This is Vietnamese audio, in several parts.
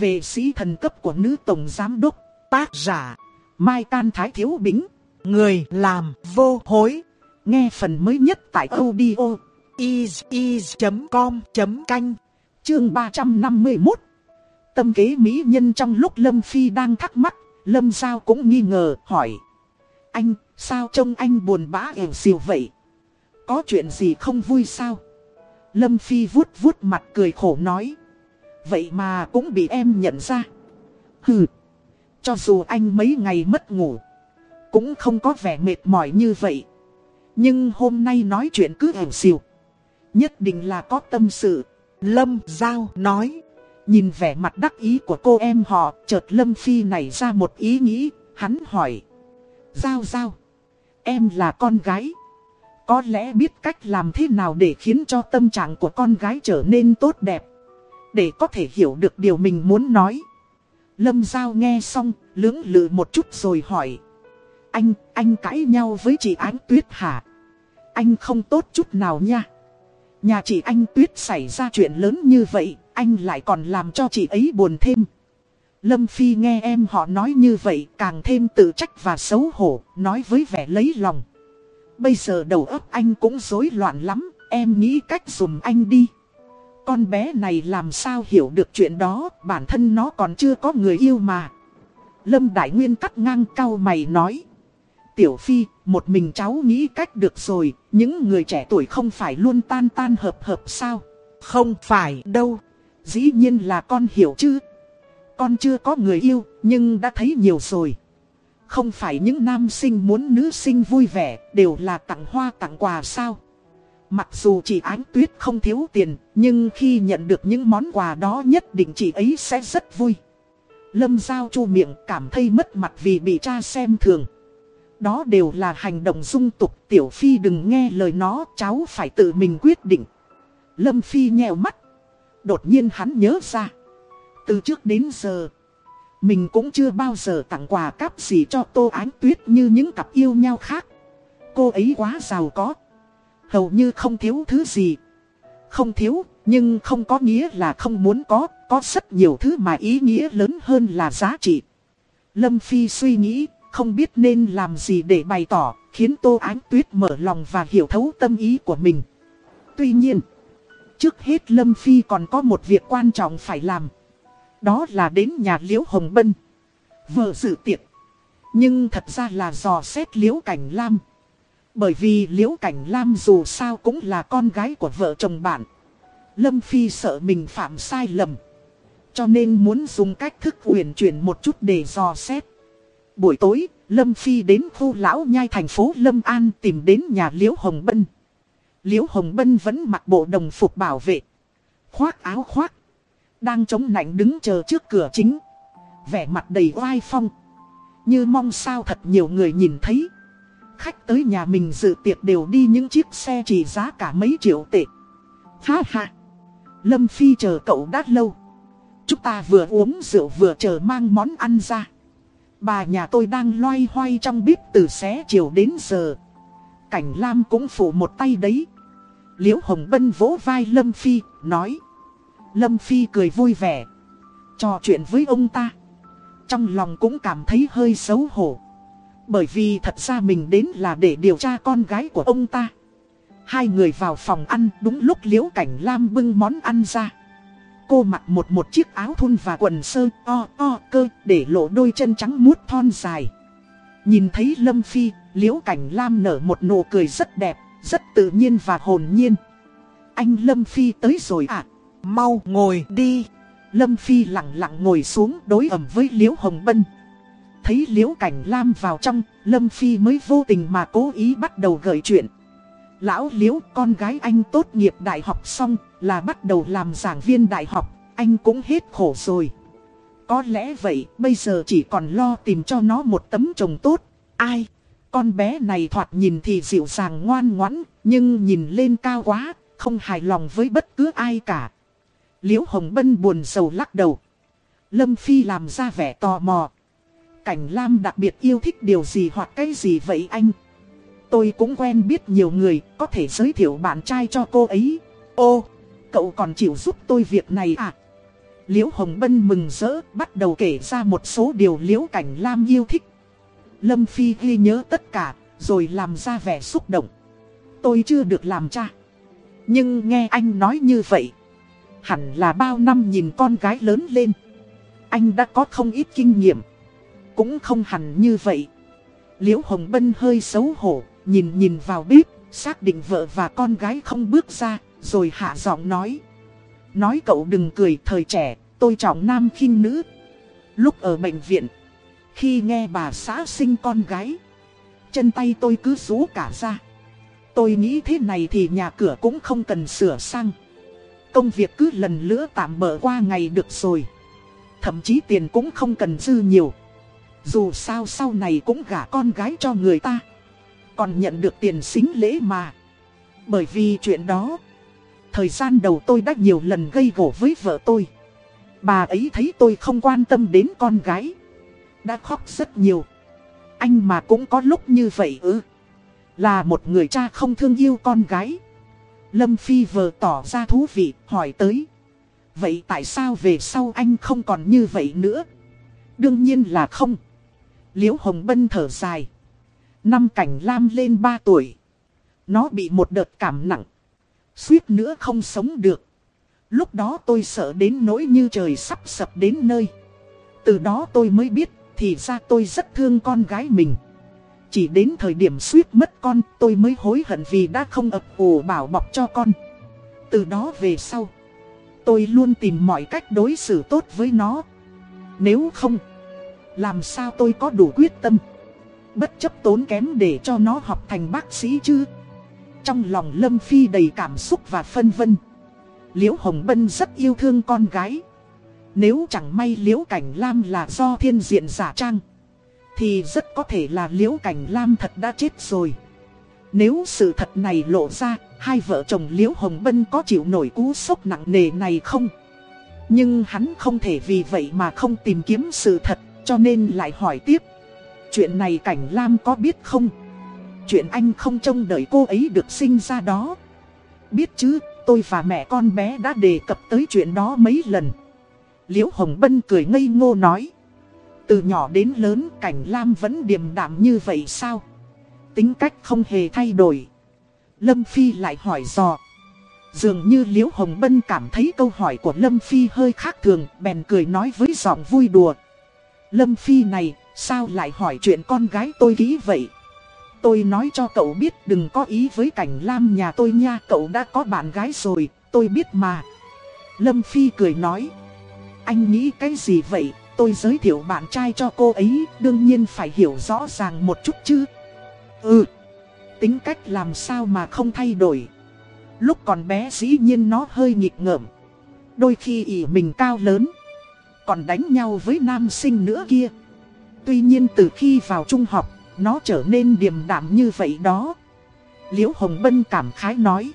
về sĩ thần cấp của nữ tổng giám đốc, tác giả, Mai Can Thái Thiếu Bính, người làm vô hối. Nghe phần mới nhất tại audio is.com.canh, chương 351. Tâm kế mỹ nhân trong lúc Lâm Phi đang thắc mắc, Lâm Giao cũng nghi ngờ, hỏi. Anh, sao trông anh buồn bã ẻo xìu vậy? Có chuyện gì không vui sao? Lâm Phi vuốt vuốt mặt cười khổ nói. Vậy mà cũng bị em nhận ra. Hừ, cho dù anh mấy ngày mất ngủ, cũng không có vẻ mệt mỏi như vậy. Nhưng hôm nay nói chuyện cứ ẻo xìu. Nhất định là có tâm sự. Lâm Giao nói. Nhìn vẻ mặt đắc ý của cô em họ, chợt Lâm Phi nảy ra một ý nghĩ, hắn hỏi. Giao Giao, em là con gái. Có lẽ biết cách làm thế nào để khiến cho tâm trạng của con gái trở nên tốt đẹp. Để có thể hiểu được điều mình muốn nói. Lâm Giao nghe xong, lưỡng lự một chút rồi hỏi. Anh, anh cãi nhau với chị Ánh Tuyết hả? Anh không tốt chút nào nha. Nhà chị Anh Tuyết xảy ra chuyện lớn như vậy, anh lại còn làm cho chị ấy buồn thêm. Lâm Phi nghe em họ nói như vậy càng thêm tự trách và xấu hổ, nói với vẻ lấy lòng. Bây giờ đầu óc anh cũng rối loạn lắm, em nghĩ cách dùm anh đi. Con bé này làm sao hiểu được chuyện đó, bản thân nó còn chưa có người yêu mà. Lâm Đại Nguyên cắt ngang cao mày nói. Tiểu Phi, một mình cháu nghĩ cách được rồi, những người trẻ tuổi không phải luôn tan tan hợp hợp sao? Không phải đâu, dĩ nhiên là con hiểu chứ. Con chưa có người yêu, nhưng đã thấy nhiều rồi. Không phải những nam sinh muốn nữ sinh vui vẻ, đều là tặng hoa tặng quà sao? Mặc dù chị Ánh Tuyết không thiếu tiền, nhưng khi nhận được những món quà đó nhất định chị ấy sẽ rất vui. Lâm Giao chu miệng cảm thấy mất mặt vì bị cha xem thường. Đó đều là hành động dung tục, Tiểu Phi đừng nghe lời nó, cháu phải tự mình quyết định. Lâm Phi nhèo mắt. Đột nhiên hắn nhớ ra. Từ trước đến giờ, mình cũng chưa bao giờ tặng quà cáp gì cho Tô Ánh Tuyết như những cặp yêu nhau khác. Cô ấy quá giàu có. Hầu như không thiếu thứ gì. Không thiếu, nhưng không có nghĩa là không muốn có, có rất nhiều thứ mà ý nghĩa lớn hơn là giá trị. Lâm Phi suy nghĩ, không biết nên làm gì để bày tỏ, khiến Tô Ánh Tuyết mở lòng và hiểu thấu tâm ý của mình. Tuy nhiên, trước hết Lâm Phi còn có một việc quan trọng phải làm. Đó là đến nhà Liễu Hồng Bân. Vợ dự tiệc. Nhưng thật ra là dò xét Liễu Cảnh Lam. Bởi vì Liễu Cảnh Lam dù sao cũng là con gái của vợ chồng bạn. Lâm Phi sợ mình phạm sai lầm. Cho nên muốn dùng cách thức uyển chuyển một chút để dò xét. Buổi tối, Lâm Phi đến khu lão nhai thành phố Lâm An tìm đến nhà Liễu Hồng Bân. Liễu Hồng Bân vẫn mặc bộ đồng phục bảo vệ. Khoác áo khoác. Đang chống nạnh đứng chờ trước cửa chính. Vẻ mặt đầy oai phong. Như mong sao thật nhiều người nhìn thấy. Khách tới nhà mình dự tiệc đều đi những chiếc xe chỉ giá cả mấy triệu tệ. Ha ha. Lâm Phi chờ cậu đã lâu. Chúng ta vừa uống rượu vừa chờ mang món ăn ra. Bà nhà tôi đang loay hoay trong bếp từ xé chiều đến giờ. Cảnh Lam cũng phủ một tay đấy. Liễu Hồng Bân vỗ vai Lâm Phi, nói. Lâm Phi cười vui vẻ. Trò chuyện với ông ta. Trong lòng cũng cảm thấy hơi xấu hổ. Bởi vì thật ra mình đến là để điều tra con gái của ông ta. Hai người vào phòng ăn đúng lúc Liễu Cảnh Lam bưng món ăn ra. Cô mặc một một chiếc áo thun và quần sơ o o cơ để lộ đôi chân trắng muốt thon dài. Nhìn thấy Lâm Phi, Liễu Cảnh Lam nở một nụ cười rất đẹp, rất tự nhiên và hồn nhiên. Anh Lâm Phi tới rồi à? Mau ngồi đi. Lâm Phi lặng lặng ngồi xuống đối ẩm với Liễu Hồng Bân. Thấy Liễu Cảnh Lam vào trong, Lâm Phi mới vô tình mà cố ý bắt đầu gợi chuyện. Lão Liễu con gái anh tốt nghiệp đại học xong là bắt đầu làm giảng viên đại học, anh cũng hết khổ rồi. Có lẽ vậy, bây giờ chỉ còn lo tìm cho nó một tấm chồng tốt. Ai? Con bé này thoạt nhìn thì dịu dàng ngoan ngoãn, nhưng nhìn lên cao quá, không hài lòng với bất cứ ai cả. Liễu Hồng Bân buồn sầu lắc đầu. Lâm Phi làm ra vẻ tò mò. Cảnh Lam đặc biệt yêu thích điều gì hoặc cái gì vậy anh? Tôi cũng quen biết nhiều người, có thể giới thiệu bạn trai cho cô ấy. Ô, cậu còn chịu giúp tôi việc này à? Liễu Hồng Bân mừng rỡ bắt đầu kể ra một số điều Liễu Cảnh Lam yêu thích. Lâm Phi ghi nhớ tất cả, rồi làm ra vẻ xúc động. Tôi chưa được làm cha. Nhưng nghe anh nói như vậy, hẳn là bao năm nhìn con gái lớn lên. Anh đã có không ít kinh nghiệm. Cũng không hẳn như vậy. Liễu Hồng Bân hơi xấu hổ, nhìn nhìn vào bếp, xác định vợ và con gái không bước ra, rồi hạ giọng nói. Nói cậu đừng cười thời trẻ, tôi trọng nam khinh nữ. Lúc ở bệnh viện, khi nghe bà xã sinh con gái, chân tay tôi cứ rú cả ra. Tôi nghĩ thế này thì nhà cửa cũng không cần sửa sang. Công việc cứ lần lữa tạm bỡ qua ngày được rồi. Thậm chí tiền cũng không cần dư nhiều. Dù sao sau này cũng gả con gái cho người ta. Còn nhận được tiền xính lễ mà. Bởi vì chuyện đó, thời gian đầu tôi đã nhiều lần gây gổ với vợ tôi. Bà ấy thấy tôi không quan tâm đến con gái. Đã khóc rất nhiều. Anh mà cũng có lúc như vậy ư. Là một người cha không thương yêu con gái. Lâm Phi vờ tỏ ra thú vị, hỏi tới. Vậy tại sao về sau anh không còn như vậy nữa? Đương nhiên là không. Liễu Hồng Bân thở dài. Năm cảnh lam lên 3 tuổi. Nó bị một đợt cảm nặng. Suýt nữa không sống được. Lúc đó tôi sợ đến nỗi như trời sắp sập đến nơi. Từ đó tôi mới biết, thì ra tôi rất thương con gái mình. Chỉ đến thời điểm suýt mất con tôi mới hối hận vì đã không ập ủ bảo bọc cho con. Từ đó về sau, tôi luôn tìm mọi cách đối xử tốt với nó. Nếu không, làm sao tôi có đủ quyết tâm. Bất chấp tốn kém để cho nó học thành bác sĩ chứ. Trong lòng Lâm Phi đầy cảm xúc và phân vân. Liễu Hồng Bân rất yêu thương con gái. Nếu chẳng may Liễu Cảnh Lam là do thiên diện giả trang. Thì rất có thể là Liễu Cảnh Lam thật đã chết rồi. Nếu sự thật này lộ ra, hai vợ chồng Liễu Hồng Bân có chịu nổi cú sốc nặng nề này không? Nhưng hắn không thể vì vậy mà không tìm kiếm sự thật, cho nên lại hỏi tiếp. Chuyện này Cảnh Lam có biết không? Chuyện anh không trông đợi cô ấy được sinh ra đó. Biết chứ, tôi và mẹ con bé đã đề cập tới chuyện đó mấy lần. Liễu Hồng Bân cười ngây ngô nói. Từ nhỏ đến lớn Cảnh Lam vẫn điềm đạm như vậy sao? Tính cách không hề thay đổi. Lâm Phi lại hỏi dò. Dường như Liễu Hồng Bân cảm thấy câu hỏi của Lâm Phi hơi khác thường, bèn cười nói với giọng vui đùa. Lâm Phi này, sao lại hỏi chuyện con gái tôi kỹ vậy? Tôi nói cho cậu biết đừng có ý với cảnh lam nhà tôi nha, cậu đã có bạn gái rồi, tôi biết mà. Lâm Phi cười nói. Anh nghĩ cái gì vậy, tôi giới thiệu bạn trai cho cô ấy, đương nhiên phải hiểu rõ ràng một chút chứ. Ừ, tính cách làm sao mà không thay đổi. Lúc còn bé dĩ nhiên nó hơi nghịch ngợm. Đôi khi ỉ mình cao lớn, còn đánh nhau với nam sinh nữa kia. Tuy nhiên từ khi vào trung học, nó trở nên điềm đạm như vậy đó. Liễu Hồng Bân cảm khái nói.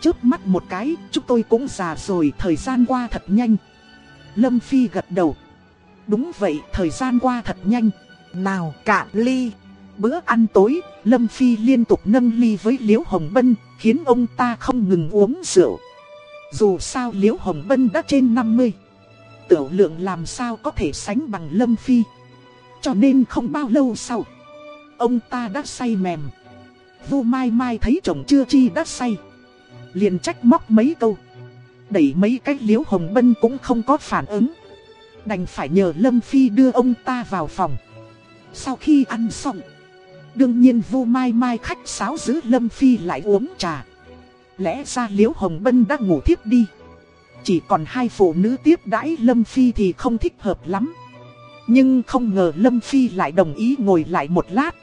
Trước mắt một cái, chúng tôi cũng già rồi, thời gian qua thật nhanh. Lâm Phi gật đầu. Đúng vậy, thời gian qua thật nhanh. Nào, cạn ly. Bữa ăn tối, Lâm Phi liên tục nâng ly với Liễu Hồng Bân, khiến ông ta không ngừng uống rượu. Dù sao Liễu Hồng Bân đã trên 50. Tiểu lượng làm sao có thể sánh bằng Lâm Phi. Cho nên không bao lâu sau, ông ta đã say mềm. Vu Mai Mai thấy chồng chưa chi đã say. Liền trách móc mấy câu. Đẩy mấy cái liếu hồng bân cũng không có phản ứng. Đành phải nhờ Lâm Phi đưa ông ta vào phòng. Sau khi ăn xong. Đương nhiên Vu Mai Mai khách sáo giữ Lâm Phi lại uống trà. Lẽ ra liếu hồng bân đã ngủ thiếp đi. Chỉ còn hai phụ nữ tiếp đãi Lâm Phi thì không thích hợp lắm. Nhưng không ngờ Lâm Phi lại đồng ý ngồi lại một lát.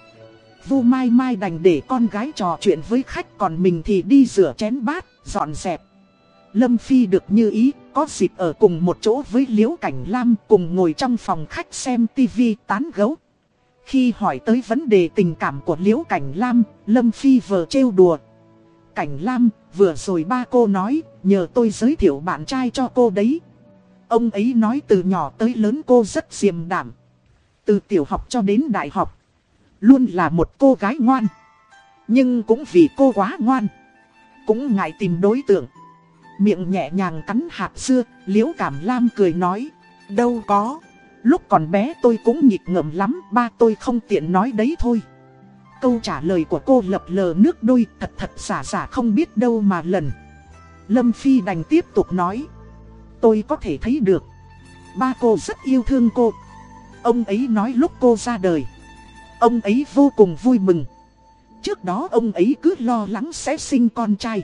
Vu Mai Mai đành để con gái trò chuyện với khách còn mình thì đi rửa chén bát, dọn dẹp. Lâm Phi được như ý, có dịp ở cùng một chỗ với Liễu Cảnh Lam cùng ngồi trong phòng khách xem tivi tán gấu. Khi hỏi tới vấn đề tình cảm của Liễu Cảnh Lam, Lâm Phi vờ trêu đùa. Cảnh Lam, vừa rồi ba cô nói, nhờ tôi giới thiệu bạn trai cho cô đấy. Ông ấy nói từ nhỏ tới lớn cô rất diềm đảm. Từ tiểu học cho đến đại học. Luôn là một cô gái ngoan Nhưng cũng vì cô quá ngoan Cũng ngại tìm đối tượng Miệng nhẹ nhàng cắn hạt dưa, liễu cảm lam cười nói. Đâu có. Lúc còn bé tôi cũng nhịp ngợm lắm, ba tôi không tiện nói đấy thôi. Câu trả lời của cô lập lờ nước đôi, thật thật giả giả không biết đâu mà lần. Lâm Phi đành tiếp tục nói. Tôi có thể thấy được. Ba cô rất yêu thương cô. Ông ấy nói lúc cô ra đời. Ông ấy vô cùng vui mừng. Trước đó ông ấy cứ lo lắng sẽ sinh con trai.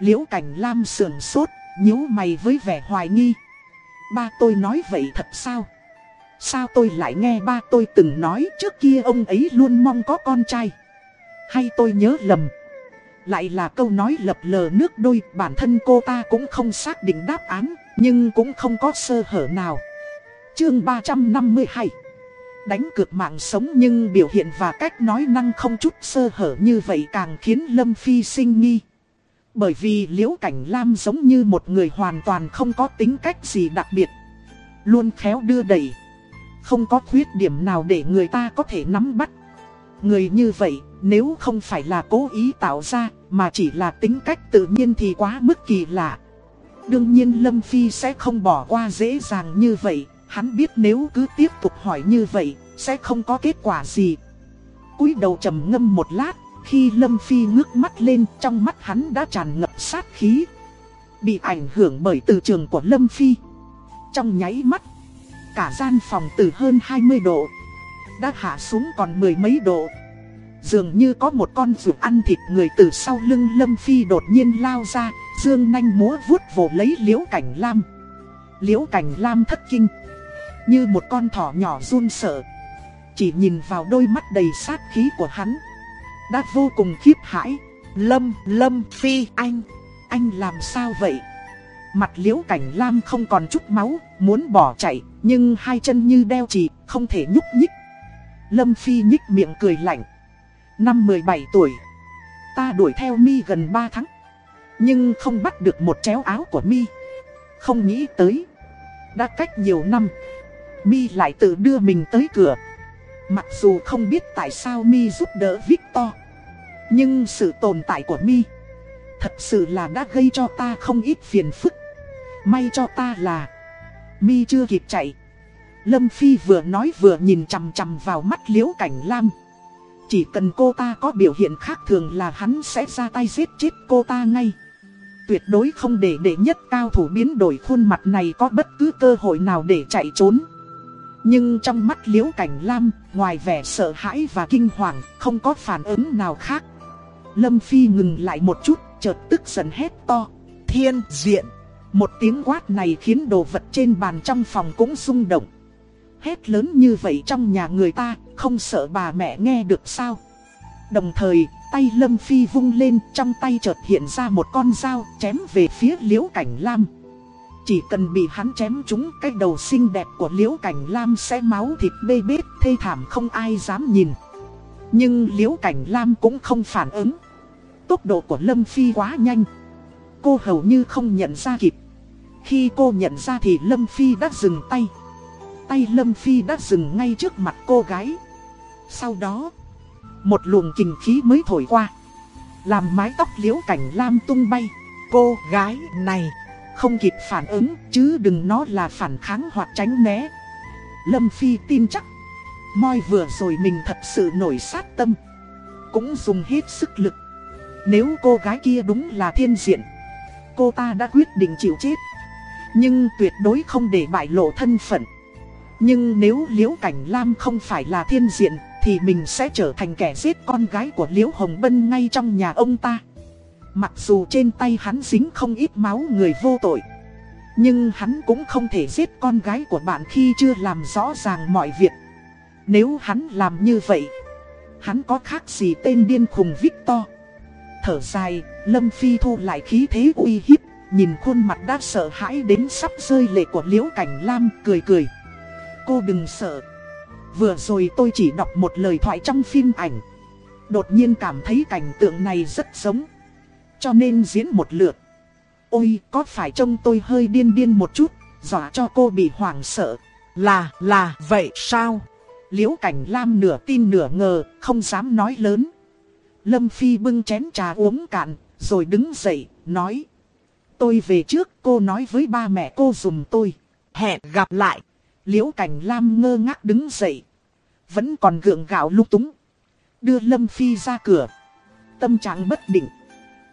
Liễu Cảnh Lam sườn sốt, nhíu mày với vẻ hoài nghi. Ba tôi nói vậy thật sao? Sao tôi lại nghe ba tôi từng nói trước kia ông ấy luôn mong có con trai? Hay tôi nhớ lầm? Lại là câu nói lập lờ nước đôi, bản thân cô ta cũng không xác định đáp án, nhưng cũng không có sơ hở nào. Chương 352 Đánh cược mạng sống nhưng biểu hiện và cách nói năng không chút sơ hở như vậy càng khiến Lâm Phi sinh nghi. Bởi vì Liễu Cảnh Lam giống như một người hoàn toàn không có tính cách gì đặc biệt. Luôn khéo đưa đẩy. Không có khuyết điểm nào để người ta có thể nắm bắt. Người như vậy, nếu không phải là cố ý tạo ra, mà chỉ là tính cách tự nhiên thì quá mức kỳ lạ. Đương nhiên Lâm Phi sẽ không bỏ qua dễ dàng như vậy, hắn biết nếu cứ tiếp tục hỏi như vậy, sẽ không có kết quả gì. cúi đầu trầm ngâm một lát, khi Lâm Phi ngước mắt lên trong mắt hắn đã tràn ngập sát khí. Bị ảnh hưởng bởi từ trường của Lâm Phi. Trong nháy mắt, cả gian phòng từ hơn 20 độ, đã hạ xuống còn mười mấy độ. Dường như có một con ruột ăn thịt người từ sau lưng Lâm Phi đột nhiên lao ra, dương nanh múa vuốt vồ lấy liễu cảnh lam. Liễu cảnh lam thất kinh, như một con thỏ nhỏ run sợ. Chỉ nhìn vào đôi mắt đầy sát khí của hắn đã vô cùng khiếp hãi. Lâm, Lâm, Phi, anh, anh làm sao vậy? Mặt liễu cảnh lam không còn chút máu, muốn bỏ chạy, nhưng hai chân như đeo chì, không thể nhúc nhích. Lâm Phi nhích miệng cười lạnh. Năm 17 tuổi, ta đuổi theo mi gần 3 tháng. Nhưng không bắt được một chéo áo của mi. Không nghĩ tới. Đã cách nhiều năm, mi lại tự đưa mình tới cửa. Mặc dù không biết tại sao Mi giúp đỡ Victor Nhưng sự tồn tại của Mi Thật sự là đã gây cho ta không ít phiền phức May cho ta là Mi chưa kịp chạy Lâm Phi vừa nói vừa nhìn chằm chằm vào mắt liễu cảnh lam Chỉ cần cô ta có biểu hiện khác thường là hắn sẽ ra tay giết chết cô ta ngay Tuyệt đối không để đệ nhất cao thủ biến đổi khuôn mặt này có bất cứ cơ hội nào để chạy trốn nhưng trong mắt liễu cảnh lam, ngoài vẻ sợ hãi và kinh hoàng, không có phản ứng nào khác. Lâm Phi ngừng lại một chút, chợt tức giận hét to. Thiên diện! Một tiếng quát này khiến đồ vật trên bàn trong phòng cũng rung động. Hét lớn như vậy trong nhà người ta, không sợ bà mẹ nghe được sao? Đồng thời, tay Lâm Phi vung lên, trong tay chợt hiện ra một con dao chém về phía liễu cảnh lam. Chỉ cần bị hắn chém trúng cái đầu xinh đẹp của Liễu Cảnh Lam sẽ máu thịt bê bết thê thảm không ai dám nhìn. Nhưng Liễu Cảnh Lam cũng không phản ứng. Tốc độ của Lâm Phi quá nhanh. Cô hầu như không nhận ra kịp. Khi cô nhận ra thì Lâm Phi đã dừng tay. Tay Lâm Phi đã dừng ngay trước mặt cô gái. Sau đó, một luồng kinh khí mới thổi qua. Làm mái tóc Liễu Cảnh Lam tung bay. Cô gái này không kịp phản ứng, chứ đừng nó là phản kháng hoặc tránh né. Lâm Phi tin chắc, moi vừa rồi mình thật sự nổi sát tâm. Cũng dùng hết sức lực. Nếu cô gái kia đúng là thiên diện, cô ta đã quyết định chịu chết. Nhưng tuyệt đối không để bại lộ thân phận. Nhưng nếu Liễu Cảnh Lam không phải là thiên diện, thì mình sẽ trở thành kẻ giết con gái của Liễu Hồng Bân ngay trong nhà ông ta. Mặc dù trên tay hắn dính không ít máu người vô tội Nhưng hắn cũng không thể giết con gái của bạn khi chưa làm rõ ràng mọi việc Nếu hắn làm như vậy Hắn có khác gì tên điên khùng Victor Thở dài, Lâm Phi thu lại khí thế uy hiếp Nhìn khuôn mặt đã sợ hãi đến sắp rơi lệ của Liễu Cảnh Lam cười cười Cô đừng sợ Vừa rồi tôi chỉ đọc một lời thoại trong phim ảnh Đột nhiên cảm thấy cảnh tượng này rất giống cho nên diễn một lượt. Ôi, có phải trông tôi hơi điên điên một chút, dọa cho cô bị hoảng sợ. Là, là, vậy sao? Liễu cảnh lam nửa tin nửa ngờ, không dám nói lớn. Lâm Phi bưng chén trà uống cạn, rồi đứng dậy, nói. Tôi về trước cô nói với ba mẹ cô dùm tôi. Hẹn gặp lại. Liễu Cảnh Lam ngơ ngác đứng dậy. Vẫn còn gượng gạo lúc túng. Đưa Lâm Phi ra cửa. Tâm trạng bất định.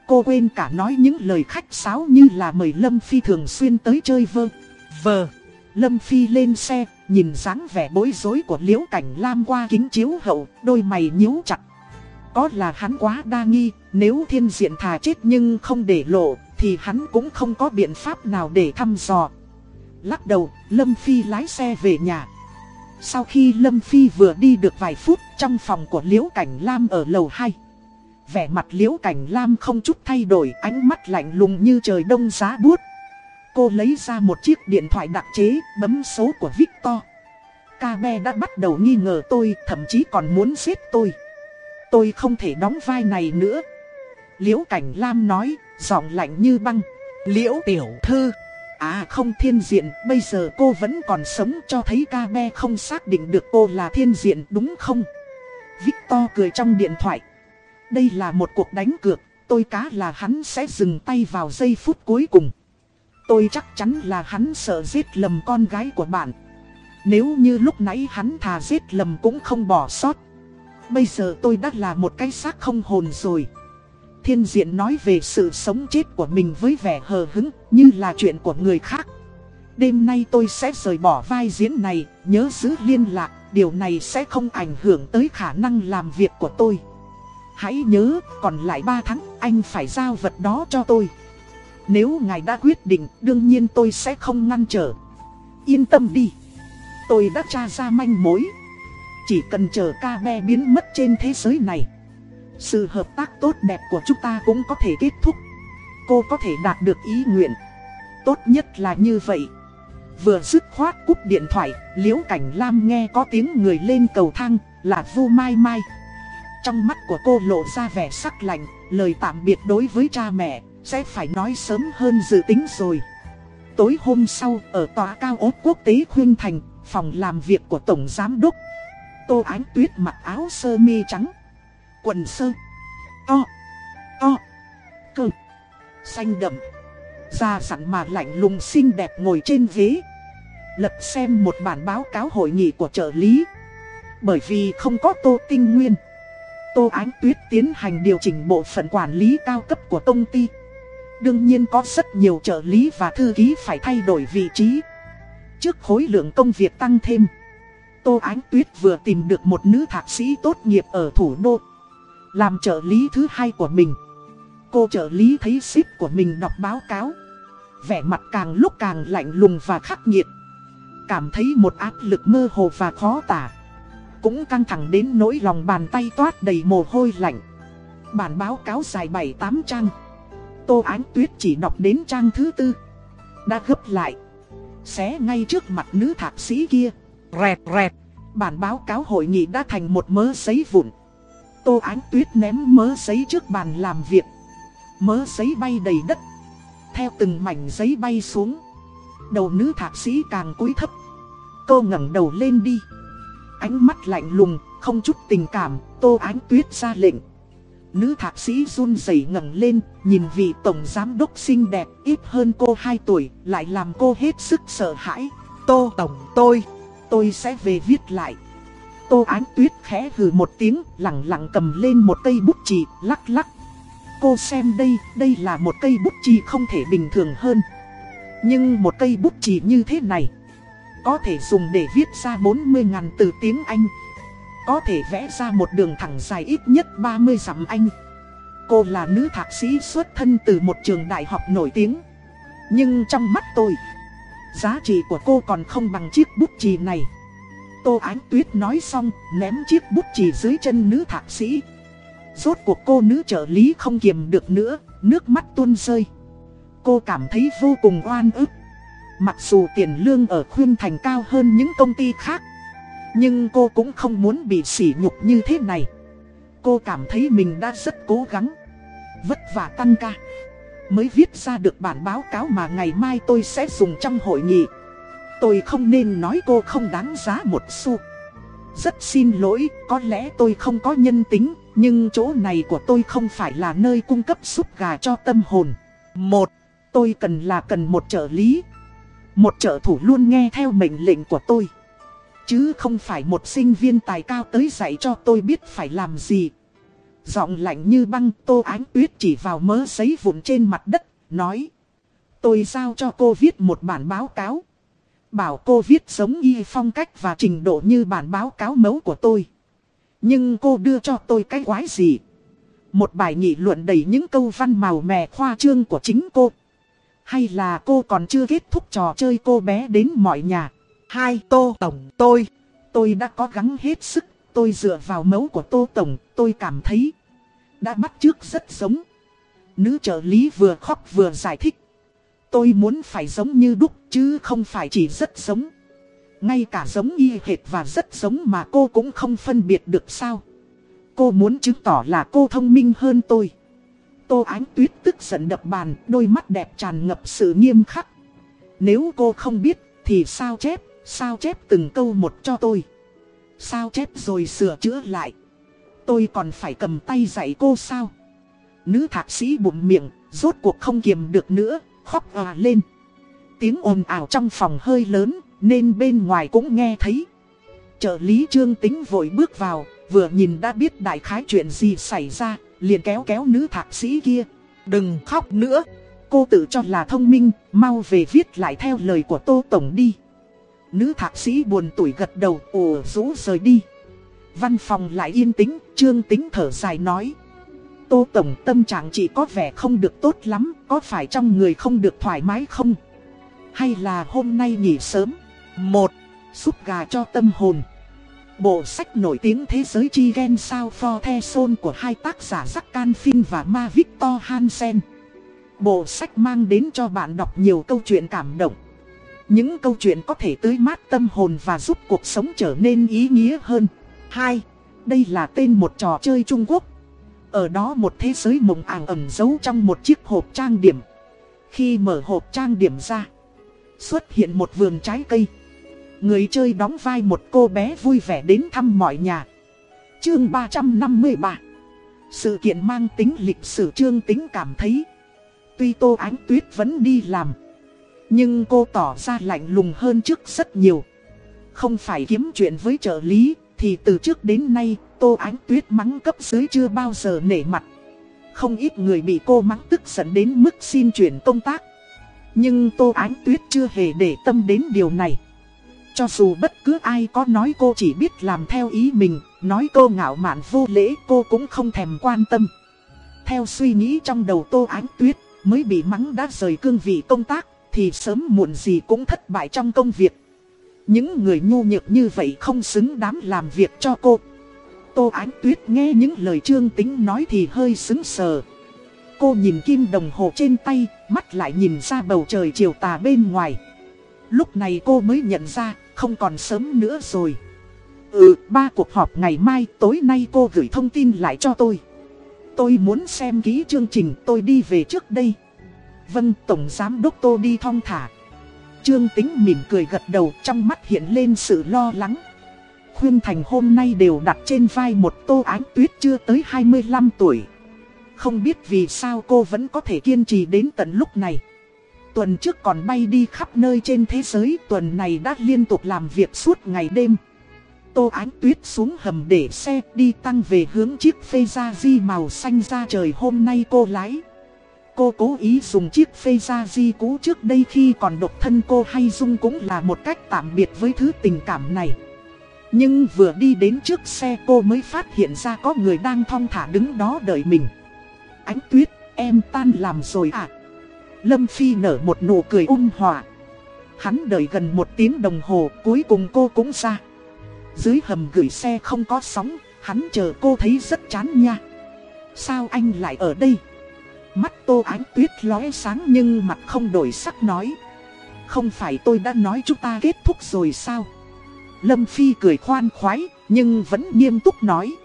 Cô quên cả nói những lời khách sáo như là mời Lâm Phi thường xuyên tới chơi vơ. Vờ. Lâm Phi lên xe, nhìn dáng vẻ bối rối của Liễu Cảnh Lam qua kính chiếu hậu, đôi mày nhíu chặt. Có là hắn quá đa nghi, nếu thiên diện thà chết nhưng không để lộ, thì hắn cũng không có biện pháp nào để thăm dò. Lắc đầu, Lâm Phi lái xe về nhà. Sau khi Lâm Phi vừa đi được vài phút trong phòng của Liễu Cảnh Lam ở lầu 2. Vẻ mặt Liễu Cảnh Lam không chút thay đổi, ánh mắt lạnh lùng như trời đông giá buốt. Cô lấy ra một chiếc điện thoại đặc chế, bấm số của Victor. Kabe đã bắt đầu nghi ngờ tôi, thậm chí còn muốn giết tôi. Tôi không thể đóng vai này nữa. Liễu Cảnh Lam nói, giọng lạnh như băng. Liễu tiểu thư. À không thiên diện, bây giờ cô vẫn còn sống cho thấy ca me không xác định được cô là thiên diện đúng không? Victor cười trong điện thoại. Đây là một cuộc đánh cược, tôi cá là hắn sẽ dừng tay vào giây phút cuối cùng. Tôi chắc chắn là hắn sợ giết lầm con gái của bạn. Nếu như lúc nãy hắn thà giết lầm cũng không bỏ sót. Bây giờ tôi đã là một cái xác không hồn rồi. Thiên diện nói về sự sống chết của mình với vẻ hờ hứng như là chuyện của người khác. Đêm nay tôi sẽ rời bỏ vai diễn này, nhớ giữ liên lạc, điều này sẽ không ảnh hưởng tới khả năng làm việc của tôi. Hãy nhớ, còn lại 3 tháng, anh phải giao vật đó cho tôi. Nếu ngài đã quyết định, đương nhiên tôi sẽ không ngăn trở. Yên tâm đi. Tôi đã tra ra manh mối. Chỉ cần chờ ca be biến mất trên thế giới này. Sự hợp tác tốt đẹp của chúng ta cũng có thể kết thúc. Cô có thể đạt được ý nguyện. Tốt nhất là như vậy. Vừa dứt khoát cúp điện thoại, Liễu Cảnh Lam nghe có tiếng người lên cầu thang, là Vu Mai Mai. Trong mắt của cô lộ ra vẻ sắc lạnh, lời tạm biệt đối với cha mẹ, sẽ phải nói sớm hơn dự tính rồi. Tối hôm sau, ở tòa cao ốt quốc tế Khuyên Thành, phòng làm việc của Tổng Giám Đốc. Tô Ánh Tuyết mặc áo sơ mi trắng, quần sơ, to, to, cơ, xanh đậm. Da sẵn mà lạnh lùng xinh đẹp ngồi trên ghế. Lật xem một bản báo cáo hội nghị của trợ lý. Bởi vì không có Tô Tinh Nguyên. Tô Ánh Tuyết tiến hành điều chỉnh bộ phận quản lý cao cấp của công ty. Đương nhiên có rất nhiều trợ lý và thư ký phải thay đổi vị trí. Trước khối lượng công việc tăng thêm, Tô Ánh Tuyết vừa tìm được một nữ thạc sĩ tốt nghiệp ở thủ đô. Làm trợ lý thứ hai của mình. Cô trợ lý thấy ship của mình đọc báo cáo. Vẻ mặt càng lúc càng lạnh lùng và khắc nghiệt. Cảm thấy một áp lực mơ hồ và khó tả. Cũng căng thẳng đến nỗi lòng bàn tay toát đầy mồ hôi lạnh. Bản báo cáo dài 7-8 trang. Tô Ánh Tuyết chỉ đọc đến trang thứ tư. Đã gấp lại. Xé ngay trước mặt nữ thạc sĩ kia. Rẹt rẹt. Bản báo cáo hội nghị đã thành một mớ giấy vụn. Tô Ánh Tuyết ném mớ giấy trước bàn làm việc. Mớ giấy bay đầy đất. Theo từng mảnh giấy bay xuống. Đầu nữ thạc sĩ càng cúi thấp. Cô ngẩng đầu lên đi. Ánh mắt lạnh lùng, không chút tình cảm, Tô Ánh Tuyết ra lệnh. Nữ thạc sĩ run rẩy ngẩng lên, nhìn vị tổng giám đốc xinh đẹp, ít hơn cô 2 tuổi, lại làm cô hết sức sợ hãi. Tô tổng tôi, tôi sẽ về viết lại. Tô Ánh Tuyết khẽ hừ một tiếng, lặng lặng cầm lên một cây bút chì, lắc lắc. Cô xem đây, đây là một cây bút chì không thể bình thường hơn. Nhưng một cây bút chì như thế này, có thể dùng để viết ra 40.000 từ tiếng Anh. Có thể vẽ ra một đường thẳng dài ít nhất 30 dặm Anh. Cô là nữ thạc sĩ xuất thân từ một trường đại học nổi tiếng. Nhưng trong mắt tôi, giá trị của cô còn không bằng chiếc bút chì này. Tô Ánh Tuyết nói xong, ném chiếc bút chì dưới chân nữ thạc sĩ. Rốt cuộc cô nữ trợ lý không kiềm được nữa, nước mắt tuôn rơi. Cô cảm thấy vô cùng oan ức. Mặc dù tiền lương ở Khuyên Thành cao hơn những công ty khác Nhưng cô cũng không muốn bị sỉ nhục như thế này Cô cảm thấy mình đã rất cố gắng Vất vả tăng ca Mới viết ra được bản báo cáo mà ngày mai tôi sẽ dùng trong hội nghị Tôi không nên nói cô không đáng giá một xu Rất xin lỗi, có lẽ tôi không có nhân tính Nhưng chỗ này của tôi không phải là nơi cung cấp súp gà cho tâm hồn Một Tôi cần là cần một trợ lý. Một trợ thủ luôn nghe theo mệnh lệnh của tôi. Chứ không phải một sinh viên tài cao tới dạy cho tôi biết phải làm gì. Giọng lạnh như băng tô ánh tuyết chỉ vào mớ giấy vụn trên mặt đất, nói. Tôi giao cho cô viết một bản báo cáo. Bảo cô viết giống y phong cách và trình độ như bản báo cáo mẫu của tôi. Nhưng cô đưa cho tôi cái quái gì? Một bài nghị luận đầy những câu văn màu mè khoa trương của chính cô. Hay là cô còn chưa kết thúc trò chơi cô bé đến mọi nhà? Hai Tô Tổng tôi. Tôi đã có gắng hết sức. Tôi dựa vào mẫu của Tô Tổng. Tôi cảm thấy đã bắt trước rất giống. Nữ trợ lý vừa khóc vừa giải thích. Tôi muốn phải giống như đúc chứ không phải chỉ rất giống. Ngay cả giống y hệt và rất giống mà cô cũng không phân biệt được sao. Cô muốn chứng tỏ là cô thông minh hơn tôi. Tô Ánh Tuyết tức giận đập bàn, đôi mắt đẹp tràn ngập sự nghiêm khắc. Nếu cô không biết, thì sao chép, sao chép từng câu một cho tôi. Sao chép rồi sửa chữa lại. Tôi còn phải cầm tay dạy cô sao. Nữ thạc sĩ bụng miệng, rốt cuộc không kiềm được nữa, khóc à lên. Tiếng ồn ào trong phòng hơi lớn, nên bên ngoài cũng nghe thấy. Trợ lý trương tính vội bước vào, vừa nhìn đã biết đại khái chuyện gì xảy ra, liền kéo kéo nữ thạc sĩ kia. Đừng khóc nữa, cô tự cho là thông minh, mau về viết lại theo lời của Tô Tổng đi. Nữ thạc sĩ buồn tuổi gật đầu, ồ rũ rời đi. Văn phòng lại yên tĩnh, trương tính thở dài nói. Tô Tổng tâm trạng chỉ có vẻ không được tốt lắm, có phải trong người không được thoải mái không? Hay là hôm nay nghỉ sớm? Một, Súp gà cho tâm hồn. Bộ sách nổi tiếng thế giới chi gen sao for the soul của hai tác giả Jack Canfin và Ma Victor Hansen. Bộ sách mang đến cho bạn đọc nhiều câu chuyện cảm động. Những câu chuyện có thể tưới mát tâm hồn và giúp cuộc sống trở nên ý nghĩa hơn. 2. Đây là tên một trò chơi Trung Quốc. Ở đó một thế giới mộng ảo ẩn giấu trong một chiếc hộp trang điểm. Khi mở hộp trang điểm ra, xuất hiện một vườn trái cây. Người chơi đóng vai một cô bé vui vẻ đến thăm mọi nhà. Chương 353 Sự kiện mang tính lịch sử chương tính cảm thấy. Tuy Tô Ánh Tuyết vẫn đi làm. Nhưng cô tỏ ra lạnh lùng hơn trước rất nhiều. Không phải kiếm chuyện với trợ lý, thì từ trước đến nay, Tô Ánh Tuyết mắng cấp dưới chưa bao giờ nể mặt. Không ít người bị cô mắng tức giận đến mức xin chuyển công tác. Nhưng Tô Ánh Tuyết chưa hề để tâm đến điều này. Cho dù bất cứ ai có nói cô chỉ biết làm theo ý mình, nói cô ngạo mạn vô lễ cô cũng không thèm quan tâm. Theo suy nghĩ trong đầu Tô Ánh Tuyết, mới bị mắng đã rời cương vị công tác, thì sớm muộn gì cũng thất bại trong công việc. Những người nhu nhược như vậy không xứng đáng làm việc cho cô. Tô Ánh Tuyết nghe những lời Trương Tính nói thì hơi xứng sờ. Cô nhìn kim đồng hồ trên tay, mắt lại nhìn ra bầu trời chiều tà bên ngoài. Lúc này cô mới nhận ra, không còn sớm nữa rồi. Ừ, ba cuộc họp ngày mai, tối nay cô gửi thông tin lại cho tôi. Tôi muốn xem ký chương trình tôi đi về trước đây. Vâng, Tổng Giám Đốc Tô đi thong thả. Trương Tính mỉm cười gật đầu trong mắt hiện lên sự lo lắng. Khuyên Thành hôm nay đều đặt trên vai một tô ánh tuyết chưa tới 25 tuổi. Không biết vì sao cô vẫn có thể kiên trì đến tận lúc này. Tuần trước còn bay đi khắp nơi trên thế giới, tuần này đã liên tục làm việc suốt ngày đêm. Tô ánh tuyết xuống hầm để xe đi tăng về hướng chiếc phê gia di màu xanh ra trời hôm nay cô lái. Cô cố ý dùng chiếc phê gia di cũ trước đây khi còn độc thân cô hay dung cũng là một cách tạm biệt với thứ tình cảm này. Nhưng vừa đi đến trước xe cô mới phát hiện ra có người đang thong thả đứng đó đợi mình. Ánh tuyết, em tan làm rồi à? Lâm Phi nở một nụ cười ung hòa. Hắn đợi gần một tiếng đồng hồ cuối cùng cô cũng ra. Dưới hầm gửi xe không có sóng, hắn chờ cô thấy rất chán nha. Sao anh lại ở đây? Mắt tô ánh tuyết lóe sáng nhưng mặt không đổi sắc nói. Không phải tôi đã nói chúng ta kết thúc rồi sao? Lâm Phi cười khoan khoái, nhưng vẫn nghiêm túc nói.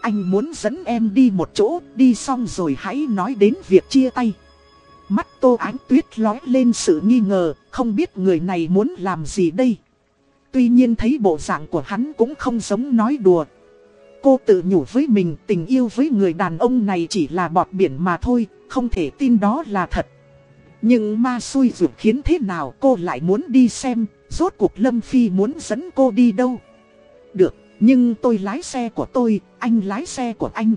Anh muốn dẫn em đi một chỗ, đi xong rồi hãy nói đến việc chia tay. Mắt tô ánh tuyết lói lên sự nghi ngờ, không biết người này muốn làm gì đây. Tuy nhiên thấy bộ dạng của hắn cũng không giống nói đùa. Cô tự nhủ với mình tình yêu với người đàn ông này chỉ là bọt biển mà thôi, không thể tin đó là thật. Nhưng ma xui rủi khiến thế nào cô lại muốn đi xem, rốt cuộc Lâm Phi muốn dẫn cô đi đâu. Được, nhưng tôi lái xe của tôi, anh lái xe của anh.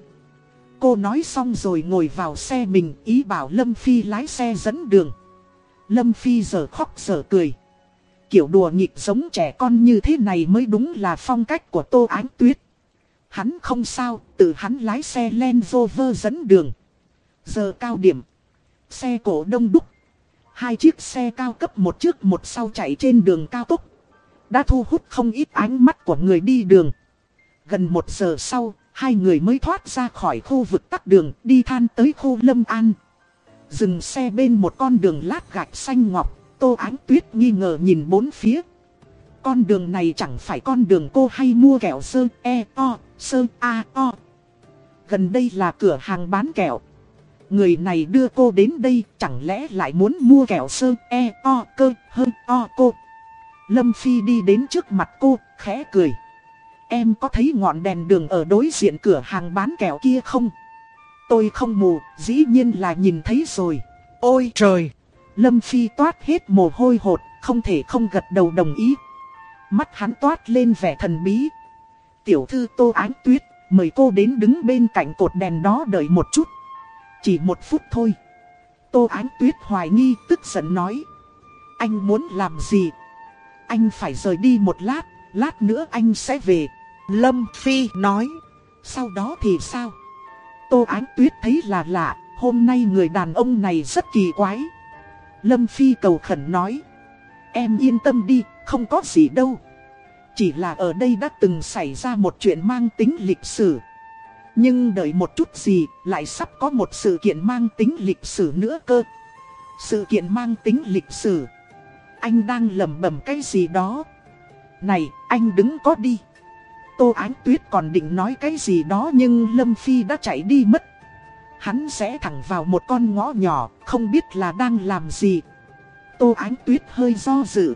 Cô nói xong rồi ngồi vào xe mình, ý bảo Lâm Phi lái xe dẫn đường. Lâm Phi giờ khóc giờ cười. Kiểu đùa nghịch giống trẻ con như thế này mới đúng là phong cách của Tô Ánh Tuyết. Hắn không sao, tự hắn lái xe Land Rover dẫn đường. Giờ cao điểm. Xe cổ đông đúc. Hai chiếc xe cao cấp một trước một sau chạy trên đường cao tốc. Đã thu hút không ít ánh mắt của người đi đường. Gần một giờ sau, hai người mới thoát ra khỏi khu vực tắc đường đi than tới khu Lâm An. Dừng xe bên một con đường lát gạch xanh ngọc, Tô Ánh Tuyết nghi ngờ nhìn bốn phía. Con đường này chẳng phải con đường cô hay mua kẹo sơ e o, sơ a o. Gần đây là cửa hàng bán kẹo. Người này đưa cô đến đây chẳng lẽ lại muốn mua kẹo sơ e o cơ hơn o cô. Lâm Phi đi đến trước mặt cô, khẽ cười. Em có thấy ngọn đèn đường ở đối diện cửa hàng bán kẹo kia không? Tôi không mù, dĩ nhiên là nhìn thấy rồi. Ôi trời! Lâm Phi toát hết mồ hôi hột, không thể không gật đầu đồng ý. Mắt hắn toát lên vẻ thần bí. Tiểu thư Tô Ánh Tuyết, mời cô đến đứng bên cạnh cột đèn đó đợi một chút. Chỉ một phút thôi. Tô Ánh Tuyết hoài nghi tức giận nói. Anh muốn làm gì? Anh phải rời đi một lát, lát nữa anh sẽ về. Lâm Phi nói. Sau đó thì sao? Tô Ánh Tuyết thấy là lạ, hôm nay người đàn ông này rất kỳ quái. Lâm Phi cầu khẩn nói. Em yên tâm đi, không có gì đâu. Chỉ là ở đây đã từng xảy ra một chuyện mang tính lịch sử. Nhưng đợi một chút gì, lại sắp có một sự kiện mang tính lịch sử nữa cơ. Sự kiện mang tính lịch sử. Anh đang lầm bầm cái gì đó. Này, anh đứng có đi. Tô Ánh Tuyết còn định nói cái gì đó nhưng Lâm Phi đã chạy đi mất. Hắn sẽ thẳng vào một con ngõ nhỏ, không biết là đang làm gì. Tô Ánh Tuyết hơi do dự.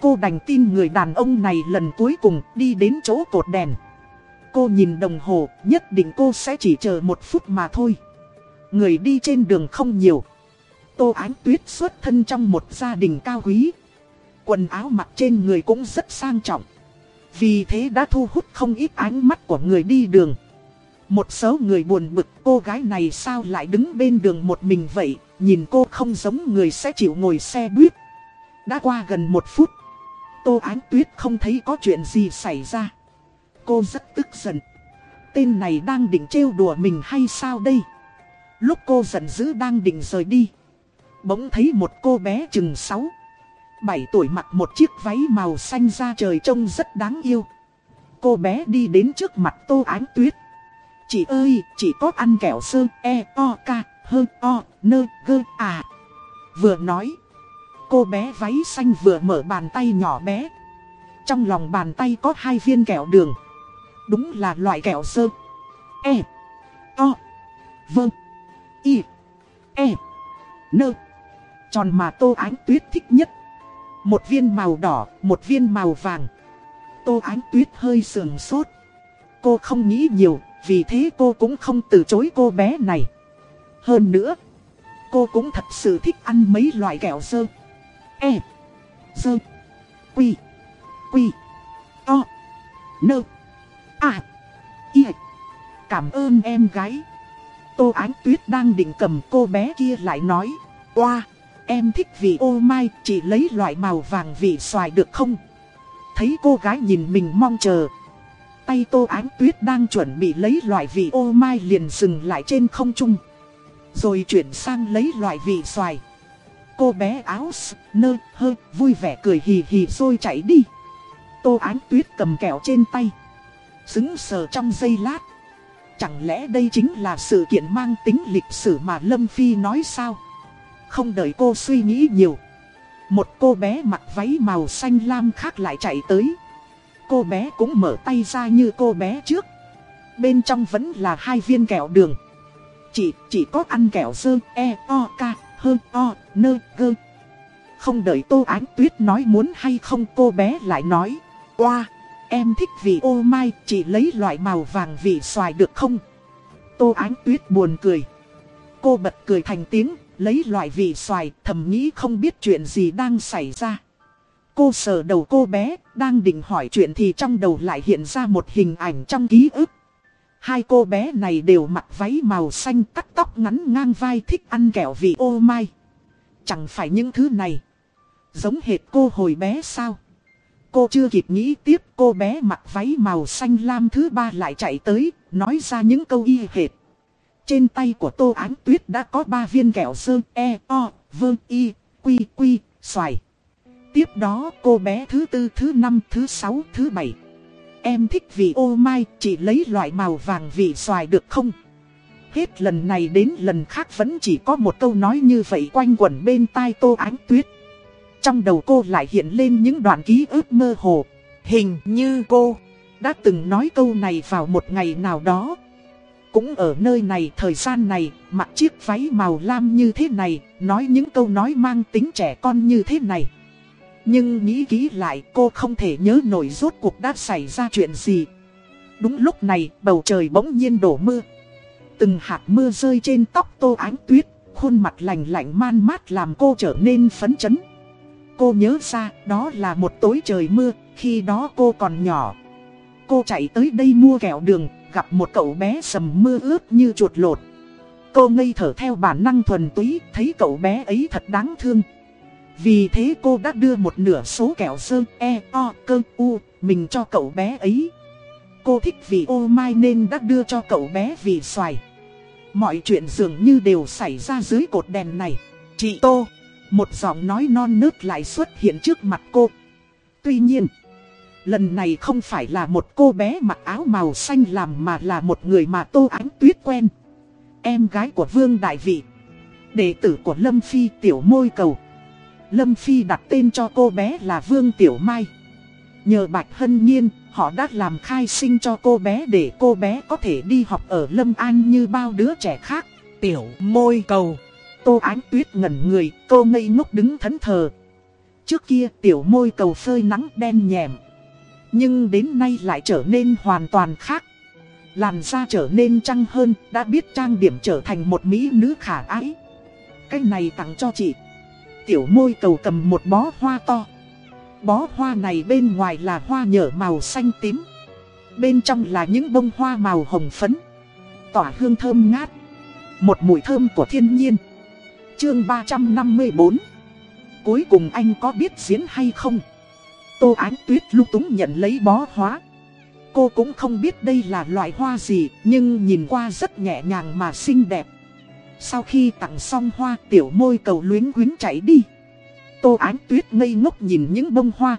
Cô đành tin người đàn ông này lần cuối cùng đi đến chỗ cột đèn. Cô nhìn đồng hồ, nhất định cô sẽ chỉ chờ một phút mà thôi. Người đi trên đường không nhiều. Tô Ánh Tuyết xuất thân trong một gia đình cao quý. Quần áo mặc trên người cũng rất sang trọng. Vì thế đã thu hút không ít ánh mắt của người đi đường. Một số người buồn bực cô gái này sao lại đứng bên đường một mình vậy, nhìn cô không giống người sẽ chịu ngồi xe buýt. Đã qua gần một phút, Tô Ánh Tuyết không thấy có chuyện gì xảy ra. Cô rất tức giận. Tên này đang định trêu đùa mình hay sao đây? Lúc cô giận dữ đang định rời đi. Bỗng thấy một cô bé chừng 6, 7 tuổi mặc một chiếc váy màu xanh da trời trông rất đáng yêu. Cô bé đi đến trước mặt Tô Ánh Tuyết. Chị ơi, chị có ăn kẹo sơ, e, o, k, hơ, o, nơ, gơ, à. Vừa nói, cô bé váy xanh vừa mở bàn tay nhỏ bé. Trong lòng bàn tay có hai viên kẹo đường. Đúng là loại kẹo sơ. E, o, vâng y, e, nơ. Tròn mà tô ánh tuyết thích nhất. Một viên màu đỏ, một viên màu vàng. Tô ánh tuyết hơi sườn sốt. Cô không nghĩ nhiều, vì thế cô cũng không từ chối cô bé này. Hơn nữa, cô cũng thật sự thích ăn mấy loại kẹo sơ. E, sơ, quy, quy, to, nơ, à, y. Cảm ơn em gái. Tô Ánh Tuyết đang định cầm cô bé kia lại nói. Oa, em thích vị ô mai, chỉ lấy loại màu vàng vị xoài được không? Thấy cô gái nhìn mình mong chờ, tay Tô Ánh Tuyết đang chuẩn bị lấy loại vị ô mai liền dừng lại trên không trung. Rồi chuyển sang lấy loại vị xoài. Cô bé áo s, nơ hơ vui vẻ cười hì hì rồi chạy đi. Tô Ánh Tuyết cầm kẹo trên tay. Xứng sờ trong giây lát. Chẳng lẽ đây chính là sự kiện mang tính lịch sử mà Lâm Phi nói sao? Không đợi cô suy nghĩ nhiều. Một cô bé mặc váy màu xanh lam khác lại chạy tới cô bé cũng mở tay ra như cô bé trước. Bên trong vẫn là hai viên kẹo đường. Chỉ, chỉ có ăn kẹo dơ, e, o, k, hơ, o, nơ, gơ. Không đợi Tô Ánh Tuyết nói muốn hay không cô bé lại nói. Oa, em thích vị ô mai, chỉ lấy loại màu vàng vị xoài được không? Tô Ánh Tuyết buồn cười. Cô bật cười thành tiếng, Lấy loại vị xoài thầm nghĩ không biết chuyện gì đang xảy ra. Cô sờ đầu cô bé, đang định hỏi chuyện thì trong đầu lại hiện ra một hình ảnh trong ký ức. Hai cô bé này đều mặc váy màu xanh cắt tóc ngắn ngang vai thích ăn kẹo vị ô mai. Chẳng phải những thứ này. Giống hệt cô hồi bé sao? Cô chưa kịp nghĩ tiếp cô bé mặc váy màu xanh lam thứ ba lại chạy tới, nói ra những câu y hệt. Trên tay của Tô Ánh Tuyết đã có ba viên kẹo sơn e, o, vương y, quy, quy, xoài. Tiếp đó cô bé thứ tư, thứ năm, thứ sáu, thứ bảy. Em thích vị ô mai, chỉ lấy loại màu vàng vị xoài được không? Hết lần này đến lần khác vẫn chỉ có một câu nói như vậy quanh quẩn bên tai Tô Ánh Tuyết. Trong đầu cô lại hiện lên những đoạn ký ức mơ hồ. Hình như cô đã từng nói câu này vào một ngày nào đó. Cũng ở nơi này, thời gian này, mặc chiếc váy màu lam như thế này, nói những câu nói mang tính trẻ con như thế này. Nhưng nghĩ kỹ lại cô không thể nhớ nổi rốt cuộc đã xảy ra chuyện gì. Đúng lúc này, bầu trời bỗng nhiên đổ mưa. Từng hạt mưa rơi trên tóc tô ánh tuyết, khuôn mặt lành lạnh man mát làm cô trở nên phấn chấn. Cô nhớ ra, đó là một tối trời mưa, khi đó cô còn nhỏ. Cô chạy tới đây mua kẹo đường, gặp một cậu bé sầm mưa ướt như chuột lột. Cô ngây thở theo bản năng thuần túy, thấy cậu bé ấy thật đáng thương. Vì thế cô đã đưa một nửa số kẹo sơn E, O, cơ, U, mình cho cậu bé ấy. Cô thích vì ô mai nên đã đưa cho cậu bé vì xoài. Mọi chuyện dường như đều xảy ra dưới cột đèn này. Chị Tô, một giọng nói non nớt lại xuất hiện trước mặt cô. Tuy nhiên, lần này không phải là một cô bé mặc áo màu xanh làm mà là một người mà Tô Ánh Tuyết quen. Em gái của Vương Đại Vị, đệ tử của Lâm Phi Tiểu Môi Cầu. Lâm Phi đặt tên cho cô bé là Vương Tiểu Mai. Nhờ Bạch Hân Nhiên, họ đã làm khai sinh cho cô bé để cô bé có thể đi học ở Lâm An như bao đứa trẻ khác. Tiểu môi cầu. Tô Ánh Tuyết ngẩn người, cô ngây ngốc đứng thẫn thờ. Trước kia tiểu môi cầu phơi nắng đen nhèm. Nhưng đến nay lại trở nên hoàn toàn khác. Làn da trở nên trăng hơn, đã biết trang điểm trở thành một mỹ nữ khả ái. Cái này tặng cho chị tiểu môi cầu cầm một bó hoa to. Bó hoa này bên ngoài là hoa nhở màu xanh tím. Bên trong là những bông hoa màu hồng phấn. Tỏa hương thơm ngát. Một mùi thơm của thiên nhiên. Chương 354 Cuối cùng anh có biết diễn hay không? Tô Ánh Tuyết lúc túng nhận lấy bó hoa. Cô cũng không biết đây là loại hoa gì, nhưng nhìn qua rất nhẹ nhàng mà xinh đẹp. Sau khi tặng xong hoa tiểu môi cầu luyến quyến chạy đi Tô Ánh Tuyết ngây ngốc nhìn những bông hoa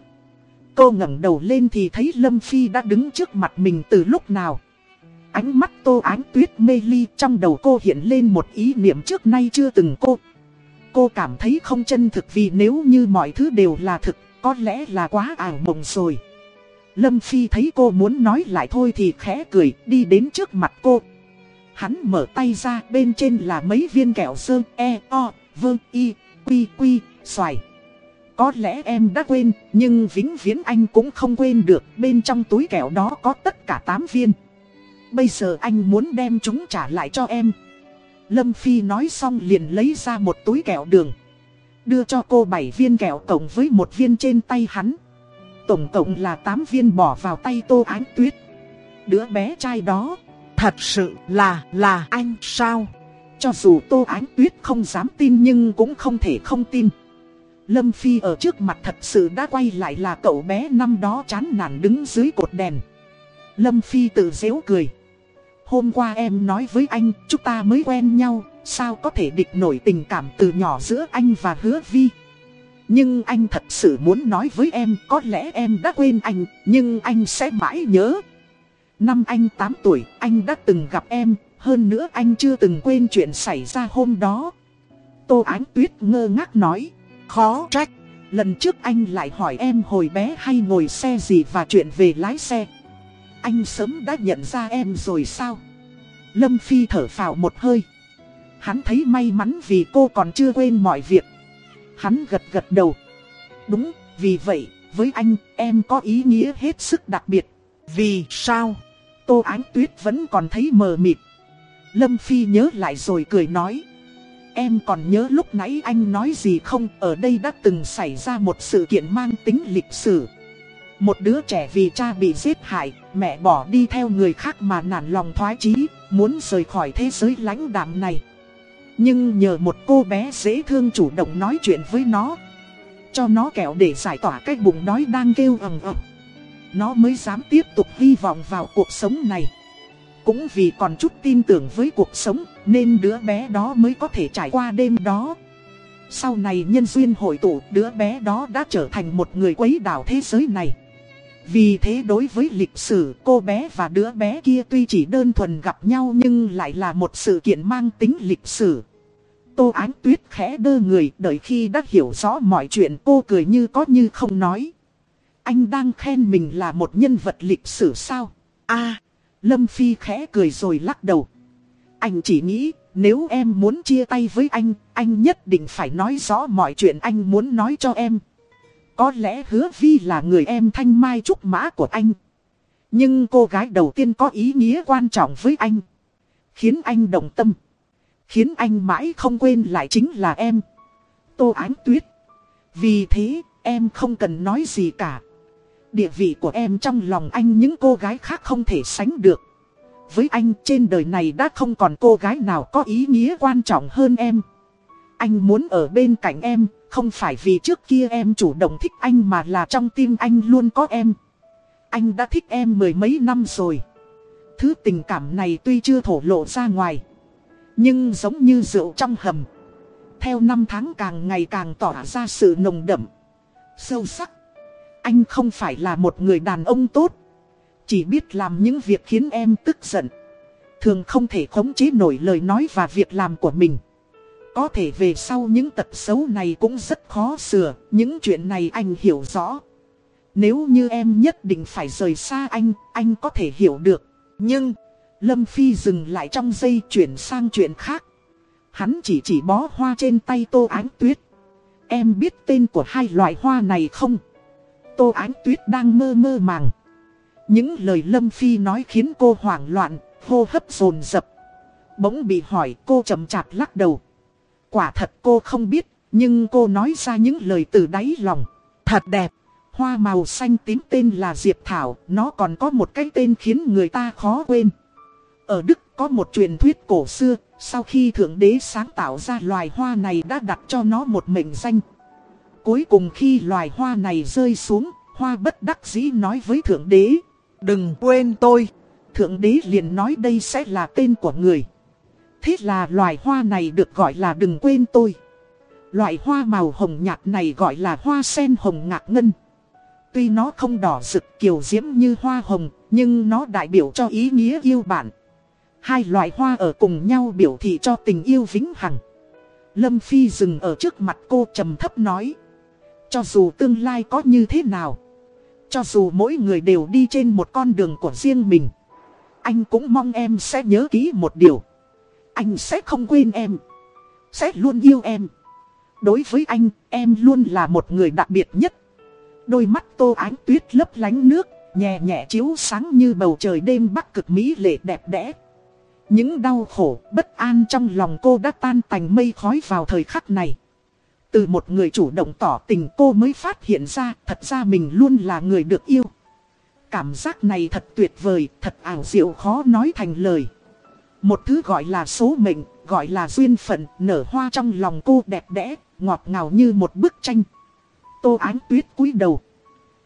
Cô ngẩng đầu lên thì thấy Lâm Phi đã đứng trước mặt mình từ lúc nào Ánh mắt Tô Ánh Tuyết mê ly trong đầu cô hiện lên một ý niệm trước nay chưa từng cô Cô cảm thấy không chân thực vì nếu như mọi thứ đều là thực Có lẽ là quá ảo mộng rồi Lâm Phi thấy cô muốn nói lại thôi thì khẽ cười đi đến trước mặt cô Hắn mở tay ra bên trên là mấy viên kẹo sơn e, o, vương y, quy, quy, xoài. Có lẽ em đã quên, nhưng vĩnh viễn anh cũng không quên được bên trong túi kẹo đó có tất cả 8 viên. Bây giờ anh muốn đem chúng trả lại cho em. Lâm Phi nói xong liền lấy ra một túi kẹo đường. Đưa cho cô 7 viên kẹo cộng với một viên trên tay hắn. Tổng cộng là 8 viên bỏ vào tay tô ánh tuyết. Đứa bé trai đó Thật sự là, là anh sao? Cho dù Tô Ánh Tuyết không dám tin nhưng cũng không thể không tin. Lâm Phi ở trước mặt thật sự đã quay lại là cậu bé năm đó chán nản đứng dưới cột đèn. Lâm Phi tự dễu cười. Hôm qua em nói với anh, chúng ta mới quen nhau, sao có thể địch nổi tình cảm từ nhỏ giữa anh và hứa vi. Nhưng anh thật sự muốn nói với em, có lẽ em đã quên anh, nhưng anh sẽ mãi nhớ. Năm anh 8 tuổi, anh đã từng gặp em, hơn nữa anh chưa từng quên chuyện xảy ra hôm đó. Tô Ánh Tuyết ngơ ngác nói, khó trách, lần trước anh lại hỏi em hồi bé hay ngồi xe gì và chuyện về lái xe. Anh sớm đã nhận ra em rồi sao? Lâm Phi thở phào một hơi. Hắn thấy may mắn vì cô còn chưa quên mọi việc. Hắn gật gật đầu. Đúng, vì vậy, với anh, em có ý nghĩa hết sức đặc biệt. Vì sao? Tô Ánh Tuyết vẫn còn thấy mờ mịt. Lâm Phi nhớ lại rồi cười nói. Em còn nhớ lúc nãy anh nói gì không Ở đây đã từng xảy ra một sự kiện mang tính lịch sử một đứa trẻ vì cha bị giết hại, Mẹ bỏ đi theo người khác mà nản lòng thoái chí, Muốn rời khỏi thế giới lãnh đạm này Nhưng nhờ một cô bé dễ thương chủ động nói chuyện với nó, Cho nó kẹo để giải tỏa cái bụng đói đang kêu ầm ầm Nó mới dám tiếp tục hy vọng vào cuộc sống này cũng vì còn chút tin tưởng với cuộc sống, nên đứa bé đó mới có thể trải qua đêm đó. Sau này nhân duyên hội tụ, đứa bé đó đã trở thành một người quấy đảo thế giới này. Vì thế đối với lịch sử cô bé và đứa bé kia tuy chỉ đơn thuần gặp nhau nhưng lại là một sự kiện mang tính lịch sử. Tô Ánh Tuyết khẽ đơ người đợi khi đã hiểu rõ mọi chuyện cô cười như có như không nói. Anh đang khen mình là một nhân vật lịch sử sao? a Lâm Phi khẽ cười rồi lắc đầu. Anh chỉ nghĩ nếu em muốn chia tay với anh, anh nhất định phải nói rõ mọi chuyện anh muốn nói cho em. Có lẽ hứa vi là người em thanh mai trúc mã của anh. Nhưng cô gái đầu tiên có ý nghĩa quan trọng với anh. Khiến anh động tâm. Khiến anh mãi không quên lại chính là em. Tô Ánh Tuyết. Vì thế, em không cần nói gì cả. Địa vị của em trong lòng anh những cô gái khác không thể sánh được. Với anh trên đời này đã không còn cô gái nào có ý nghĩa quan trọng hơn em. Anh muốn ở bên cạnh em, không phải vì trước kia em chủ động thích anh mà là trong tim anh luôn có em. Anh đã thích em mười mấy năm rồi. Thứ tình cảm này tuy chưa thổ lộ ra ngoài. Nhưng giống như rượu trong hầm. Theo năm tháng càng ngày càng tỏa ra sự nồng đậm. Sâu sắc. Anh không phải là một người đàn ông tốt. Chỉ biết làm những việc khiến em tức giận. Thường không thể khống chế nổi lời nói và việc làm của mình. Có thể về sau những tật xấu này cũng rất khó sửa, những chuyện này anh hiểu rõ. Nếu như em nhất định phải rời xa anh, anh có thể hiểu được. Nhưng, Lâm Phi dừng lại trong giây chuyển sang chuyện khác. Hắn chỉ chỉ bó hoa trên tay tô ánh tuyết. Em biết tên của hai loại hoa này không? Tô Ánh Tuyết đang mơ mơ màng. Những lời Lâm Phi nói khiến cô hoảng loạn, hô hấp dồn dập. Bỗng bị hỏi cô chậm chạp lắc đầu. Quả thật cô không biết, nhưng cô nói ra những lời từ đáy lòng. Thật đẹp, hoa màu xanh tím tên là Diệp Thảo, nó còn có một cái tên khiến người ta khó quên. Ở Đức có một truyền thuyết cổ xưa, sau khi Thượng Đế sáng tạo ra loài hoa này đã đặt cho nó một mệnh danh. Cuối cùng khi loài hoa này rơi xuống, hoa bất đắc dĩ nói với Thượng Đế. Đừng quên tôi. Thượng Đế liền nói đây sẽ là tên của người. Thế là loài hoa này được gọi là đừng quên tôi. Loại hoa màu hồng nhạt này gọi là hoa sen hồng ngạc ngân. Tuy nó không đỏ rực kiều diễm như hoa hồng, nhưng nó đại biểu cho ý nghĩa yêu bạn. Hai loại hoa ở cùng nhau biểu thị cho tình yêu vĩnh hằng. Lâm Phi dừng ở trước mặt cô trầm thấp nói. Cho dù tương lai có như thế nào Cho dù mỗi người đều đi trên một con đường của riêng mình Anh cũng mong em sẽ nhớ kỹ một điều anh sẽ không quên em. Sẽ luôn yêu em. Đối với anh, em luôn là một người đặc biệt nhất. Đôi mắt tô ánh tuyết lấp lánh nước Nhẹ nhẹ chiếu sáng như bầu trời đêm bắc cực mỹ lệ đẹp đẽ. Những đau khổ, bất an trong lòng cô đã tan tành mây khói vào thời khắc này. Từ một người chủ động tỏ tình cô mới phát hiện ra thật ra mình luôn là người được yêu. Cảm giác này thật tuyệt vời, thật ảo diệu khó nói thành lời. Một thứ gọi là số mệnh, gọi là duyên phận, nở hoa trong lòng cô đẹp đẽ, ngọt ngào như một bức tranh. Tô ánh tuyết cúi đầu.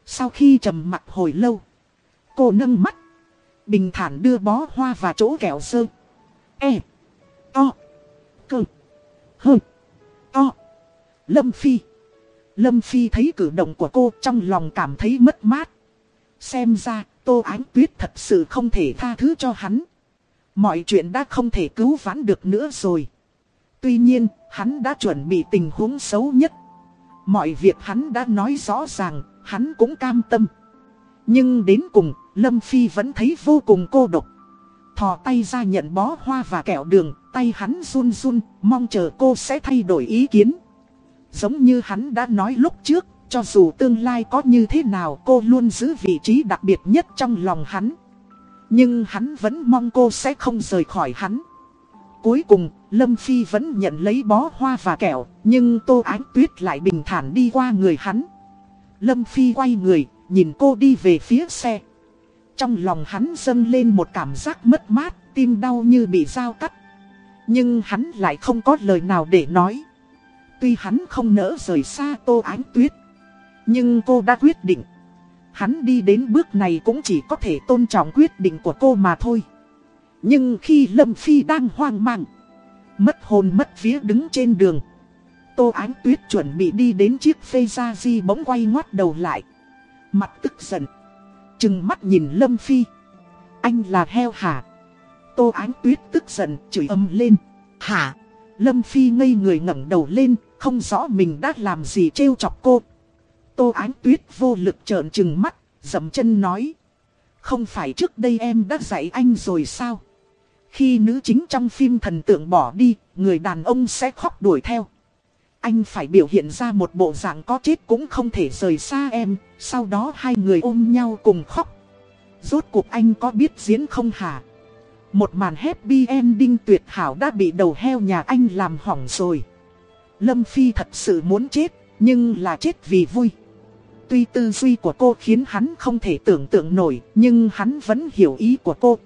Sau khi trầm mặt hồi lâu, cô nâng mắt. Bình thản đưa bó hoa vào chỗ kẹo sơ. E. To. Cơ. Hơn. To. Lâm Phi. Lâm Phi thấy cử động của cô trong lòng cảm thấy mất mát. Xem ra, Tô Ánh Tuyết thật sự không thể tha thứ cho hắn. Mọi chuyện đã không thể cứu vãn được nữa rồi. Tuy nhiên, hắn đã chuẩn bị tình huống xấu nhất. Mọi việc hắn đã nói rõ ràng, hắn cũng cam tâm. Nhưng đến cùng, Lâm Phi vẫn thấy vô cùng cô độc. Thò tay ra nhận bó hoa và kẹo đường, tay hắn run run, mong chờ cô sẽ thay đổi ý kiến. Giống như hắn đã nói lúc trước, cho dù tương lai có như thế nào cô luôn giữ vị trí đặc biệt nhất trong lòng hắn. Nhưng hắn vẫn mong cô sẽ không rời khỏi hắn. Cuối cùng, Lâm Phi vẫn nhận lấy bó hoa và kẹo, nhưng Tô Ánh Tuyết lại bình thản đi qua người hắn. Lâm Phi quay người, nhìn cô đi về phía xe. Trong lòng hắn dâng lên một cảm giác mất mát, tim đau như bị dao cắt. Nhưng hắn lại không có lời nào để nói. Tuy hắn không nỡ rời xa Tô Ánh Tuyết, nhưng cô đã quyết định. Hắn đi đến bước này cũng chỉ có thể tôn trọng quyết định của cô mà thôi. Nhưng khi Lâm Phi đang hoang mang, mất hồn mất vía đứng trên đường. Tô Ánh Tuyết chuẩn bị đi đến chiếc phê gia di bỗng quay ngoắt đầu lại. Mặt tức giận. Chừng mắt nhìn Lâm Phi. Anh là heo hả? Tô Ánh Tuyết tức giận chửi âm lên. Hả? Lâm Phi ngây người ngẩng đầu lên, không rõ mình đã làm gì trêu chọc cô. Tô Ánh Tuyết vô lực trợn trừng mắt, dầm chân nói. Không phải trước đây em đã dạy anh rồi sao? Khi nữ chính trong phim thần tượng bỏ đi, người đàn ông sẽ khóc đuổi theo. Anh phải biểu hiện ra một bộ dạng có chết cũng không thể rời xa em, sau đó hai người ôm nhau cùng khóc. Rốt cuộc anh có biết diễn không hả? Một màn happy ending tuyệt hảo đã bị đầu heo nhà anh làm hỏng rồi. Lâm Phi thật sự muốn chết, nhưng là chết vì vui. Tuy tư duy của cô khiến hắn không thể tưởng tượng nổi, nhưng hắn vẫn hiểu ý của cô.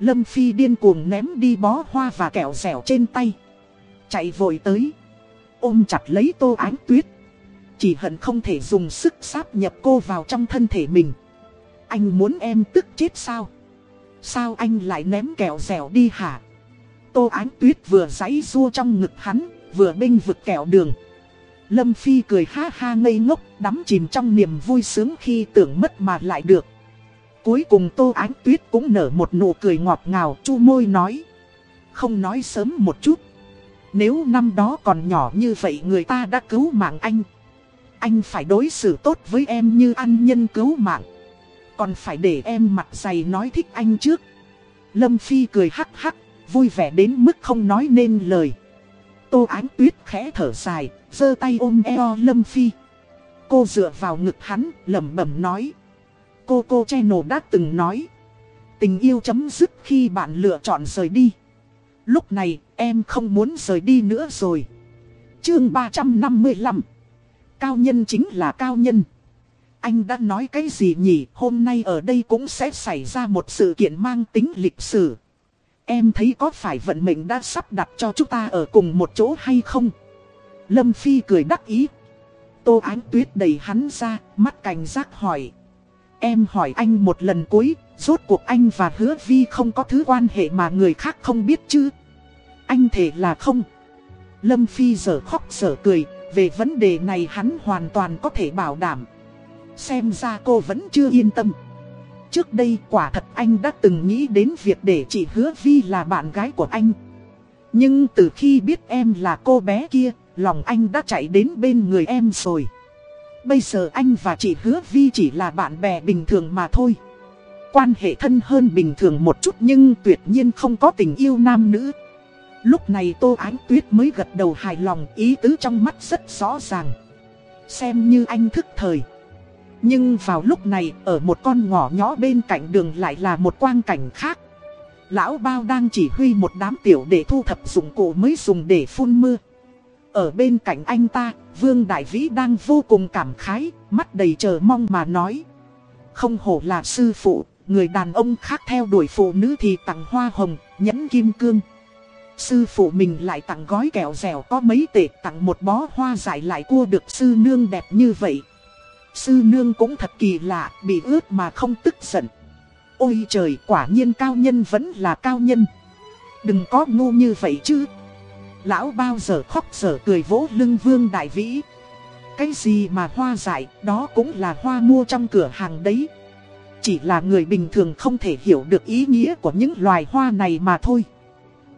Lâm Phi điên cuồng ném đi bó hoa và kẹo dẻo trên tay. Chạy vội tới. Ôm chặt lấy tô ánh tuyết. Chỉ hận không thể dùng sức sáp nhập cô vào trong thân thể mình. Anh muốn em tức chết sao? Sao anh lại ném kẹo dẻo đi hả? Tô ánh tuyết vừa giãy rua trong ngực hắn, vừa binh vực kẹo đường. Lâm Phi cười ha ha ngây ngốc, đắm chìm trong niềm vui sướng khi tưởng mất mà lại được. Cuối cùng Tô Ánh Tuyết cũng nở một nụ cười ngọt ngào chu môi nói. Không nói sớm một chút. Nếu năm đó còn nhỏ như vậy người ta đã cứu mạng anh. Anh phải đối xử tốt với em như ăn nhân cứu mạng. Còn phải để em mặt dày nói thích anh trước. Lâm Phi cười hắc hắc, vui vẻ đến mức không nói nên lời. Tô Ánh Tuyết khẽ thở dài, giơ tay ôm eo Lâm Phi. Cô dựa vào ngực hắn, lẩm bẩm nói cô cô Channel đã từng nói. Tình yêu chấm dứt khi bạn lựa chọn rời đi. Lúc này em không muốn rời đi nữa rồi. Chương 355 Cao nhân chính là cao nhân. Anh đã nói cái gì nhỉ? Hôm nay ở đây cũng sẽ xảy ra một sự kiện mang tính lịch sử. Em thấy có phải vận mệnh đã sắp đặt cho chúng ta ở cùng một chỗ hay không? Lâm Phi cười đắc ý. Tô Ánh Tuyết đẩy hắn ra, mắt cảnh giác hỏi. Em hỏi anh một lần cuối, rốt cuộc anh và hứa vi không có thứ quan hệ mà người khác không biết chứ? Anh thể là không? Lâm Phi giờ khóc giờ cười, về vấn đề này hắn hoàn toàn có thể bảo đảm. Xem ra cô vẫn chưa yên tâm. Trước đây quả thật anh đã từng nghĩ đến việc để chị hứa vi là bạn gái của anh. Nhưng từ khi biết em là cô bé kia, lòng anh đã chạy đến bên người em rồi. Bây giờ anh và chị Hứa Vi chỉ là bạn bè bình thường mà thôi. Quan hệ thân hơn bình thường một chút nhưng tuyệt nhiên không có tình yêu nam nữ. Lúc này Tô Ánh Tuyết mới gật đầu hài lòng, ý tứ trong mắt rất rõ ràng. Xem như anh thức thời. Nhưng vào lúc này, ở một con ngõ nhỏ bên cạnh đường lại là một quang cảnh khác. Lão Bao đang chỉ huy một đám tiểu để thu thập dụng cụ mới dùng để phun mưa. Ở bên cạnh anh ta, Vương Đại Vĩ đang vô cùng cảm khái, mắt đầy chờ mong mà nói. Không hổ là sư phụ, người đàn ông khác theo đuổi phụ nữ thì tặng hoa hồng, nhẫn kim cương. Sư phụ mình lại tặng gói kẹo dẻo có mấy tệ tặng một bó hoa giải lại cua được sư nương đẹp như vậy. Sư nương cũng thật kỳ lạ, bị ướt mà không tức giận. Ôi trời, quả nhiên cao nhân vẫn là cao nhân. Đừng có ngu như vậy chứ. Lão bao giờ khóc giờ cười vỗ lưng vương đại vĩ. Cái gì mà hoa dại, đó cũng là hoa mua trong cửa hàng đấy. Chỉ là người bình thường không thể hiểu được ý nghĩa của những loài hoa này mà thôi.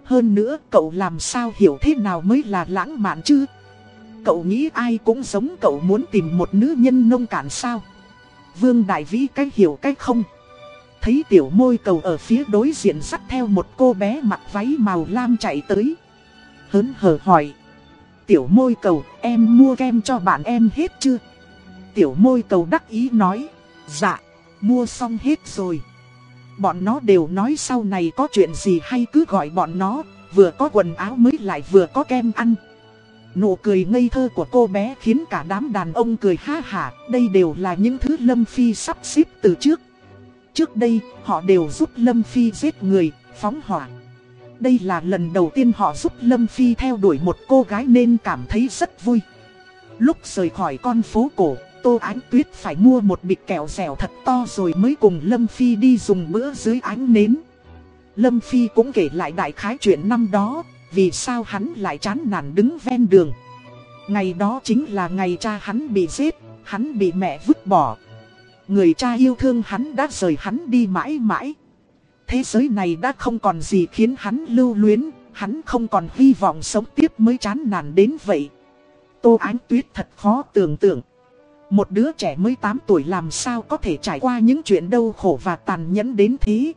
Hơn nữa, cậu làm sao hiểu thế nào mới là lãng mạn chứ? Cậu nghĩ ai cũng giống cậu muốn tìm một nữ nhân nông cạn sao? Vương Đại Vĩ cách hiểu cách không? Thấy tiểu môi cầu ở phía đối diện dắt theo một cô bé mặc váy màu lam chạy tới hớn hở hỏi. Tiểu môi cầu, em mua kem cho bạn em hết chưa? Tiểu môi cầu đắc ý nói. Dạ, mua xong hết rồi. Bọn nó đều nói sau này có chuyện gì hay cứ gọi bọn nó, vừa có quần áo mới lại vừa có kem ăn. Nụ cười ngây thơ của cô bé khiến cả đám đàn ông cười ha hả, đây đều là những thứ Lâm Phi sắp xếp từ trước. Trước đây, họ đều giúp Lâm Phi giết người, phóng hỏa. Đây là lần đầu tiên họ giúp Lâm Phi theo đuổi một cô gái nên cảm thấy rất vui. Lúc rời khỏi con phố cổ, Tô Ánh Tuyết phải mua một bịch kẹo dẻo thật to rồi mới cùng Lâm Phi đi dùng bữa dưới ánh nến. Lâm Phi cũng kể lại đại khái chuyện năm đó, vì sao hắn lại chán nản đứng ven đường. Ngày đó chính là ngày cha hắn bị giết, hắn bị mẹ vứt bỏ. Người cha yêu thương hắn đã rời hắn đi mãi mãi. Thế giới này đã không còn gì khiến hắn lưu luyến, hắn không còn hy vọng sống tiếp mới chán nản đến vậy. Tô Ánh Tuyết thật khó tưởng tượng. Một đứa trẻ mới 8 tuổi làm sao có thể trải qua những chuyện đau khổ và tàn nhẫn đến thế.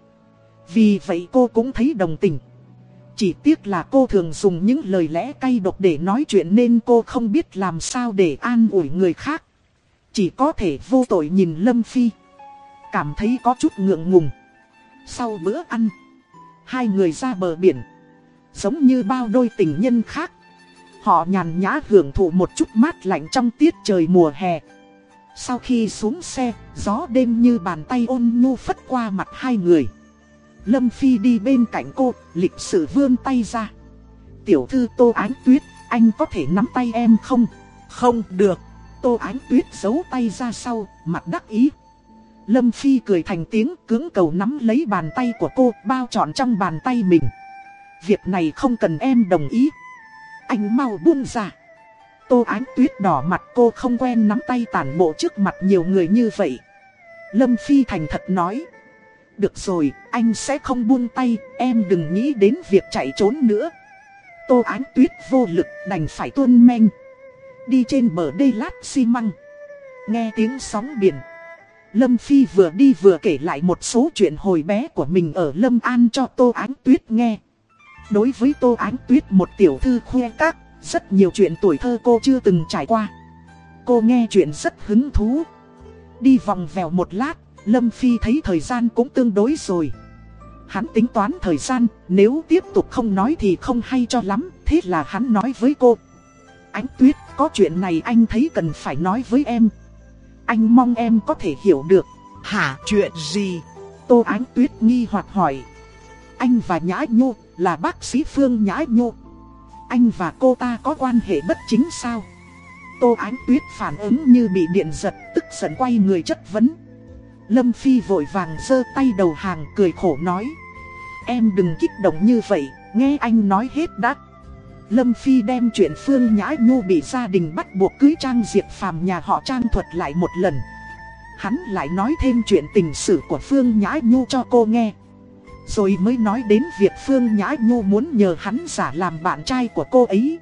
Vì vậy cô cũng thấy đồng tình. Chỉ tiếc là cô thường dùng những lời lẽ cay độc để nói chuyện nên cô không biết làm sao để an ủi người khác. Chỉ có thể vô tội nhìn Lâm Phi. Cảm thấy có chút ngượng ngùng. Sau bữa ăn, hai người ra bờ biển. Giống như bao đôi tình nhân khác. Họ nhàn nhã hưởng thụ một chút mát lạnh trong tiết trời mùa hè. Sau khi xuống xe, gió đêm như bàn tay ôn nhu phất qua mặt hai người. Lâm Phi đi bên cạnh cô, lịch sự vươn tay ra. Tiểu thư Tô Ánh Tuyết, anh có thể nắm tay em không? Không được. Tô Ánh Tuyết giấu tay ra sau, mặt đắc ý. Lâm Phi cười thành tiếng cưỡng cầu nắm lấy bàn tay của cô, bao trọn trong bàn tay mình. Việc này không cần em đồng ý. Anh mau buông ra. Tô Ánh Tuyết đỏ mặt cô không quen nắm tay tản bộ trước mặt nhiều người như vậy. Lâm Phi thành thật nói. Được rồi, anh sẽ không buông tay, em đừng nghĩ đến việc chạy trốn nữa. Tô Ánh Tuyết vô lực đành phải tuôn men. Đi trên bờ đê lát xi măng. Nghe tiếng sóng biển. Lâm Phi vừa đi vừa kể lại một số chuyện hồi bé của mình ở Lâm An cho Tô Ánh Tuyết nghe. Đối với Tô Ánh Tuyết một tiểu thư khoe các, rất nhiều chuyện tuổi thơ cô chưa từng trải qua. Cô nghe chuyện rất hứng thú. Đi vòng vèo một lát, Lâm Phi thấy thời gian cũng tương đối rồi. Hắn tính toán thời gian, nếu tiếp tục không nói thì không hay cho lắm, thế là hắn nói với cô. Ánh Tuyết, có chuyện này anh thấy cần phải nói với em. Anh mong em có thể hiểu được. Hả chuyện gì? Tô Ánh Tuyết nghi hoặc hỏi. Anh và Nhã Nhô là bác sĩ Phương Nhã Nhô. Anh và cô ta có quan hệ bất chính sao? Tô Ánh Tuyết phản ứng như bị điện giật, tức giận quay người chất vấn. Lâm Phi vội vàng giơ tay đầu hàng cười khổ nói. Em đừng kích động như vậy, nghe anh nói hết đã. Lâm Phi đem chuyện Phương Nhã Nhu bị gia đình bắt buộc cưới Trang Diệp Phàm nhà họ Trang thuật lại một lần. Hắn lại nói thêm chuyện tình sử của Phương Nhã Nhu cho cô nghe. Rồi mới nói đến việc Phương Nhã Nhu muốn nhờ hắn giả làm bạn trai của cô ấy.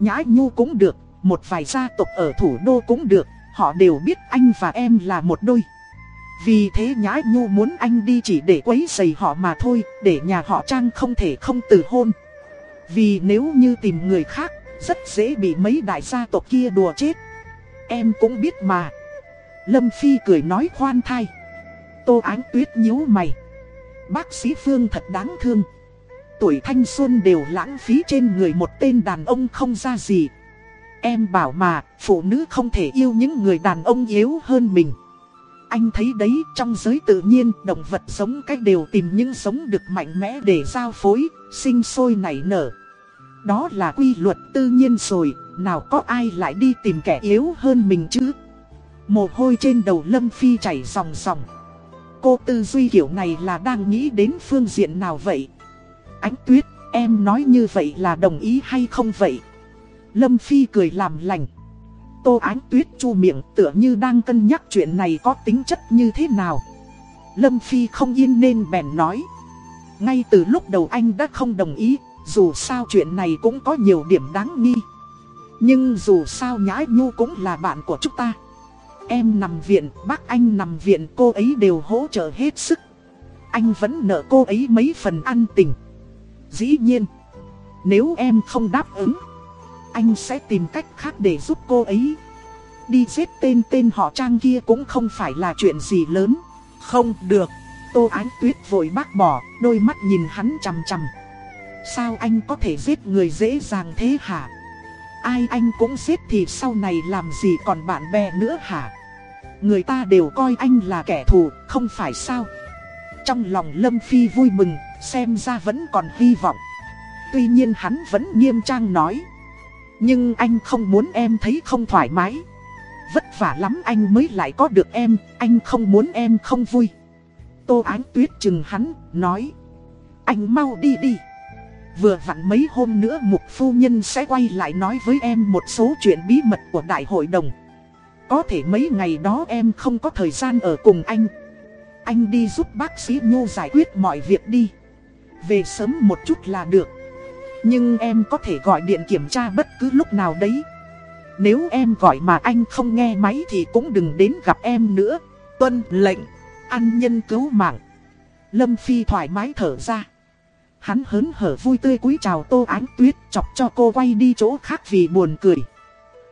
Nhã Nhu cũng được, một vài gia tộc ở thủ đô cũng được, họ đều biết anh và em là một đôi. Vì thế Nhã Nhu muốn anh đi chỉ để quấy giày họ mà thôi, để nhà họ Trang không thể không từ hôn. Vì nếu như tìm người khác, rất dễ bị mấy đại gia tộc kia đùa chết. Em cũng biết mà. Lâm Phi cười nói khoan thai. Tô Ánh Tuyết nhíu mày. Bác sĩ Phương thật đáng thương. Tuổi thanh xuân đều lãng phí trên người một tên đàn ông không ra gì. Em bảo mà, phụ nữ không thể yêu những người đàn ông yếu hơn mình. Anh thấy đấy, trong giới tự nhiên, động vật sống cách đều tìm những sống được mạnh mẽ để giao phối, sinh sôi nảy nở. Đó là quy luật tự nhiên rồi, nào có ai lại đi tìm kẻ yếu hơn mình chứ? Mồ hôi trên đầu Lâm Phi chảy ròng ròng. Cô tư duy kiểu này là đang nghĩ đến phương diện nào vậy? Ánh tuyết, em nói như vậy là đồng ý hay không vậy? Lâm Phi cười làm lành. Tô Ánh Tuyết chu miệng tựa như đang cân nhắc chuyện này có tính chất như thế nào. Lâm Phi không yên nên bèn nói. Ngay từ lúc đầu anh đã không đồng ý, dù sao chuyện này cũng có nhiều điểm đáng nghi. Nhưng dù sao Nhã Nhu cũng là bạn của chúng ta. Em nằm viện, bác anh nằm viện cô ấy đều hỗ trợ hết sức. Anh vẫn nợ cô ấy mấy phần ăn tình. Dĩ nhiên, nếu em không đáp ứng, anh sẽ tìm cách khác để giúp cô ấy. Đi giết tên tên họ trang kia cũng không phải là chuyện gì lớn. Không được. Tô Ánh Tuyết vội bác bỏ, đôi mắt nhìn hắn chằm chằm. Sao anh có thể giết người dễ dàng thế hả? Ai anh cũng giết thì sau này làm gì còn bạn bè nữa hả? Người ta đều coi anh là kẻ thù, không phải sao? Trong lòng Lâm Phi vui mừng, xem ra vẫn còn hy vọng. Tuy nhiên hắn vẫn nghiêm trang nói. Nhưng anh không muốn em thấy không thoải mái. Vất vả lắm anh mới lại có được em, anh không muốn em không vui. Tô Ánh Tuyết chừng hắn, nói. Anh mau đi đi. Vừa vặn mấy hôm nữa mục phu nhân sẽ quay lại nói với em một số chuyện bí mật của đại hội đồng. Có thể mấy ngày đó em không có thời gian ở cùng anh. Anh đi giúp bác sĩ Nhu giải quyết mọi việc đi. Về sớm một chút là được. Nhưng em có thể gọi điện kiểm tra bất cứ lúc nào đấy. Nếu em gọi mà anh không nghe máy thì cũng đừng đến gặp em nữa. Tuân lệnh, ăn nhân cứu mạng. Lâm Phi thoải mái thở ra. Hắn hớn hở vui tươi cúi chào Tô Ánh Tuyết chọc cho cô quay đi chỗ khác vì buồn cười.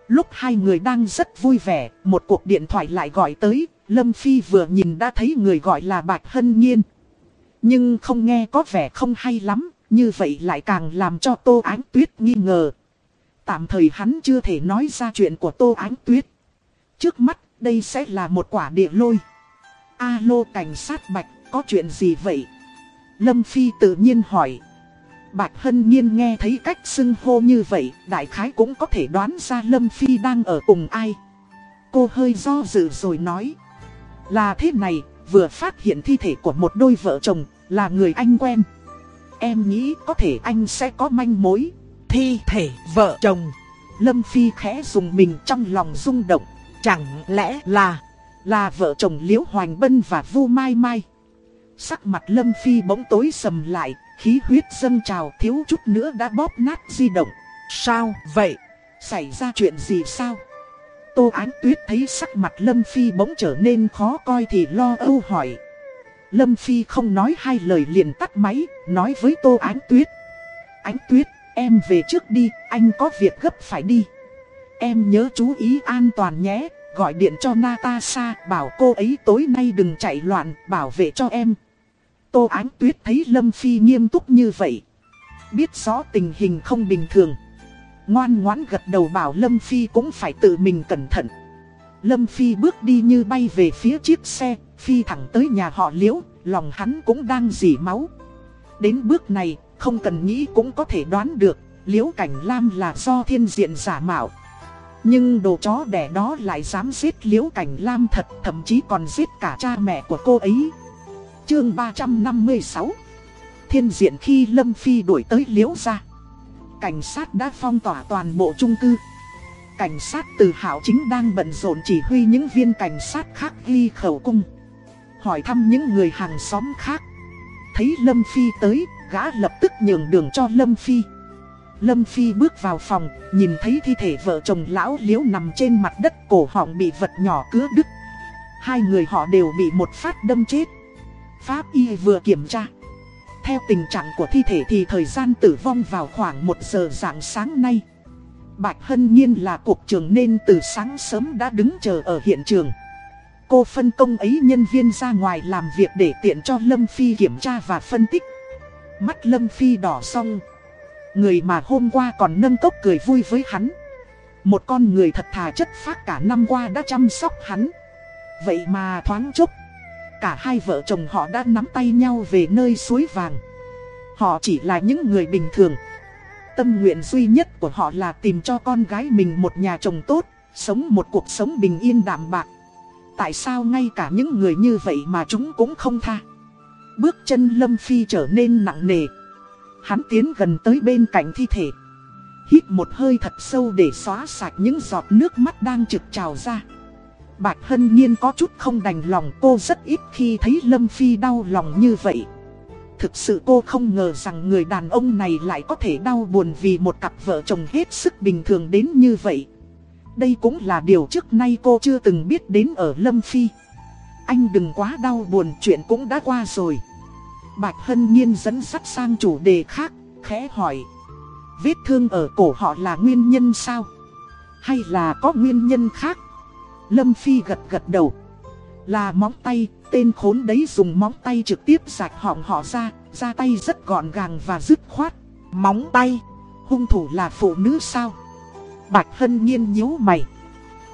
Lúc hai người đang rất vui vẻ, một cuộc điện thoại lại gọi tới, Lâm Phi vừa nhìn đã thấy người gọi là Bạch Hân Nhiên. Nhưng không nghe có vẻ không hay lắm, như vậy lại càng làm cho Tô Ánh Tuyết nghi ngờ. Tạm thời hắn chưa thể nói ra chuyện của Tô Ánh Tuyết. Trước mắt, đây sẽ là một quả địa lôi. Alo cảnh sát Bạch, có chuyện gì vậy? Lâm Phi tự nhiên hỏi. Bạch Hân Nhiên nghe thấy cách xưng hô như vậy, đại khái cũng có thể đoán ra Lâm Phi đang ở cùng ai. Cô hơi do dự rồi nói. Là thế này, vừa phát hiện thi thể của một đôi vợ chồng, là người anh quen. Em nghĩ có thể anh sẽ có manh mối. Thi thể vợ chồng. Lâm Phi khẽ dùng mình trong lòng rung động. Chẳng lẽ là... Là vợ chồng Liễu Hoành Bân và Vu Mai Mai. Sắc mặt Lâm Phi bỗng tối sầm lại, khí huyết dâng trào thiếu chút nữa đã bóp nát di động. Sao vậy? Xảy ra chuyện gì sao? Tô Ánh Tuyết thấy sắc mặt Lâm Phi bỗng trở nên khó coi thì lo âu hỏi. Lâm Phi không nói hai lời liền tắt máy, nói với Tô Ánh Tuyết. Ánh Tuyết, em về trước đi, anh có việc gấp phải đi. Em nhớ chú ý an toàn nhé, gọi điện cho Natasha, bảo cô ấy tối nay đừng chạy loạn, bảo vệ cho em. Tô Ánh Tuyết thấy Lâm Phi nghiêm túc như vậy. Biết rõ tình hình không bình thường. Ngoan ngoãn gật đầu bảo Lâm Phi cũng phải tự mình cẩn thận. Lâm Phi bước đi như bay về phía chiếc xe, Phi thẳng tới nhà họ Liễu, lòng hắn cũng đang dỉ máu. Đến bước này, không cần nghĩ cũng có thể đoán được, Liễu Cảnh Lam là do thiên diện giả mạo. Nhưng đồ chó đẻ đó lại dám giết Liễu Cảnh Lam thật, thậm chí còn giết cả cha mẹ của cô ấy. Chương 356 Thiên diện khi Lâm Phi đuổi tới Liễu ra. Cảnh sát đã phong tỏa toàn bộ trung cư. Cảnh sát từ Hảo chính đang bận rộn chỉ huy những viên cảnh sát khác ghi khẩu cung. Hỏi thăm những người hàng xóm khác. Thấy Lâm Phi tới, gã lập tức nhường đường cho Lâm Phi. Lâm Phi bước vào phòng, nhìn thấy thi thể vợ chồng lão liễu nằm trên mặt đất cổ họng bị vật nhỏ cứa đứt. Hai người họ đều bị một phát đâm chết. Pháp y vừa kiểm tra. Theo tình trạng của thi thể thì thời gian tử vong vào khoảng 1 giờ dạng sáng nay. Bạch Hân Nhiên là cục trưởng nên từ sáng sớm đã đứng chờ ở hiện trường. Cô phân công ấy nhân viên ra ngoài làm việc để tiện cho Lâm Phi kiểm tra và phân tích. Mắt Lâm Phi đỏ xong. Người mà hôm qua còn nâng cốc cười vui với hắn. Một con người thật thà chất phác cả năm qua đã chăm sóc hắn. Vậy mà thoáng chốc Cả hai vợ chồng họ đã nắm tay nhau về nơi suối vàng. Họ chỉ là những người bình thường. Tâm nguyện duy nhất của họ là tìm cho con gái mình một nhà chồng tốt, Sống một cuộc sống bình yên đạm bạc. Tại sao ngay cả những người như vậy mà chúng cũng không tha? Bước chân Lâm Phi trở nên nặng nề. Hắn tiến gần tới bên cạnh thi thể. Hít một hơi thật sâu để xóa sạch những giọt nước mắt đang trực trào ra. Bạch Hân Nhiên có chút không đành lòng cô rất ít khi thấy Lâm Phi đau lòng như vậy. Thực sự cô không ngờ rằng người đàn ông này lại có thể đau buồn vì một cặp vợ chồng hết sức bình thường đến như vậy. Đây cũng là điều trước nay cô chưa từng biết đến ở Lâm Phi. Anh đừng quá đau buồn chuyện cũng đã qua rồi. Bạch Hân Nhiên dẫn sắt sang chủ đề khác, khẽ hỏi. Vết thương ở cổ họ là nguyên nhân sao? Hay là có nguyên nhân khác? Lâm Phi gật gật đầu. Là móng tay, tên khốn đấy dùng móng tay trực tiếp sạch họng họ ra, ra tay rất gọn gàng và dứt khoát. móng tay. Hung thủ là phụ nữ sao? Bạch Hân Nhiên nhíu mày.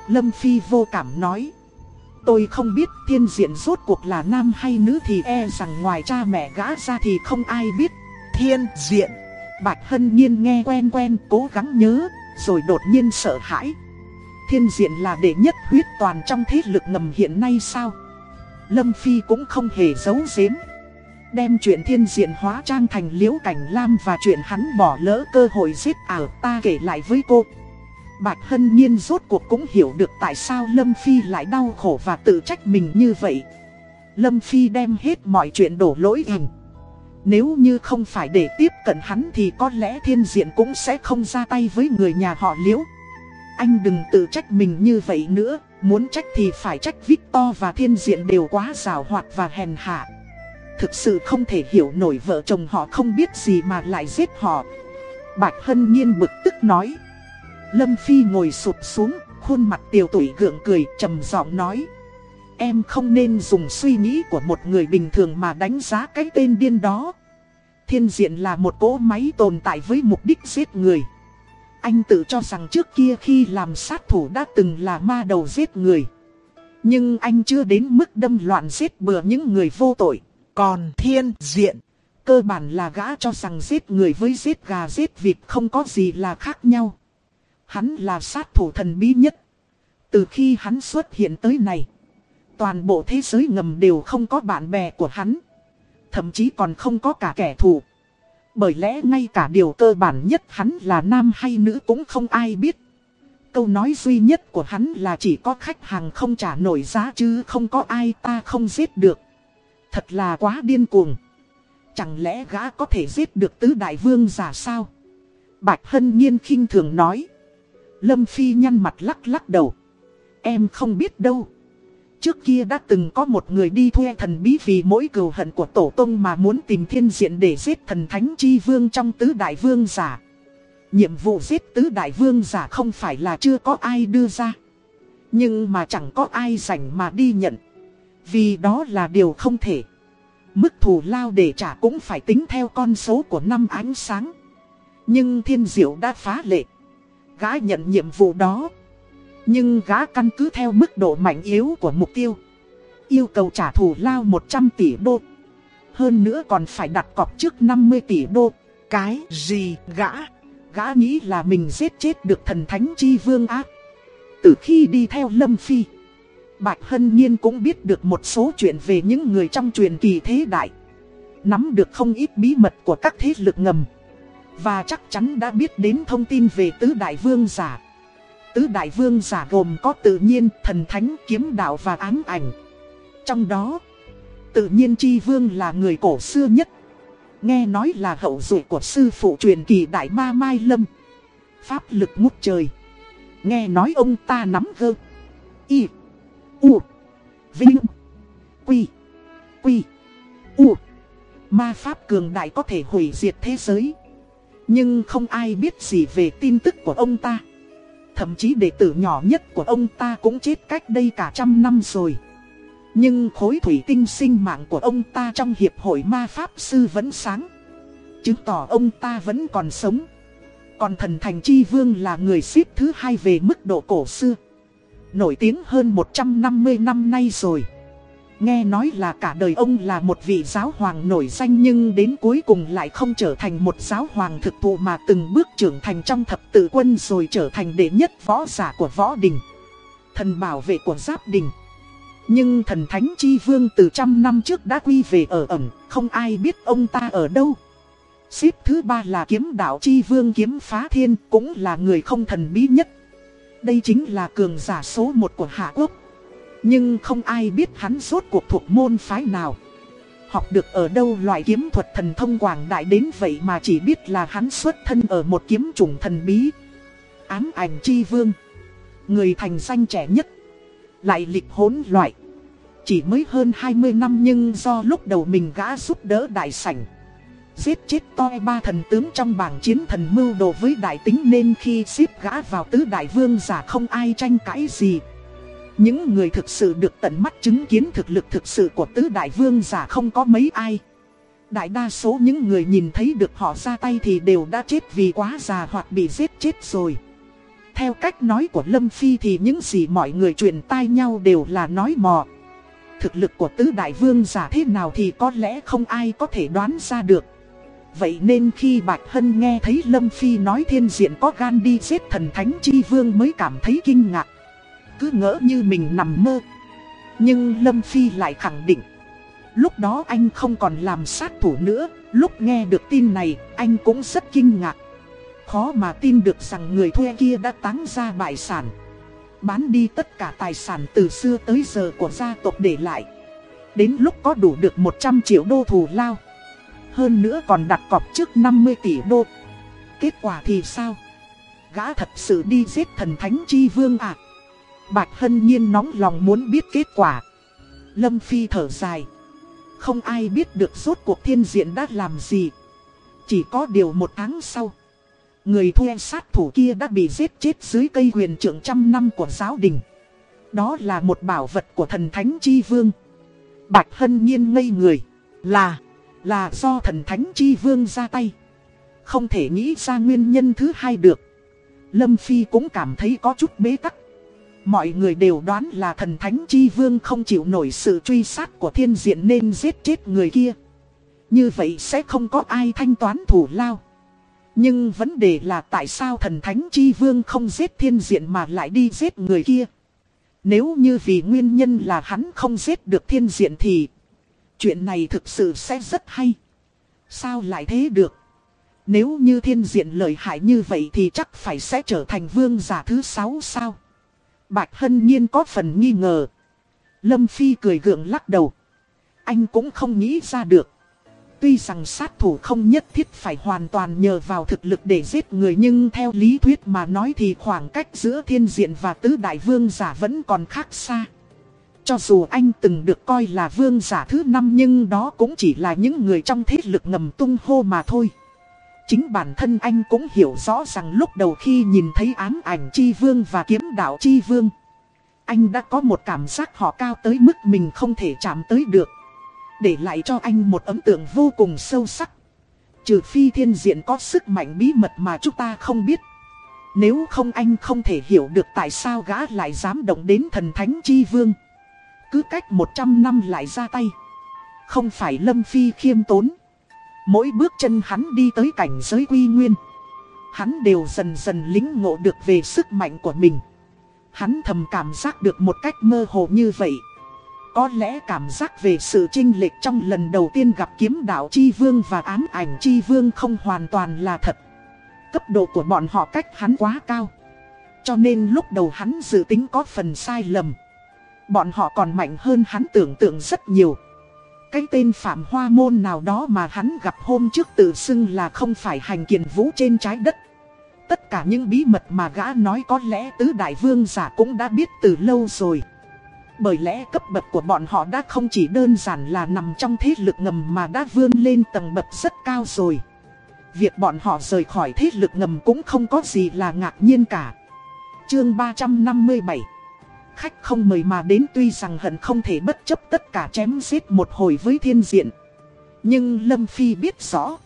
Lâm Phi vô cảm nói. Tôi không biết thiên diện rốt cuộc là nam hay nữ thì e rằng ngoài cha mẹ gã ra thì không ai biết. Thiên diện. Bạch Hân Nhiên nghe quen quen cố gắng nhớ, rồi đột nhiên sợ hãi. Thiên diện là đệ nhất huyết toàn trong thế lực ngầm hiện nay sao? Lâm Phi cũng không hề giấu giếm. Đem chuyện thiên diện hóa trang thành liễu cảnh lam và chuyện hắn bỏ lỡ cơ hội giết ảo ta kể lại với cô. Bạch Hân Nhiên rốt cuộc cũng hiểu được tại sao Lâm Phi lại đau khổ và tự trách mình như vậy. Lâm Phi đem hết mọi chuyện đổ lỗi hình. Nếu như không phải để tiếp cận hắn thì có lẽ thiên diện cũng sẽ không ra tay với người nhà họ liễu. Anh đừng tự trách mình như vậy nữa, muốn trách thì phải trách Victor và thiên diện đều quá rào hoạt và hèn hạ. Thực sự không thể hiểu nổi vợ chồng họ không biết gì mà lại giết họ. Bạch Hân Nhiên bực tức nói. Lâm Phi ngồi sụp xuống, khuôn mặt tiều tụy gượng cười, trầm giọng nói. Em không nên dùng suy nghĩ của một người bình thường mà đánh giá cái tên điên đó. Thiên diện là một cỗ máy tồn tại với mục đích giết người. Anh tự cho rằng trước kia khi làm sát thủ đã từng là ma đầu giết người. Nhưng anh chưa đến mức đâm loạn giết bừa những người vô tội. Còn thiên diện, cơ bản là gã cho rằng giết người với giết gà giết vịt không có gì là khác nhau. Hắn là sát thủ thần bí nhất. Từ khi hắn xuất hiện tới này, toàn bộ thế giới ngầm đều không có bạn bè của hắn. Thậm chí còn không có cả kẻ thù. Bởi lẽ ngay cả điều cơ bản nhất hắn là nam hay nữ cũng không ai biết. Câu nói duy nhất của hắn là chỉ có khách hàng không trả nổi giá chứ không có ai ta không giết được. Thật là quá điên cuồng. Chẳng lẽ gã có thể giết được tứ đại vương giả sao? Bạch Hân Nhiên khinh thường nói. Lâm Phi nhăn mặt lắc lắc đầu. Em không biết đâu. Trước kia đã từng có một người đi thuê thần bí vì mỗi cừu hận của tổ tông mà muốn tìm thiên diện để giết thần thánh chi vương trong tứ đại vương giả. Nhiệm vụ giết tứ đại vương giả không phải là chưa có ai đưa ra. Nhưng mà chẳng có ai rảnh mà đi nhận. Vì đó là điều không thể. Mức thù lao để trả cũng phải tính theo con số của năm ánh sáng. Nhưng thiên diệu đã phá lệ. gái nhận nhiệm vụ đó. Nhưng gã căn cứ theo mức độ mạnh yếu của mục tiêu. Yêu cầu trả thù lao 100 tỷ đô. Hơn nữa còn phải đặt cọc trước 50 tỷ đô. Cái gì gã? Gã nghĩ là mình giết chết được thần thánh chi vương ác. Từ khi đi theo Lâm Phi. Bạch Hân Nhiên cũng biết được một số chuyện về những người trong truyền kỳ thế đại. Nắm được không ít bí mật của các thế lực ngầm. Và chắc chắn đã biết đến thông tin về tứ đại vương giả. Tứ đại vương giả gồm có tự nhiên, thần thánh, kiếm đạo và ám ảnh. Trong đó, tự nhiên chi vương là người cổ xưa nhất. Nghe nói là hậu duệ của sư phụ truyền kỳ đại ma Mai Lâm. Pháp lực ngút trời. Nghe nói ông ta nắm gơ. Y. U. Vinh. Quy. Quy. U. Ma pháp cường đại có thể hủy diệt thế giới. Nhưng không ai biết gì về tin tức của ông ta. Thậm chí đệ tử nhỏ nhất của ông ta cũng chết cách đây cả trăm năm rồi. Nhưng khối thủy tinh sinh mạng của ông ta trong hiệp hội ma pháp sư vẫn sáng. Chứng tỏ ông ta vẫn còn sống. Còn thần thành chi vương là người xếp thứ hai về mức độ cổ xưa. Nổi tiếng hơn 150 năm nay rồi. Nghe nói là cả đời ông là một vị giáo hoàng nổi danh nhưng đến cuối cùng lại không trở thành một giáo hoàng thực thụ mà từng bước trưởng thành trong thập tự quân rồi trở thành đệ nhất võ giả của võ đình. Thần bảo vệ của giáp đình. Nhưng thần thánh chi vương từ trăm năm trước đã quy về ở ẩn, không ai biết ông ta ở đâu. Xếp thứ ba là kiếm đạo chi vương kiếm phá thiên, cũng là người không thần bí nhất. Đây chính là cường giả số một của Hạ Quốc. Nhưng không ai biết hắn rốt cuộc thuộc môn phái nào. Học được ở đâu loại kiếm thuật thần thông quảng đại đến vậy mà chỉ biết là hắn xuất thân ở một kiếm chủng thần bí. Ám ảnh chi vương. Người thành danh trẻ nhất. Lại lịch hỗn loại. Chỉ mới hơn 20 năm nhưng do lúc đầu mình gã giúp đỡ đại sảnh. Giết chết toi ba thần tướng trong bảng chiến thần mưu đồ với đại tính nên khi xếp gã vào tứ đại vương giả không ai tranh cãi gì. Những người thực sự được tận mắt chứng kiến thực lực thực sự của tứ đại vương giả không có mấy ai. Đại đa số những người nhìn thấy được họ ra tay thì đều đã chết vì quá già hoặc bị giết chết rồi. Theo cách nói của Lâm Phi thì những gì mọi người truyền tai nhau đều là nói mò. Thực lực của tứ đại vương giả thế nào thì có lẽ không ai có thể đoán ra được. Vậy nên khi Bạch Hân nghe thấy Lâm Phi nói thiên diện có gan đi giết thần thánh chi vương mới cảm thấy kinh ngạc. Cứ ngỡ như mình nằm mơ. Nhưng Lâm Phi lại khẳng định. Lúc đó anh không còn làm sát thủ nữa, lúc nghe được tin này, anh cũng rất kinh ngạc. Khó mà tin được rằng người thuê kia đã táng ra bại sản. Bán đi tất cả tài sản từ xưa tới giờ của gia tộc để lại. Đến lúc có đủ được 100 triệu đô thù lao. Hơn nữa còn đặt cọc trước 50 tỷ đô. Kết quả thì sao? Gã thật sự đi giết thần thánh chi vương à? Bạch Hân Nhiên nóng lòng muốn biết kết quả. Lâm Phi thở dài. Không ai biết được rốt cuộc thiên diện đã làm gì. Chỉ có điều một tháng sau. Người thuê sát thủ kia đã bị giết chết dưới cây huyền trưởng trăm năm của giáo đình. Đó là một bảo vật của thần thánh chi vương. Bạch Hân Nhiên ngây người. Là, là do thần thánh chi vương ra tay. Không thể nghĩ ra nguyên nhân thứ hai được. Lâm Phi cũng cảm thấy có chút bế tắc. Mọi người đều đoán là thần thánh chi vương không chịu nổi sự truy sát của thiên diện nên giết chết người kia. Như vậy sẽ không có ai thanh toán thủ lao. Nhưng vấn đề là tại sao thần thánh chi vương không giết thiên diện mà lại đi giết người kia. Nếu như vì nguyên nhân là hắn không giết được thiên diện thì chuyện này thực sự sẽ rất hay. Sao lại thế được? Nếu như thiên diện lợi hại như vậy thì chắc phải sẽ trở thành vương giả thứ sáu sao? Bạch Hân Nhiên có phần nghi ngờ. Lâm Phi cười gượng lắc đầu. Anh cũng không nghĩ ra được. Tuy rằng sát thủ không nhất thiết phải hoàn toàn nhờ vào thực lực để giết người nhưng theo lý thuyết mà nói thì khoảng cách giữa thiên diện và tứ đại vương giả vẫn còn khác xa. Cho dù anh từng được coi là vương giả thứ năm nhưng đó cũng chỉ là những người trong thế lực ngầm tung hô mà thôi. Chính bản thân anh cũng hiểu rõ rằng lúc đầu khi nhìn thấy ám ảnh chi vương và kiếm đạo chi vương. Anh đã có một cảm giác họ cao tới mức mình không thể chạm tới được. Để lại cho anh một ấn tượng vô cùng sâu sắc. Trừ phi thiên diện có sức mạnh bí mật mà chúng ta không biết. Nếu không anh không thể hiểu được tại sao gã lại dám động đến thần thánh chi vương. Cứ cách 100 năm lại ra tay. Không phải Lâm Phi khiêm tốn. Mỗi bước chân hắn đi tới cảnh giới quy nguyên. Hắn đều dần dần lính ngộ được về sức mạnh của mình. Hắn thầm cảm giác được một cách mơ hồ như vậy. Có lẽ cảm giác về sự chinh lệch trong lần đầu tiên gặp kiếm đạo chi vương và ám ảnh chi vương không hoàn toàn là thật. Cấp độ của bọn họ cách hắn quá cao. Cho nên lúc đầu hắn dự tính có phần sai lầm. Bọn họ còn mạnh hơn hắn tưởng tượng rất nhiều. Cái tên Phạm Hoa Môn nào đó mà hắn gặp hôm trước tự xưng là không phải hành kiền vũ trên trái đất. Tất cả những bí mật mà gã nói có lẽ tứ đại vương giả cũng đã biết từ lâu rồi. Bởi lẽ cấp bậc của bọn họ đã không chỉ đơn giản là nằm trong thế lực ngầm mà đã vươn lên tầng bậc rất cao rồi. Việc bọn họ rời khỏi thế lực ngầm cũng không có gì là ngạc nhiên cả. Chương 357 Khách không mời mà đến tuy rằng hận không thể bất chấp tất cả chém giết một hồi với thiên diện. Nhưng Lâm Phi biết rõ.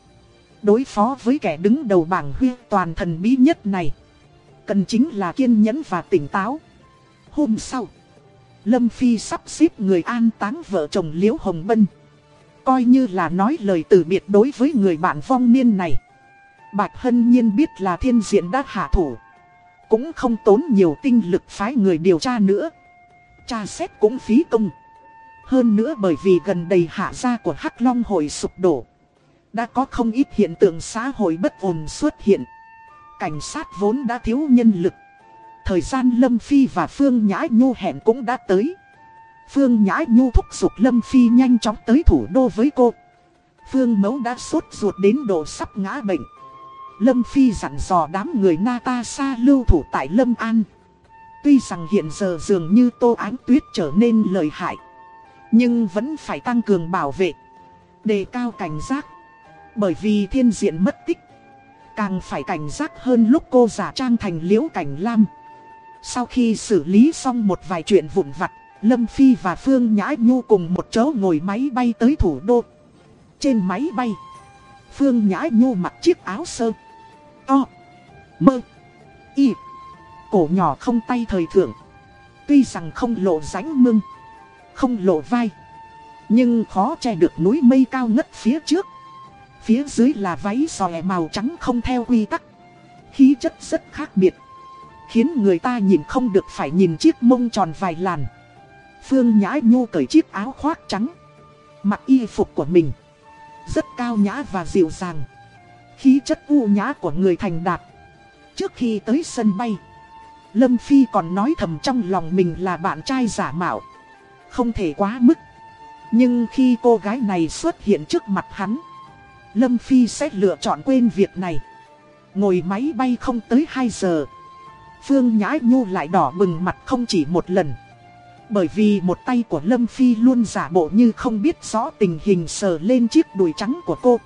Đối phó với kẻ đứng đầu bảng huy toàn thần bí nhất này. Cần chính là kiên nhẫn và tỉnh táo. Hôm sau. Lâm Phi sắp xếp người an táng vợ chồng Liễu Hồng Bân. Coi như là nói lời từ biệt đối với người bạn vong niên này. Bạch Hân Nhiên biết là thiên diện đã hạ thủ. Cũng không tốn nhiều tinh lực phái người điều tra nữa. Tra xét cũng phí công. Hơn nữa bởi vì gần đây hạ gia của Hắc Long hội sụp đổ. Đã có không ít hiện tượng xã hội bất ổn xuất hiện. Cảnh sát vốn đã thiếu nhân lực. Thời gian Lâm Phi và Phương Nhã Nhu hẹn cũng đã tới. Phương Nhã Nhu thúc giục Lâm Phi nhanh chóng tới thủ đô với cô. Phương Mấu đã sốt ruột đến độ sắp ngã bệnh. Lâm Phi dặn dò đám người Natasha lưu thủ tại Lâm An. Tuy rằng hiện giờ dường như Tô Ánh Tuyết trở nên lợi hại. Nhưng vẫn phải tăng cường bảo vệ. Đề cao cảnh giác. Bởi vì thiên diện mất tích. Càng phải cảnh giác hơn lúc cô giả trang thành liễu cảnh lam. Sau khi xử lý xong một vài chuyện vụn vặt, Lâm Phi và Phương Nhã Nhu cùng một chỗ ngồi máy bay tới thủ đô. Trên máy bay Phương Nhã Nhu mặc chiếc áo sơ O Mơ. Y. Cổ nhỏ không tay thời thượng. Tuy rằng không lộ rãnh mưng Không lộ vai, Nhưng khó che được núi mây cao ngất phía trước. Phía dưới là váy xòe màu trắng không theo quy tắc. Khí chất rất khác biệt, Khiến người ta nhìn không được phải nhìn chiếc mông tròn vài làn. Phương Nhã Nhu cởi chiếc áo khoác trắng. Mặc y phục của mình, Rất cao nhã và dịu dàng. Khí chất u nhã của người thành đạt. Trước khi tới sân bay, Lâm Phi còn nói thầm trong lòng mình là bạn trai giả mạo. Không thể quá mức. Nhưng khi cô gái này xuất hiện trước mặt hắn, Lâm Phi sẽ lựa chọn quên việc này. Ngồi máy bay không tới 2 giờ. Phương Nhã Nhu lại đỏ bừng mặt không chỉ một lần. Bởi vì một tay của Lâm Phi luôn giả bộ như không biết rõ tình hình sờ lên chiếc đùi trắng của cô.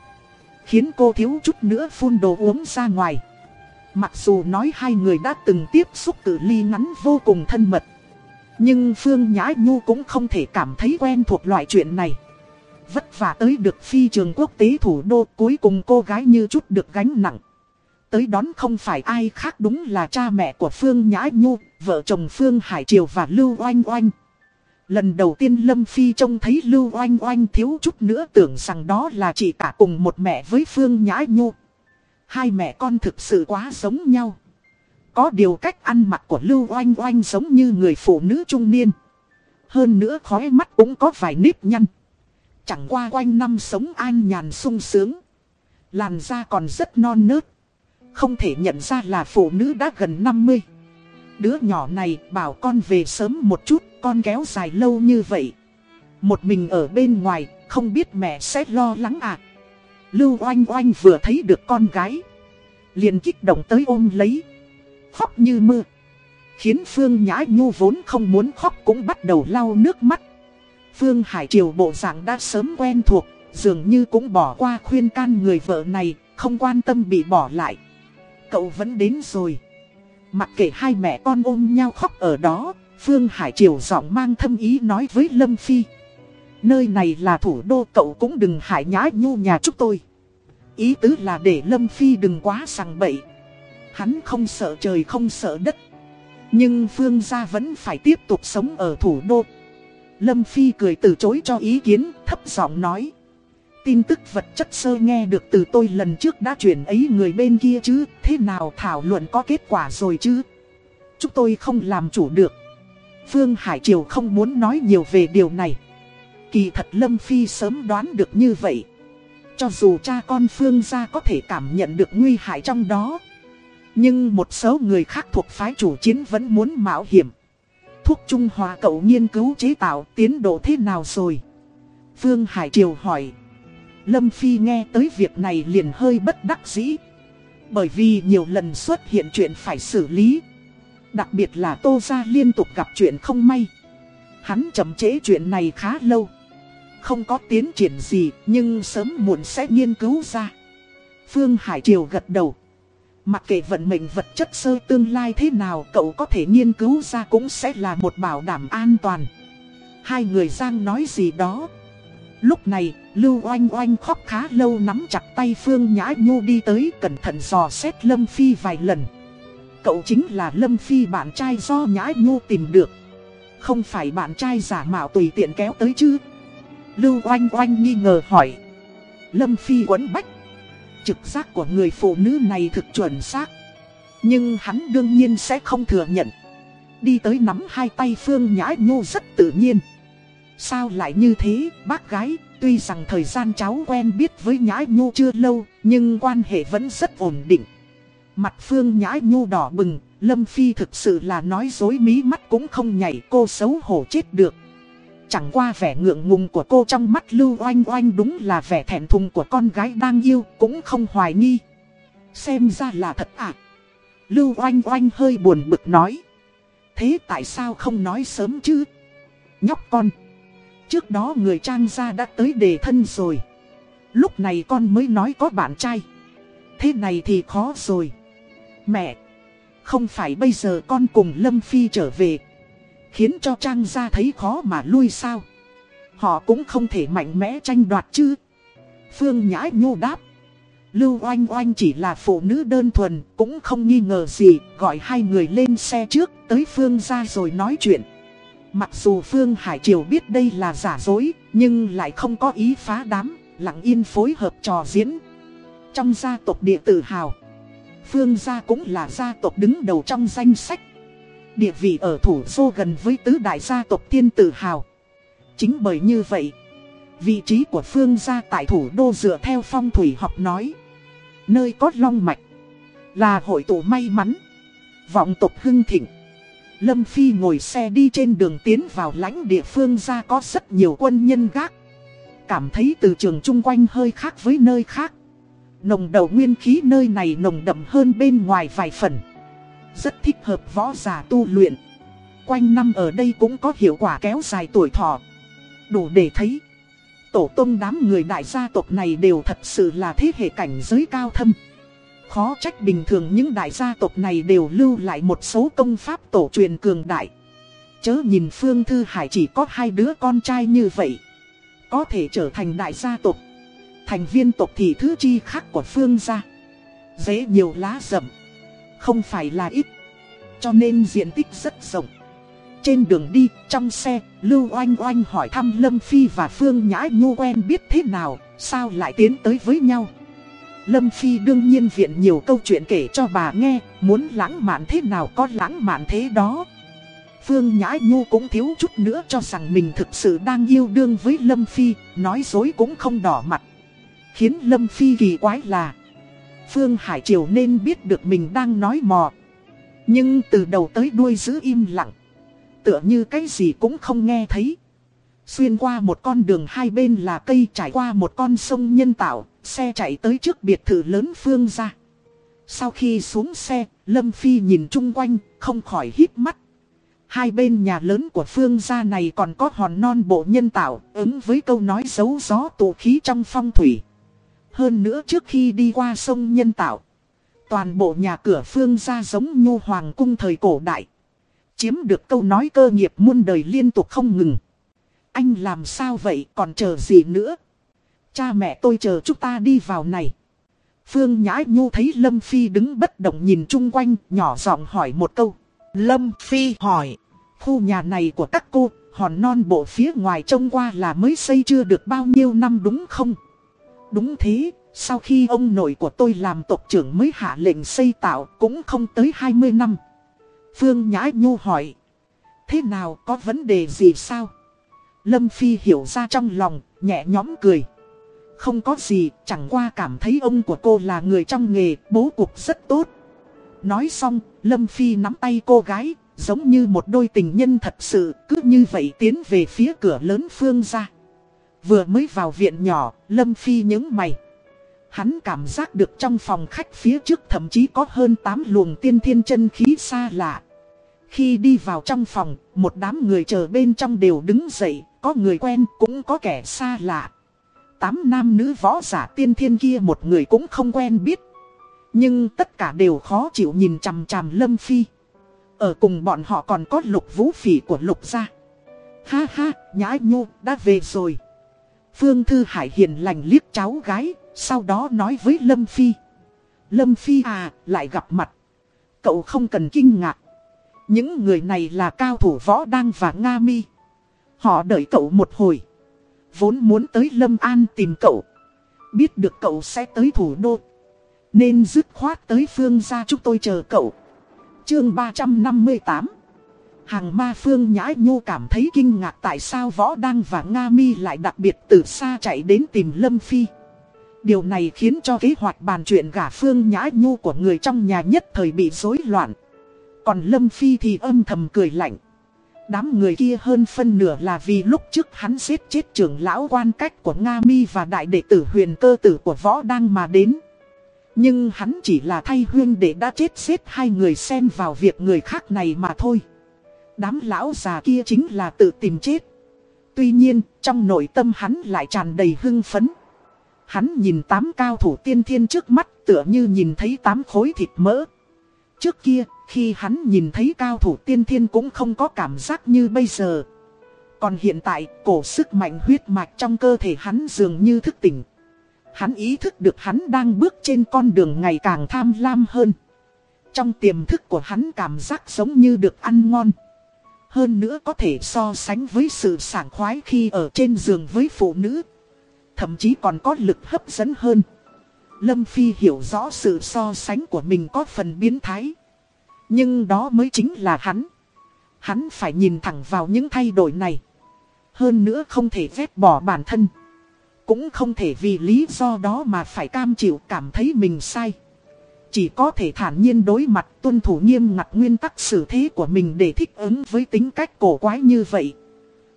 Khiến cô thiếu chút nữa phun đồ uống ra ngoài. Mặc dù nói hai người đã từng tiếp xúc cử ly ngắn vô cùng thân mật Nhưng Phương Nhã Nhu cũng không thể cảm thấy quen thuộc loại chuyện này. Vất vả tới được phi trường quốc tế thủ đô cuối cùng cô gái như chút được gánh nặng. Tới đón không phải ai khác đúng là cha mẹ của Phương Nhã Nhu, vợ chồng Phương Hải Triều và Lưu Oanh Oanh. Lần đầu tiên Lâm Phi trông thấy Lưu Oanh Oanh thiếu chút nữa tưởng rằng đó là chị cả cùng một mẹ với Phương Nhã Nhu Hai mẹ con thực sự quá giống nhau. Có điều cách ăn mặc của Lưu Oanh Oanh giống như người phụ nữ trung niên. Hơn nữa khói mắt cũng có vài nếp nhăn. Chẳng qua quanh năm sống an nhàn sung sướng. Làn da còn rất non nớt. Không thể nhận ra là phụ nữ đã gần 50. Đứa nhỏ này bảo con về sớm một chút, con kéo dài lâu như vậy. Một mình ở bên ngoài, không biết mẹ sẽ lo lắng à. Lưu oanh oanh vừa thấy được con gái. Liền kích động tới ôm lấy. Khóc như mưa. Khiến Phương Nhã Nhu vốn không muốn khóc cũng bắt đầu lau nước mắt. Phương Hải Triều bộ dạng đã sớm quen thuộc, dường như cũng bỏ qua khuyên can người vợ này, không quan tâm bị bỏ lại. Cậu vẫn đến rồi. Mặc kệ hai mẹ con ôm nhau khóc ở đó, Phương Hải Triều giọng mang thâm ý nói với Lâm Phi. Nơi này là thủ đô cậu cũng đừng hại nhã nhu nhà chúng tôi. Ý tứ là để Lâm Phi đừng quá sằng bậy. Hắn không sợ trời không sợ đất. Nhưng Phương gia vẫn phải tiếp tục sống ở thủ đô. Lâm Phi cười từ chối cho ý kiến, thấp giọng nói. Tin tức vật chất sơ nghe được từ tôi lần trước đã chuyển ấy người bên kia chứ, thế nào thảo luận có kết quả rồi chứ? Chúng tôi không làm chủ được. Phương Hải Triều không muốn nói nhiều về điều này. Kỳ thật Lâm Phi sớm đoán được như vậy. Cho dù cha con Phương gia có thể cảm nhận được nguy hại trong đó. Nhưng một số người khác thuộc phái chủ chiến vẫn muốn mạo hiểm. Thuốc Trung Hòa cậu nghiên cứu chế tạo tiến độ thế nào rồi? Phương Hải Triều hỏi. Lâm Phi nghe tới việc này liền hơi bất đắc dĩ. Bởi vì nhiều lần xuất hiện chuyện phải xử lý. Đặc biệt là Tô Gia liên tục gặp chuyện không may. Hắn chậm chế chuyện này khá lâu không có tiến triển gì, nhưng sớm muộn sẽ nghiên cứu ra. Phương Hải Triều gật đầu. Mặc kệ vận mệnh vật chất sơ tương lai thế nào, cậu có thể nghiên cứu ra cũng sẽ là một bảo đảm an toàn. Hai người Giang nói gì đó. Lúc này, Lưu Oanh Oanh khóc khá lâu nắm chặt tay Phương Nhã Nhu đi tới cẩn thận dò xét Lâm Phi vài lần. Cậu chính là Lâm Phi bạn trai do Nhã Nhu tìm được. Không phải bạn trai giả mạo tùy tiện kéo tới chứ. Lưu oanh oanh nghi ngờ hỏi. Lâm Phi quấn bách. Trực giác của người phụ nữ này thực chuẩn xác. Nhưng hắn đương nhiên sẽ không thừa nhận. Đi tới nắm hai tay Phương Nhã nhu rất tự nhiên. Sao lại như thế, bác gái, tuy rằng thời gian cháu quen biết với Nhã nhu chưa lâu, nhưng quan hệ vẫn rất ổn định. Mặt Phương Nhã nhu đỏ bừng, Lâm Phi thực sự là nói dối mí mắt cũng không nhảy cô xấu hổ chết được. Chẳng qua vẻ ngượng ngùng của cô trong mắt Lưu Oanh Oanh đúng là vẻ thẹn thùng của con gái đang yêu cũng không hoài nghi. Xem ra là thật ạ. À? Lưu Oanh Oanh hơi buồn bực nói. Thế tại sao không nói sớm chứ? Nhóc con. Trước đó người trang gia đã tới đề thân rồi. Lúc này con mới nói có bạn trai. Thế này thì khó rồi. Mẹ. Không phải bây giờ con cùng Lâm Phi trở về Khiến cho trang gia thấy khó mà lui sao Họ cũng không thể mạnh mẽ tranh đoạt chứ Phương Nhã Nhô đáp. Lưu Oanh Oanh chỉ là phụ nữ đơn thuần, cũng không nghi ngờ gì, gọi hai người lên xe trước, tới Phương ra rồi nói chuyện. Mặc dù Phương Hải Triều biết đây là giả dối, nhưng lại không có ý phá đám, lặng yên phối hợp trò diễn. Trong gia tộc địa tự hào, Phương gia cũng là gia tộc đứng đầu trong danh sách. Địa vị ở thủ đô gần với tứ đại gia tộc thiên tự hào. Chính bởi như vậy, vị trí của Phương gia tại thủ đô dựa theo phong thủy học nói. Nơi có long mạch, là hội tụ may mắn, vọng tộc hưng thịnh. Lâm Phi ngồi xe đi trên đường tiến vào lãnh địa phương ra có rất nhiều quân nhân gác. Cảm thấy từ trường chung quanh hơi khác với nơi khác. Nồng đầu nguyên khí nơi này nồng đậm hơn bên ngoài vài phần. Rất thích hợp võ giả tu luyện. Quanh năm ở đây cũng có hiệu quả kéo dài tuổi thọ. Đủ để thấy. Tổ tông đám người đại gia tộc này đều thật sự là thế hệ cảnh giới cao thâm. Khó trách bình thường những đại gia tộc này đều lưu lại một số công pháp tổ truyền cường đại. Chớ nhìn Phương Thư Hải chỉ có hai đứa con trai như vậy. Có thể trở thành đại gia tộc. Thành viên tộc thì thứ chi khác của Phương gia. Dễ nhiều lá rậm. Không phải là ít. Cho nên diện tích rất rộng. Trên đường đi, trong xe, Lưu Oanh Oanh hỏi thăm Lâm Phi và Phương Nhã Nhu quen biết thế nào, sao lại tiến tới với nhau. Lâm Phi đương nhiên viện nhiều câu chuyện kể cho bà nghe, muốn lãng mạn thế nào có lãng mạn thế đó. Phương Nhã Nhu cũng thiếu chút nữa cho rằng mình thực sự đang yêu đương với Lâm Phi, nói dối cũng không đỏ mặt. Khiến Lâm Phi kỳ quái là Phương Hải Triều nên biết được mình đang nói mò. Nhưng từ đầu tới đuôi giữ im lặng. Tựa như cái gì cũng không nghe thấy. Xuyên qua một con đường hai bên là cây trải qua một con sông nhân tạo, xe chạy tới trước biệt thự lớn Phương ra. Sau khi xuống xe, Lâm Phi nhìn chung quanh, không khỏi hít mắt. Hai bên nhà lớn của Phương gia này còn có hòn non bộ nhân tạo, ứng với câu nói giấu gió tụ khí trong phong thủy. Hơn nữa trước khi đi qua sông nhân tạo, toàn bộ nhà cửa Phương gia giống như hoàng cung thời cổ đại. Chiếm được câu nói cơ nghiệp muôn đời liên tục không ngừng. Anh làm sao vậy còn chờ gì nữa? Cha mẹ tôi chờ chúng ta đi vào này. Phương Nhã Nhu thấy Lâm Phi đứng bất động nhìn chung quanh, nhỏ giọng hỏi một câu. Lâm Phi hỏi, khu nhà này của các cô, hòn non bộ phía ngoài trông qua là mới xây chưa được bao nhiêu năm đúng không? Đúng thế, sau khi ông nội của tôi làm tộc trưởng mới hạ lệnh xây tạo cũng không tới 20 năm. Phương Nhã Nhu hỏi, thế nào có vấn đề gì sao? Lâm Phi hiểu ra trong lòng, nhẹ nhóm cười. Không có gì, chẳng qua cảm thấy ông của cô là người trong nghề, bố cục rất tốt. Nói xong, Lâm Phi nắm tay cô gái, giống như một đôi tình nhân thật sự, cứ như vậy tiến về phía cửa lớn phương ra. Vừa mới vào viện nhỏ, Lâm Phi nhớ mày. Hắn cảm giác được trong phòng khách phía trước thậm chí có hơn 8 luồng tiên thiên chân khí xa lạ. Khi đi vào trong phòng, một đám người chờ bên trong đều đứng dậy, có người quen cũng có kẻ xa lạ. Tám nam nữ võ giả tiên thiên kia một người cũng không quen biết. Nhưng tất cả đều khó chịu nhìn chằm chằm Lâm Phi. Ở cùng bọn họ còn có lục vũ phỉ của lục gia. Ha ha, nhã nhu, đã về rồi. Phương Thư Hải hiền lành liếc cháu gái, sau đó nói với Lâm Phi. Lâm Phi à, lại gặp mặt. Cậu không cần kinh ngạc. Những người này là cao thủ võ đăng và Nga mi. Họ đợi cậu một hồi. Vốn muốn tới Lâm An tìm cậu. Biết được cậu sẽ tới thủ đô. Nên dứt khoát tới phương ra chúng tôi chờ cậu. Chương 358 Hàng ma phương nhã nhô cảm thấy kinh ngạc tại sao võ đăng và Nga mi lại đặc biệt từ xa chạy đến tìm Lâm Phi. Điều này khiến cho kế hoạch bàn chuyện gả phương nhã nhu của người trong nhà nhất thời bị rối loạn. Còn Lâm Phi thì âm thầm cười lạnh. Đám người kia hơn phân nửa là vì lúc trước hắn giết chết trưởng lão quan cách của Nga Mi và đại đệ tử huyền cơ tử của võ đang mà đến. Nhưng hắn chỉ là thay huyên để đã chết giết hai người xen vào việc người khác này mà thôi. Đám lão già kia chính là tự tìm chết. Tuy nhiên, trong nội tâm hắn lại tràn đầy hưng phấn. Hắn nhìn tám cao thủ tiên thiên trước mắt tựa như nhìn thấy tám khối thịt mỡ. Trước kia, khi hắn nhìn thấy cao thủ tiên thiên cũng không có cảm giác như bây giờ. Còn hiện tại, cổ sức mạnh huyết mạch trong cơ thể hắn dường như thức tỉnh. Hắn ý thức được hắn đang bước trên con đường ngày càng tham lam hơn. Trong tiềm thức của hắn cảm giác giống như được ăn ngon. Hơn nữa có thể so sánh với sự sảng khoái khi ở trên giường với phụ nữ. Thậm chí còn có lực hấp dẫn hơn. Lâm Phi hiểu rõ sự so sánh của mình có phần biến thái. Nhưng đó mới chính là hắn. Hắn phải nhìn thẳng vào những thay đổi này. Hơn nữa không thể vét bỏ bản thân. Cũng không thể vì lý do đó mà phải cam chịu cảm thấy mình sai. Chỉ có thể thản nhiên đối mặt tuân thủ nghiêm ngặt nguyên tắc xử thế của mình để thích ứng với tính cách cổ quái như vậy.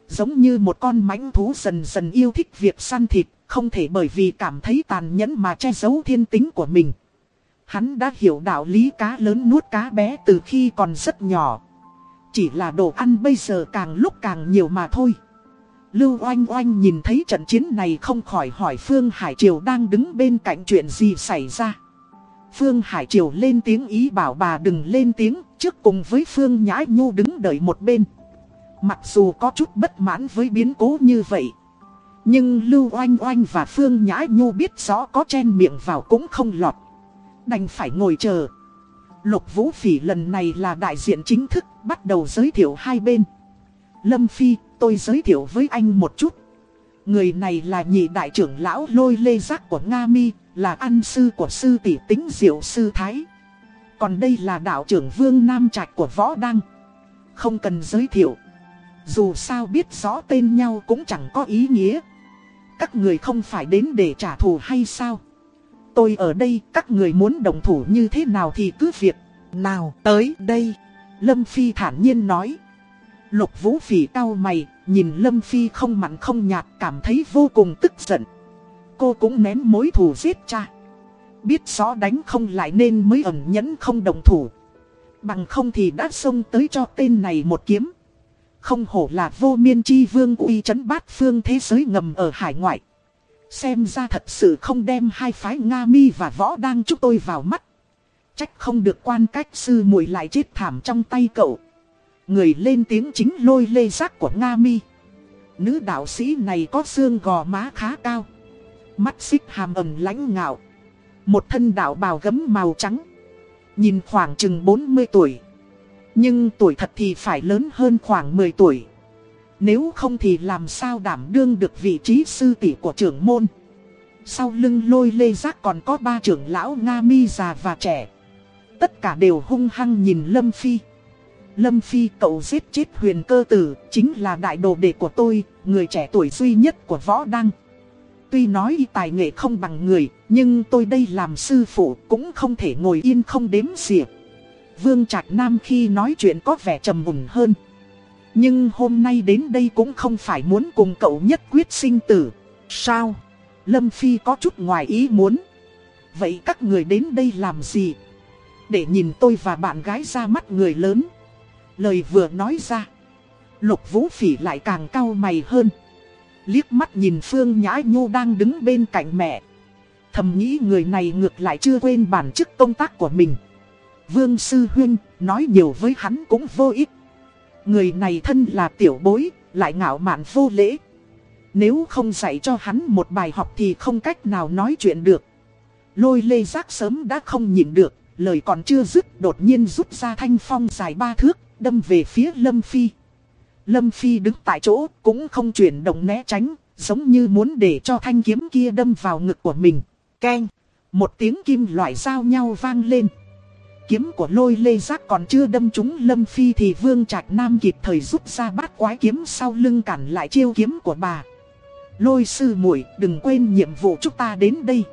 Giống như một con mãnh thú dần dần yêu thích việc săn thịt, không thể bởi vì cảm thấy tàn nhẫn mà che giấu thiên tính của mình. Hắn đã hiểu đạo lý cá lớn nuốt cá bé từ khi còn rất nhỏ. Chỉ là đồ ăn bây giờ càng lúc càng nhiều mà thôi. Lưu oanh oanh nhìn thấy trận chiến này không khỏi hỏi Phương Hải Triều đang đứng bên cạnh chuyện gì xảy ra. Phương Hải Triều lên tiếng ý bảo bà đừng lên tiếng, trước cùng với Phương Nhã Nhu đứng đợi một bên. Mặc dù có chút bất mãn với biến cố như vậy. Nhưng Lưu Oanh Oanh và Phương Nhã Nhu biết rõ có chen miệng vào cũng không lọt. Đành phải ngồi chờ. Lục Vũ Phỉ lần này là đại diện chính thức, bắt đầu giới thiệu hai bên. Lâm Phi, tôi giới thiệu với anh một chút. Người này là nhị đại trưởng lão lôi lê giác của Nga Mi, là ăn sư của sư tỷ tính diệu sư Thái. Còn đây là đạo trưởng Vương Nam Trạch của Võ Đăng. Không cần giới thiệu. Dù sao biết rõ tên nhau cũng chẳng có ý nghĩa. Các người không phải đến để trả thù hay sao? Tôi ở đây, các người muốn đồng thủ như thế nào thì cứ việc. Nào, tới đây. Lâm Phi thản nhiên nói. Lục Vũ Phỉ cao mày, nhìn Lâm Phi không mặn không nhạt cảm thấy vô cùng tức giận. Cô cũng nén mối thù giết cha. Biết rõ đánh không lại nên mới ẩn nhẫn không đồng thủ. Bằng không thì đã xông tới cho tên này một kiếm. Không hổ là vô miên chi vương uy chấn bát phương thế giới ngầm ở hải ngoại. Xem ra thật sự không đem hai phái Nga mi và võ đang chúc tôi vào mắt. Trách không được quan cách sư muội lại chết thảm trong tay cậu. Người lên tiếng chính lôi lê giác của Nga mi. Nữ đạo sĩ này có xương gò má khá cao. Mắt xích hàm ẩm lãnh ngạo. Một thân đạo bào gấm màu trắng. Nhìn khoảng chừng 40 tuổi. Nhưng tuổi thật thì phải lớn hơn khoảng 10 tuổi. Nếu không thì làm sao đảm đương được vị trí sư tỷ của trưởng môn. Sau lưng lôi lê giác còn có ba trưởng lão Nga mi già và trẻ. Tất cả đều hung hăng nhìn Lâm Phi. Lâm Phi cậu giết chết huyền cơ tử, chính là đại đồ đệ của tôi, người trẻ tuổi duy nhất của võ đăng. Tuy nói tài nghệ không bằng người, nhưng tôi đây làm sư phụ cũng không thể ngồi yên không đếm xỉa. Vương Trạch Nam khi nói chuyện có vẻ trầm mùng hơn. Nhưng hôm nay đến đây cũng không phải muốn cùng cậu nhất quyết sinh tử. Sao? Lâm Phi có chút ngoài ý muốn. Vậy các người đến đây làm gì? Để nhìn tôi và bạn gái ra mắt người lớn. Lời vừa nói ra. Lục Vũ Phỉ lại càng cao mày hơn. Liếc mắt nhìn Phương Nhã Nhu đang đứng bên cạnh mẹ. Thầm nghĩ người này ngược lại chưa quên bản chức công tác của mình. Vương Sư Huyên nói nhiều với hắn cũng vô ích. Người này thân là tiểu bối, lại ngạo mạn vô lễ. Nếu không dạy cho hắn một bài học thì không cách nào nói chuyện được. Lôi lê giác sớm đã không nhịn được, lời còn chưa dứt đột nhiên rút ra thanh phong dài ba thước, đâm về phía Lâm Phi. Lâm Phi đứng tại chỗ cũng không chuyển động né tránh, giống như muốn để cho thanh kiếm kia đâm vào ngực của mình. Keng, một tiếng kim loại giao nhau vang lên. Kiếm của lôi lê giác còn chưa đâm trúng Lâm Phi thì Vương Trạch Nam kịp thời rút ra bát quái kiếm sau lưng cản lại chiêu kiếm của bà. Lôi sư muội đừng quên nhiệm vụ chúng ta đến đây.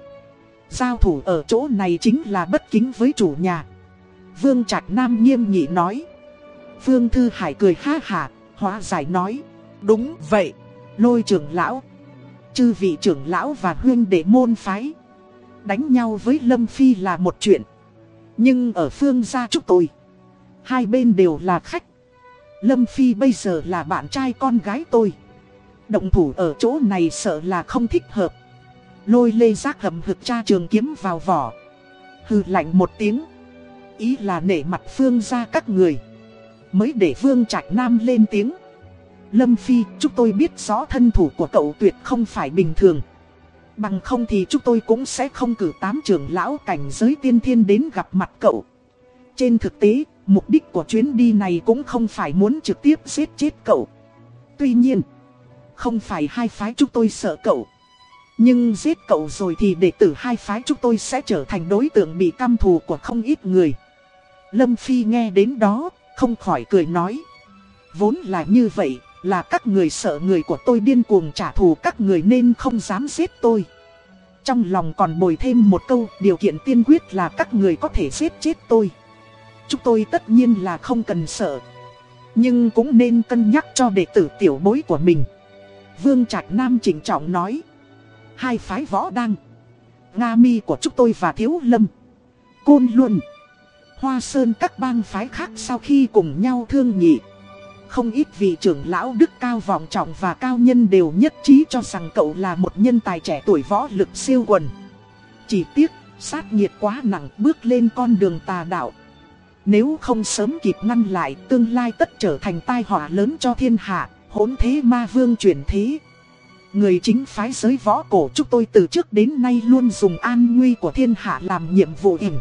Giao thủ ở chỗ này chính là bất kính với chủ nhà. Vương Trạch Nam nghiêm nghị nói. Vương Thư Hải cười ha hà, hóa giải nói. Đúng vậy, lôi trưởng lão. Chư vị trưởng lão và huyên đệ môn phái. Đánh nhau với Lâm Phi là một chuyện. Nhưng ở phương gia chúc tôi. Hai bên đều là khách. Lâm Phi bây giờ là bạn trai con gái tôi. Động thủ ở chỗ này sợ là không thích hợp. Lôi lê giác hầm hực cha trường kiếm vào vỏ. hư lạnh một tiếng. Ý là nể mặt phương ra các người. Mới để Vương Trạch Nam lên tiếng. Lâm Phi, chúng tôi biết rõ thân thủ của cậu tuyệt không phải bình thường. Bằng không thì chúng tôi cũng sẽ không cử tám trưởng lão cảnh giới tiên thiên đến gặp mặt cậu. Trên thực tế, mục đích của chuyến đi này cũng không phải muốn trực tiếp giết chết cậu. Tuy nhiên, không phải hai phái chúng tôi sợ cậu. Nhưng giết cậu rồi thì đệ tử hai phái chúng tôi sẽ trở thành đối tượng bị căm thù của không ít người. Lâm Phi nghe đến đó, không khỏi cười nói. Vốn là như vậy, là các người sợ người của tôi điên cuồng trả thù các người nên không dám giết tôi. Trong lòng còn bồi thêm một câu, điều kiện tiên quyết là các người có thể giết chết tôi. Chúng tôi tất nhiên là không cần sợ. Nhưng cũng nên cân nhắc cho đệ tử tiểu bối của mình. Vương Trạch Nam chỉnh trọng nói. Hai phái võ đăng. Nga mi của chúng tôi và Thiếu Lâm. Côn Luân. Hoa Sơn các bang phái khác sau khi cùng nhau thương nhị. Không ít vị trưởng lão đức cao vọng trọng và cao nhân đều nhất trí cho rằng cậu là một nhân tài trẻ tuổi võ lực siêu quần. Chỉ tiếc, sát nhiệt quá nặng bước lên con đường tà đạo. Nếu không sớm kịp ngăn lại, tương lai tất trở thành tai họa lớn cho thiên hạ, hỗn thế ma vương chuyển thế. Người chính phái giới võ cổ chúng tôi từ trước đến nay luôn dùng an nguy của thiên hạ làm nhiệm vụ ỉm.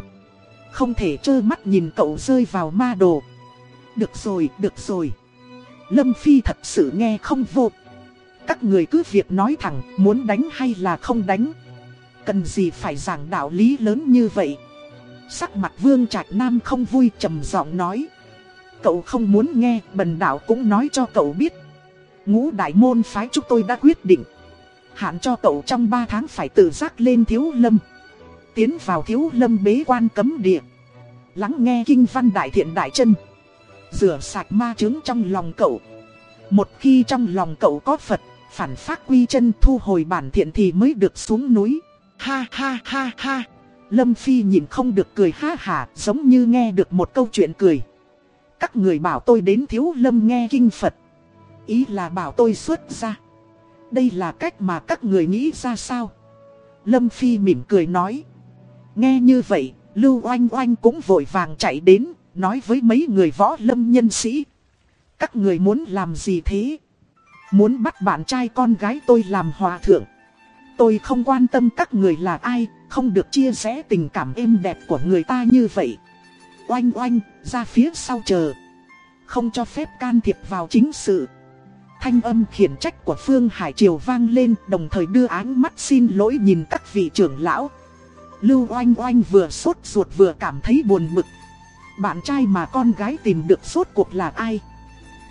Không thể trơ mắt nhìn cậu rơi vào ma đồ. Được rồi, được rồi. Lâm Phi thật sự nghe không vô. Các người cứ việc nói thẳng muốn đánh hay là không đánh. Cần gì phải giảng đạo lý lớn như vậy. Sắc mặt Vương Trạch Nam không vui trầm giọng nói. Cậu không muốn nghe, bần đạo cũng nói cho cậu biết. Ngũ đại môn phái chúng tôi đã quyết định. Hạn cho cậu trong 3 tháng phải tự giác lên thiếu lâm. Tiến vào thiếu lâm bế quan cấm địa. Lắng nghe kinh văn đại thiện đại chân. Rửa sạch ma chứng trong lòng cậu. Một khi trong lòng cậu có Phật, phản phát quy chân thu hồi bản thiện thì mới được xuống núi. Ha ha ha ha. Lâm Phi nhìn không được cười ha hả giống như nghe được một câu chuyện cười. Các người bảo tôi đến thiếu lâm nghe kinh Phật. Ý là bảo tôi xuất ra. Đây là cách mà các người nghĩ ra sao? Lâm Phi mỉm cười nói. Nghe như vậy, Lưu Oanh Oanh cũng vội vàng chạy đến, nói với mấy người võ lâm nhân sĩ. Các người muốn làm gì thế? Muốn bắt bạn trai con gái tôi làm hòa thượng. Tôi không quan tâm các người là ai, không được chia sẻ tình cảm êm đẹp của người ta như vậy. Oanh oanh, ra phía sau chờ. Không cho phép can thiệp vào chính sự. Thanh âm khiển trách của Phương Hải Triều vang lên đồng thời đưa ánh mắt xin lỗi nhìn các vị trưởng lão. Lưu oanh oanh vừa sốt ruột vừa cảm thấy buồn bực. Bạn trai mà con gái tìm được suốt cuộc là ai?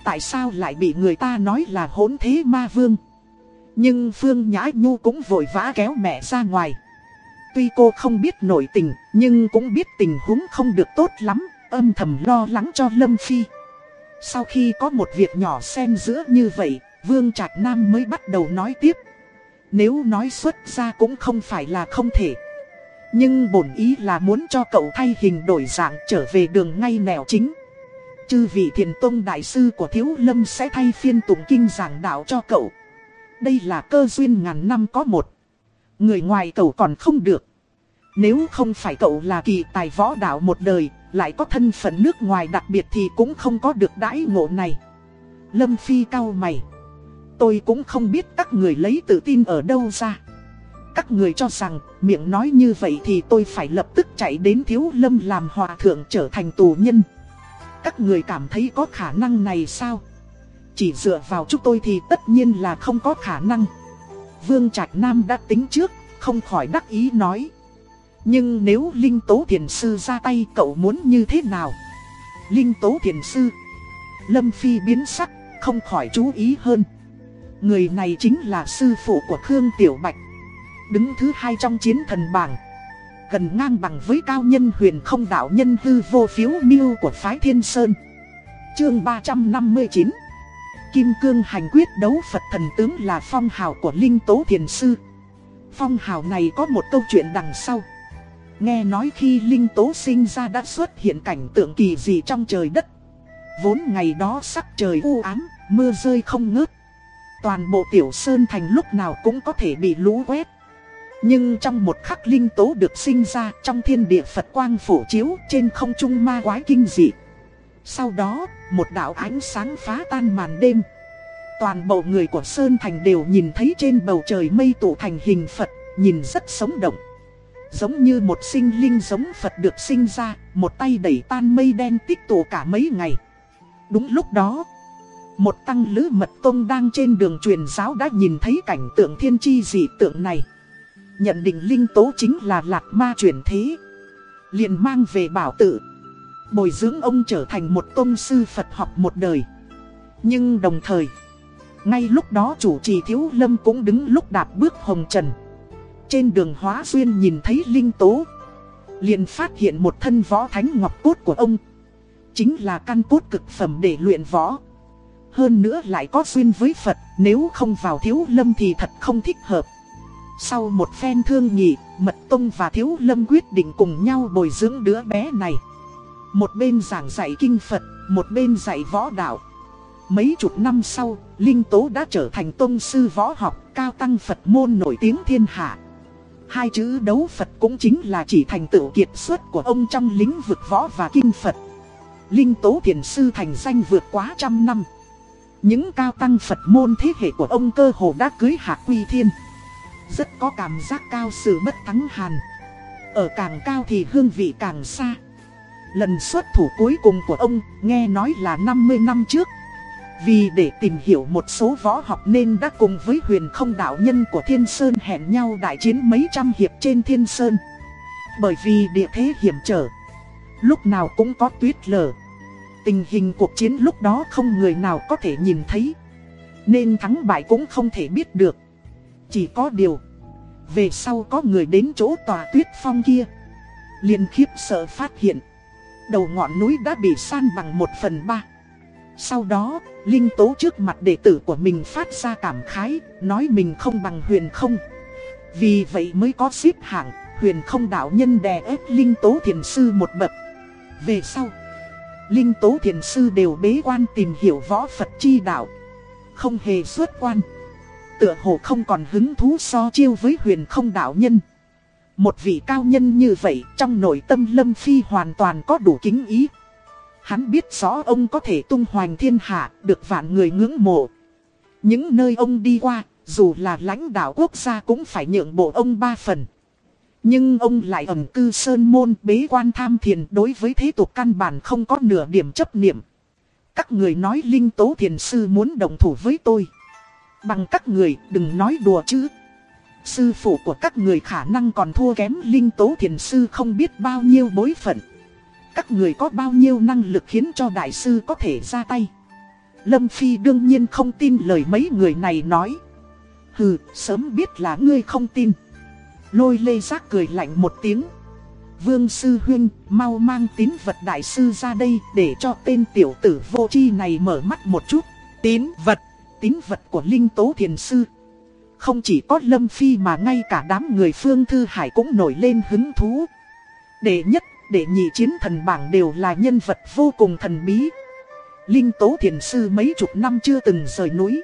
Tại sao lại bị người ta nói là hỗn thế ma vương? Nhưng Phương Nhã Nhu cũng vội vã kéo mẹ ra ngoài. Tuy cô không biết nổi tình, nhưng cũng biết tình huống không được tốt lắm, âm thầm lo lắng cho Lâm Phi. Sau khi có một việc nhỏ xen giữa như vậy, Vương Trạch Nam mới bắt đầu nói tiếp. Nếu nói xuất ra cũng không phải là không thể. Nhưng bổn ý là muốn cho cậu thay hình đổi dạng trở về đường ngay nẻo chính. Chư vị thiền tông đại sư của Thiếu Lâm sẽ thay phiên tụng kinh giảng đạo cho cậu. Đây là cơ duyên ngàn năm có một. Người ngoài cậu còn không được. Nếu không phải cậu là kỳ tài võ đạo một đời, lại có thân phận nước ngoài đặc biệt thì cũng không có được đãi ngộ này. Lâm Phi cao mày. Tôi cũng không biết các người lấy tự tin ở đâu ra. Các người cho rằng miệng nói như vậy thì tôi phải lập tức chạy đến thiếu lâm làm hòa thượng trở thành tù nhân. Các người cảm thấy có khả năng này sao? Chỉ dựa vào chúng tôi thì tất nhiên là không có khả năng. Vương Trạch Nam đã tính trước, không khỏi đắc ý nói. Nhưng nếu Linh Tố Thiền Sư ra tay cậu muốn như thế nào? Linh Tố Thiền Sư Lâm Phi biến sắc, không khỏi chú ý hơn. Người này chính là sư phụ của Khương Tiểu Bạch. Đứng thứ hai trong chiến thần bảng. Gần ngang bằng với cao nhân huyền không đạo nhân hư vô phiếu miêu của phái Thiên Sơn. Chương 359 Kim cương hành quyết đấu Phật thần tướng là phong hào của Linh Tố Thiền Sư. Phong hào này có một câu chuyện đằng sau. Nghe nói khi Linh Tố sinh ra đã xuất hiện cảnh tượng kỳ dị trong trời đất. Vốn ngày đó sắc trời u ám, mưa rơi không ngớt. Toàn bộ tiểu sơn thành lúc nào cũng có thể bị lũ quét. Nhưng trong một khắc Linh Tố được sinh ra trong thiên địa Phật quang phổ chiếu trên không trung ma quái kinh dị. Sau đó, một đạo ánh sáng phá tan màn đêm. Toàn bộ người của Sơn Thành đều nhìn thấy trên bầu trời mây tụ thành hình Phật, nhìn rất sống động. Giống như một sinh linh giống Phật được sinh ra, một tay đẩy tan mây đen tích tụ cả mấy ngày. Đúng lúc đó, một tăng lữ mật tông đang trên đường truyền giáo đã nhìn thấy cảnh tượng thiên chi dị tượng này. Nhận định linh tố chính là lạc ma chuyển thế. liền mang về bảo tự. Bồi dưỡng ông trở thành một tôn sư Phật học một đời. Nhưng đồng thời, ngay lúc đó chủ trì thiếu lâm cũng đứng lúc đạp bước hồng trần. Trên đường hóa duyên nhìn thấy linh tố. liền phát hiện một thân võ thánh ngọc cốt của ông. Chính là căn cốt cực phẩm để luyện võ. Hơn nữa lại có duyên với Phật, nếu không vào thiếu lâm thì thật không thích hợp. Sau một phen thương nghị, Mật Tông và Thiếu Lâm quyết định cùng nhau bồi dưỡng đứa bé này. Một bên giảng dạy kinh Phật, một bên dạy võ đạo. Mấy chục năm sau, Linh Tố đã trở thành tôn sư võ học, cao tăng Phật môn nổi tiếng thiên hạ. Hai chữ đấu Phật cũng chính là chỉ thành tựu kiệt xuất của ông trong lĩnh vực võ và kinh Phật. Linh Tố Thiền Sư thành danh vượt quá trăm năm. Những cao tăng Phật môn thế hệ của ông cơ hồ đã cưới hạ quy thiên. Rất có cảm giác cao sự bất thắng hàn. Ở càng cao thì hương vị càng xa. Lần xuất thủ cuối cùng của ông nghe nói là 50 năm trước. Vì để tìm hiểu một số võ học nên đã cùng với huyền không đạo nhân của Thiên Sơn hẹn nhau đại chiến mấy trăm hiệp trên Thiên Sơn. Bởi vì địa thế hiểm trở, lúc nào cũng có tuyết lở. Tình hình cuộc chiến lúc đó không người nào có thể nhìn thấy. Nên thắng bại cũng không thể biết được. Chỉ có điều, về sau có người đến chỗ tòa tuyết phong kia. liên khiếp sợ phát hiện, đầu ngọn núi đã bị san bằng một phần ba. Sau đó, Linh Tố trước mặt đệ tử của mình phát ra cảm khái, nói mình không bằng huyền không. Vì vậy mới có xếp hạng, huyền không đạo nhân đè ép Linh Tố thiền sư một bậc. Về sau, Linh Tố thiền sư đều bế quan tìm hiểu võ Phật chi đạo. Không hề xuất quan. Tựa hồ không còn hứng thú so chiêu với huyền không đạo nhân. Một vị cao nhân như vậy trong nội tâm Lâm Phi hoàn toàn có đủ kính ý. Hắn biết rõ ông có thể tung hoành thiên hạ, được vạn người ngưỡng mộ. Những nơi ông đi qua, dù là lãnh đạo quốc gia cũng phải nhượng bộ ông ba phần. Nhưng ông lại ẩm cư sơn môn bế quan tham thiền đối với thế tục căn bản không có nửa điểm chấp niệm. Các người nói linh tố thiền sư muốn đồng thủ với tôi. Bằng các người đừng nói đùa chứ. Sư phụ của các người khả năng còn thua kém linh tố thiền sư không biết bao nhiêu bối phận. Các người có bao nhiêu năng lực khiến cho đại sư có thể ra tay. Lâm Phi đương nhiên không tin lời mấy người này nói. Hừ, sớm biết là ngươi không tin. Lôi lê giác cười lạnh một tiếng. Vương Sư Huynh, mau mang tín vật đại sư ra đây để cho tên tiểu tử vô chi này mở mắt một chút. Tín vật, tín vật của Linh Tố Thiền Sư. Không chỉ có Lâm Phi mà ngay cả đám người Phương Thư Hải cũng nổi lên hứng thú. Đệ nhất, đệ nhị chiến thần bảng đều là nhân vật vô cùng thần bí. Linh Tố Thiền Sư mấy chục năm chưa từng rời núi.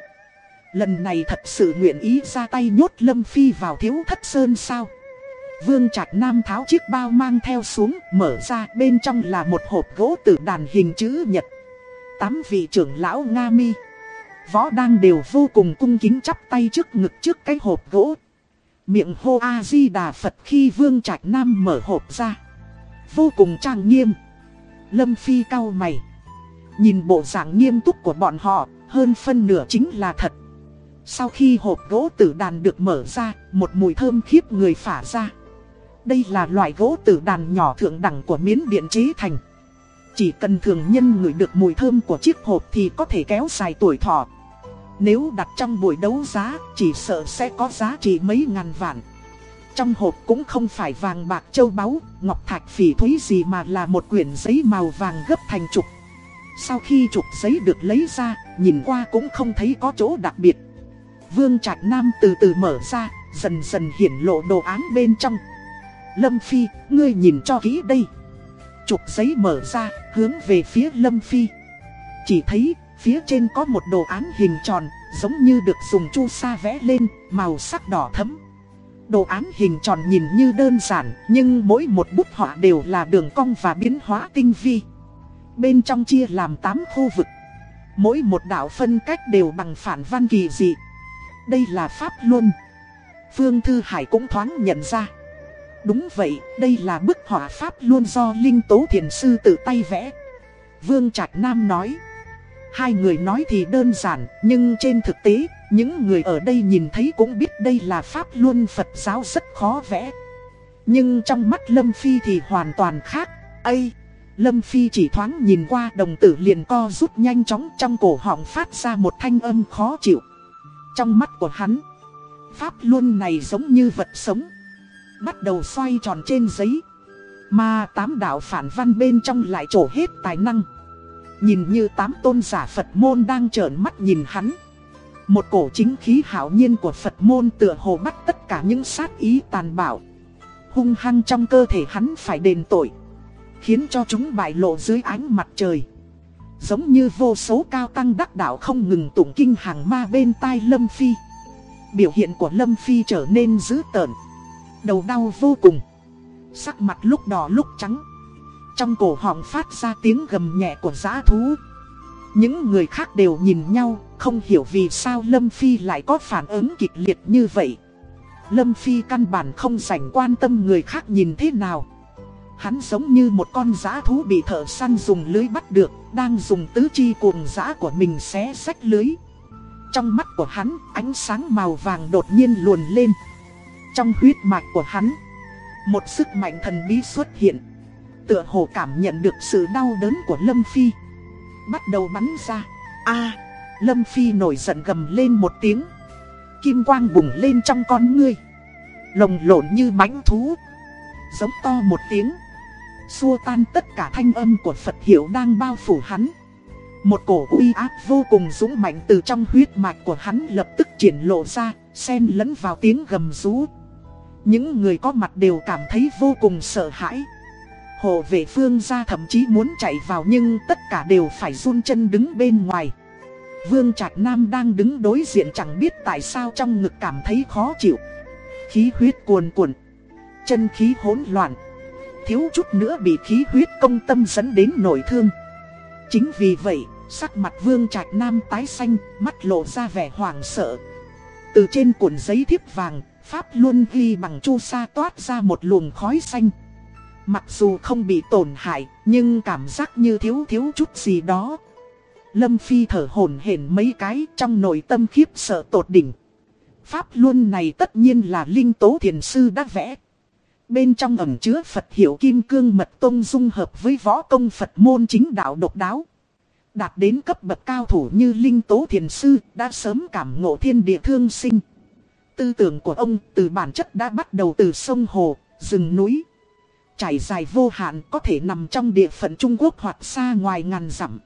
Lần này thật sự nguyện ý ra tay nhốt Lâm Phi vào thiếu thất sơn sao. Vương Trạch Nam tháo chiếc bao mang theo xuống, mở ra bên trong là một hộp gỗ tử đàn hình chữ nhật. Tám vị trưởng lão Nga Mi. Võ đang đều vô cùng cung kính chắp tay trước ngực trước cái hộp gỗ. Miệng hô A-di-đà Phật khi Vương Trạch Nam mở hộp ra. Vô cùng trang nghiêm. Lâm Phi cao mày. Nhìn bộ dạng nghiêm túc của bọn họ, hơn phân nửa chính là thật. Sau khi hộp gỗ tử đàn được mở ra, một mùi thơm khiếp người phả ra. Đây là loại gỗ tử đàn nhỏ thượng đẳng của miến điện chế thành. Chỉ cần thường nhân ngửi được mùi thơm của chiếc hộp thì có thể kéo dài tuổi thọ. Nếu đặt trong buổi đấu giá, chỉ sợ sẽ có giá trị mấy ngàn vạn. Trong hộp cũng không phải vàng bạc châu báu, ngọc thạch phỉ thúy gì mà là một quyển giấy màu vàng gấp thành trục. Sau khi trục giấy được lấy ra, nhìn qua cũng không thấy có chỗ đặc biệt. Vương Trạch Nam từ từ mở ra, dần dần hiển lộ đồ án bên trong. Lâm Phi, ngươi nhìn cho kỹ đây. Trục giấy mở ra, hướng về phía Lâm Phi. Chỉ thấy, phía trên có một đồ án hình tròn, giống như được dùng chu sa vẽ lên, màu sắc đỏ thấm. Đồ án hình tròn nhìn như đơn giản, nhưng mỗi một bút họa đều là đường cong và biến hóa tinh vi. Bên trong chia làm 8 khu vực. Mỗi một đạo phân cách đều bằng phản văn kỳ dị. Đây là Pháp Luân. Phương Thư Hải cũng thoáng nhận ra. Đúng vậy, đây là bức họa pháp luân do Linh Tố Thiền Sư tự tay vẽ. Vương Trạch Nam nói. Hai người nói thì đơn giản, nhưng trên thực tế, những người ở đây nhìn thấy cũng biết đây là pháp luân Phật giáo rất khó vẽ. Nhưng trong mắt Lâm Phi thì hoàn toàn khác. Ây! Lâm Phi chỉ thoáng nhìn qua đồng tử liền co rút nhanh chóng trong cổ họng phát ra một thanh âm khó chịu. Trong mắt của hắn, pháp luân này giống như vật sống. Bắt đầu xoay tròn trên giấy. Mà tám đạo phản văn bên trong lại trổ hết tài năng. Nhìn như tám tôn giả Phật môn đang trợn mắt nhìn hắn. Một cổ chính khí hảo nhiên của Phật môn tựa hồ bắt tất cả những sát ý tàn bạo. Hung hăng trong cơ thể hắn phải đền tội. Khiến cho chúng bại lộ dưới ánh mặt trời. Giống như vô số cao tăng đắc đạo không ngừng tụng kinh hàng ma bên tai Lâm Phi. Biểu hiện của Lâm Phi trở nên dữ tợn. Đầu đau vô cùng. Sắc mặt lúc đỏ lúc trắng. Trong cổ họng phát ra tiếng gầm nhẹ của giã thú. Những người khác đều nhìn nhau, không hiểu vì sao Lâm Phi lại có phản ứng kịch liệt như vậy. Lâm Phi căn bản không dành quan tâm người khác nhìn thế nào. Hắn giống như một con giã thú bị thợ săn dùng lưới bắt được, đang dùng tứ chi cuồng giã của mình xé sách lưới. Trong mắt của hắn, ánh sáng màu vàng đột nhiên luồn lên. Trong huyết mạch của hắn, một sức mạnh thần bí xuất hiện. Tựa hồ cảm nhận được sự đau đớn của Lâm Phi. Bắt đầu bắn ra. a Lâm Phi nổi giận gầm lên một tiếng. Kim quang bùng lên trong con ngươi. Lồng lộn như mãnh thú. Giống to một tiếng. Xua tan tất cả thanh âm của Phật hiệu đang bao phủ hắn. Một cổ uy áp vô cùng dũng mạnh từ trong huyết mạch của hắn lập tức triển lộ ra, xen lẫn vào tiếng gầm rú. Những người có mặt đều cảm thấy vô cùng sợ hãi. Hộ vệ phương ra thậm chí muốn chạy vào nhưng tất cả đều phải run chân đứng bên ngoài. Vương Trạch Nam đang đứng đối diện chẳng biết tại sao trong ngực cảm thấy khó chịu. Khí huyết cuồn cuộn, chân khí hỗn loạn. Thiếu chút nữa bị khí huyết công tâm dẫn đến nổi thương. Chính vì vậy, sắc mặt Vương Trạch Nam tái xanh, mắt lộ ra vẻ hoảng sợ. Từ trên cuộn giấy thiếp vàng, Pháp luôn ghi bằng chu sa toát ra một luồng khói xanh. Mặc dù không bị tổn hại, nhưng cảm giác như thiếu thiếu chút gì đó. Lâm Phi thở hổn hển mấy cái trong nội tâm khiếp sợ tột đỉnh. Pháp luân này tất nhiên là Linh Tố Thiền Sư đã vẽ. Bên trong ẩm chứa Phật hiệu Kim Cương Mật Tông dung hợp với võ công Phật môn chính đạo độc đáo. Đạt đến cấp bậc cao thủ như Linh Tố Thiền Sư đã sớm cảm ngộ thiên địa thương sinh. Tư tưởng của ông từ bản chất đã bắt đầu từ sông hồ, rừng núi. Trải dài vô hạn có thể nằm trong địa phận Trung Quốc hoặc xa ngoài ngàn dặm.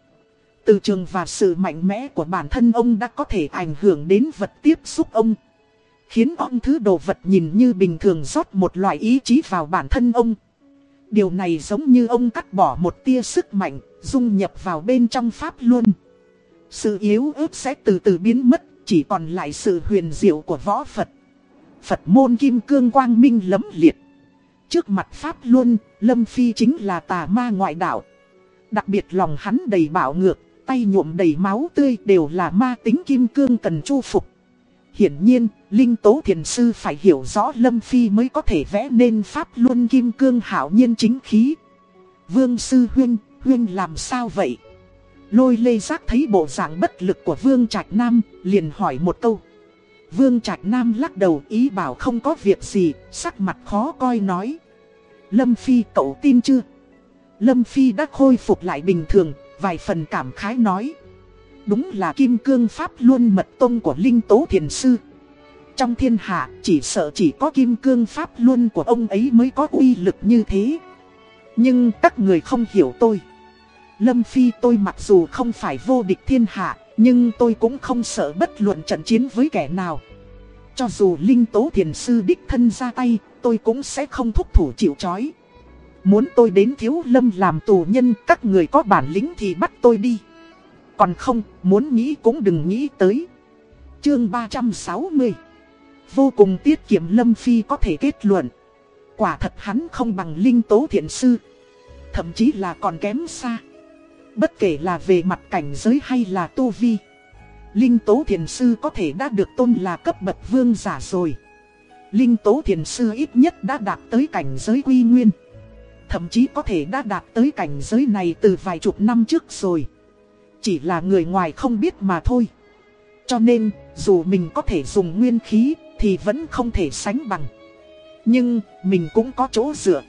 Từ trường và sự mạnh mẽ của bản thân ông đã có thể ảnh hưởng đến vật tiếp xúc ông. Khiến ông thứ đồ vật nhìn như bình thường rót một loại ý chí vào bản thân ông. Điều này giống như ông cắt bỏ một tia sức mạnh, dung nhập vào bên trong Pháp luôn. Sự yếu ớt sẽ từ từ biến mất, chỉ còn lại sự huyền diệu của võ Phật. Phật môn kim cương quang minh lấm liệt. Trước mặt Pháp luân Lâm Phi chính là tà ma ngoại đạo. Đặc biệt lòng hắn đầy bạo ngược, tay nhuộm đầy máu tươi đều là ma tính kim cương cần chu phục. Hiển nhiên, Linh Tố Thiền Sư phải hiểu rõ Lâm Phi mới có thể vẽ nên Pháp Luân Kim Cương hảo nhiên chính khí. Vương Sư Huyên, Huyên làm sao vậy? Lôi lê giác thấy bộ dạng bất lực của Vương Trạch Nam, liền hỏi một câu. Vương Trạch Nam lắc đầu ý bảo không có việc gì, sắc mặt khó coi nói. Lâm Phi cậu tin chưa? Lâm Phi đã khôi phục lại bình thường, vài phần cảm khái nói. Đúng là kim cương pháp luôn mật tông của Linh Tố Thiền Sư. Trong thiên hạ, chỉ sợ chỉ có kim cương pháp luôn của ông ấy mới có uy lực như thế. Nhưng các người không hiểu tôi. Lâm Phi tôi mặc dù không phải vô địch thiên hạ, nhưng tôi cũng không sợ bất luận trận chiến với kẻ nào. Cho dù Linh Tố Thiền Sư đích thân ra tay, tôi cũng sẽ không thúc thủ chịu chói. Muốn tôi đến thiếu lâm làm tù nhân, các người có bản lĩnh thì bắt tôi đi. Còn không, muốn nghĩ cũng đừng nghĩ tới. Chương 360 Vô cùng tiết kiệm Lâm Phi có thể kết luận. Quả thật hắn không bằng Linh Tố Thiện Sư. Thậm chí là còn kém xa. Bất kể là về mặt cảnh giới hay là tu vi Linh Tố Thiền Sư có thể đã được tôn là cấp bậc vương giả rồi Linh tố thiền sư ít nhất đã đạt tới cảnh giới quy nguyên. Thậm chí có thể đã đạt tới cảnh giới này từ vài chục năm trước rồi. Chỉ là người ngoài không biết mà thôi. Cho nên, dù mình có thể dùng nguyên khí, thì vẫn không thể sánh bằng. Nhưng, mình cũng có chỗ dựa.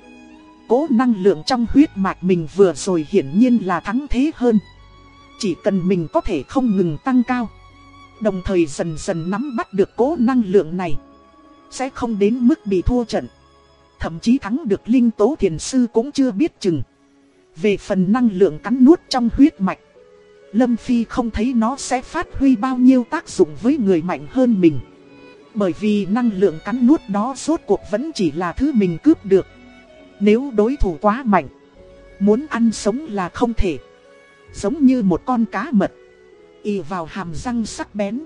Cố năng lượng trong huyết mạch mình vừa rồi hiển nhiên là thắng thế hơn. Chỉ cần mình có thể không ngừng tăng cao. Đồng thời dần dần nắm bắt được cố năng lượng này. Sẽ không đến mức bị thua trận. Thậm chí thắng được linh tố thiền sư cũng chưa biết chừng. Về phần năng lượng cắn nuốt trong huyết mạch. Lâm Phi không thấy nó sẽ phát huy bao nhiêu tác dụng với người mạnh hơn mình. Bởi vì năng lượng cắn nuốt đó rốt cuộc vẫn chỉ là thứ mình cướp được. Nếu đối thủ quá mạnh, muốn ăn sống là không thể. Giống như một con cá mật, y vào hàm răng sắc bén.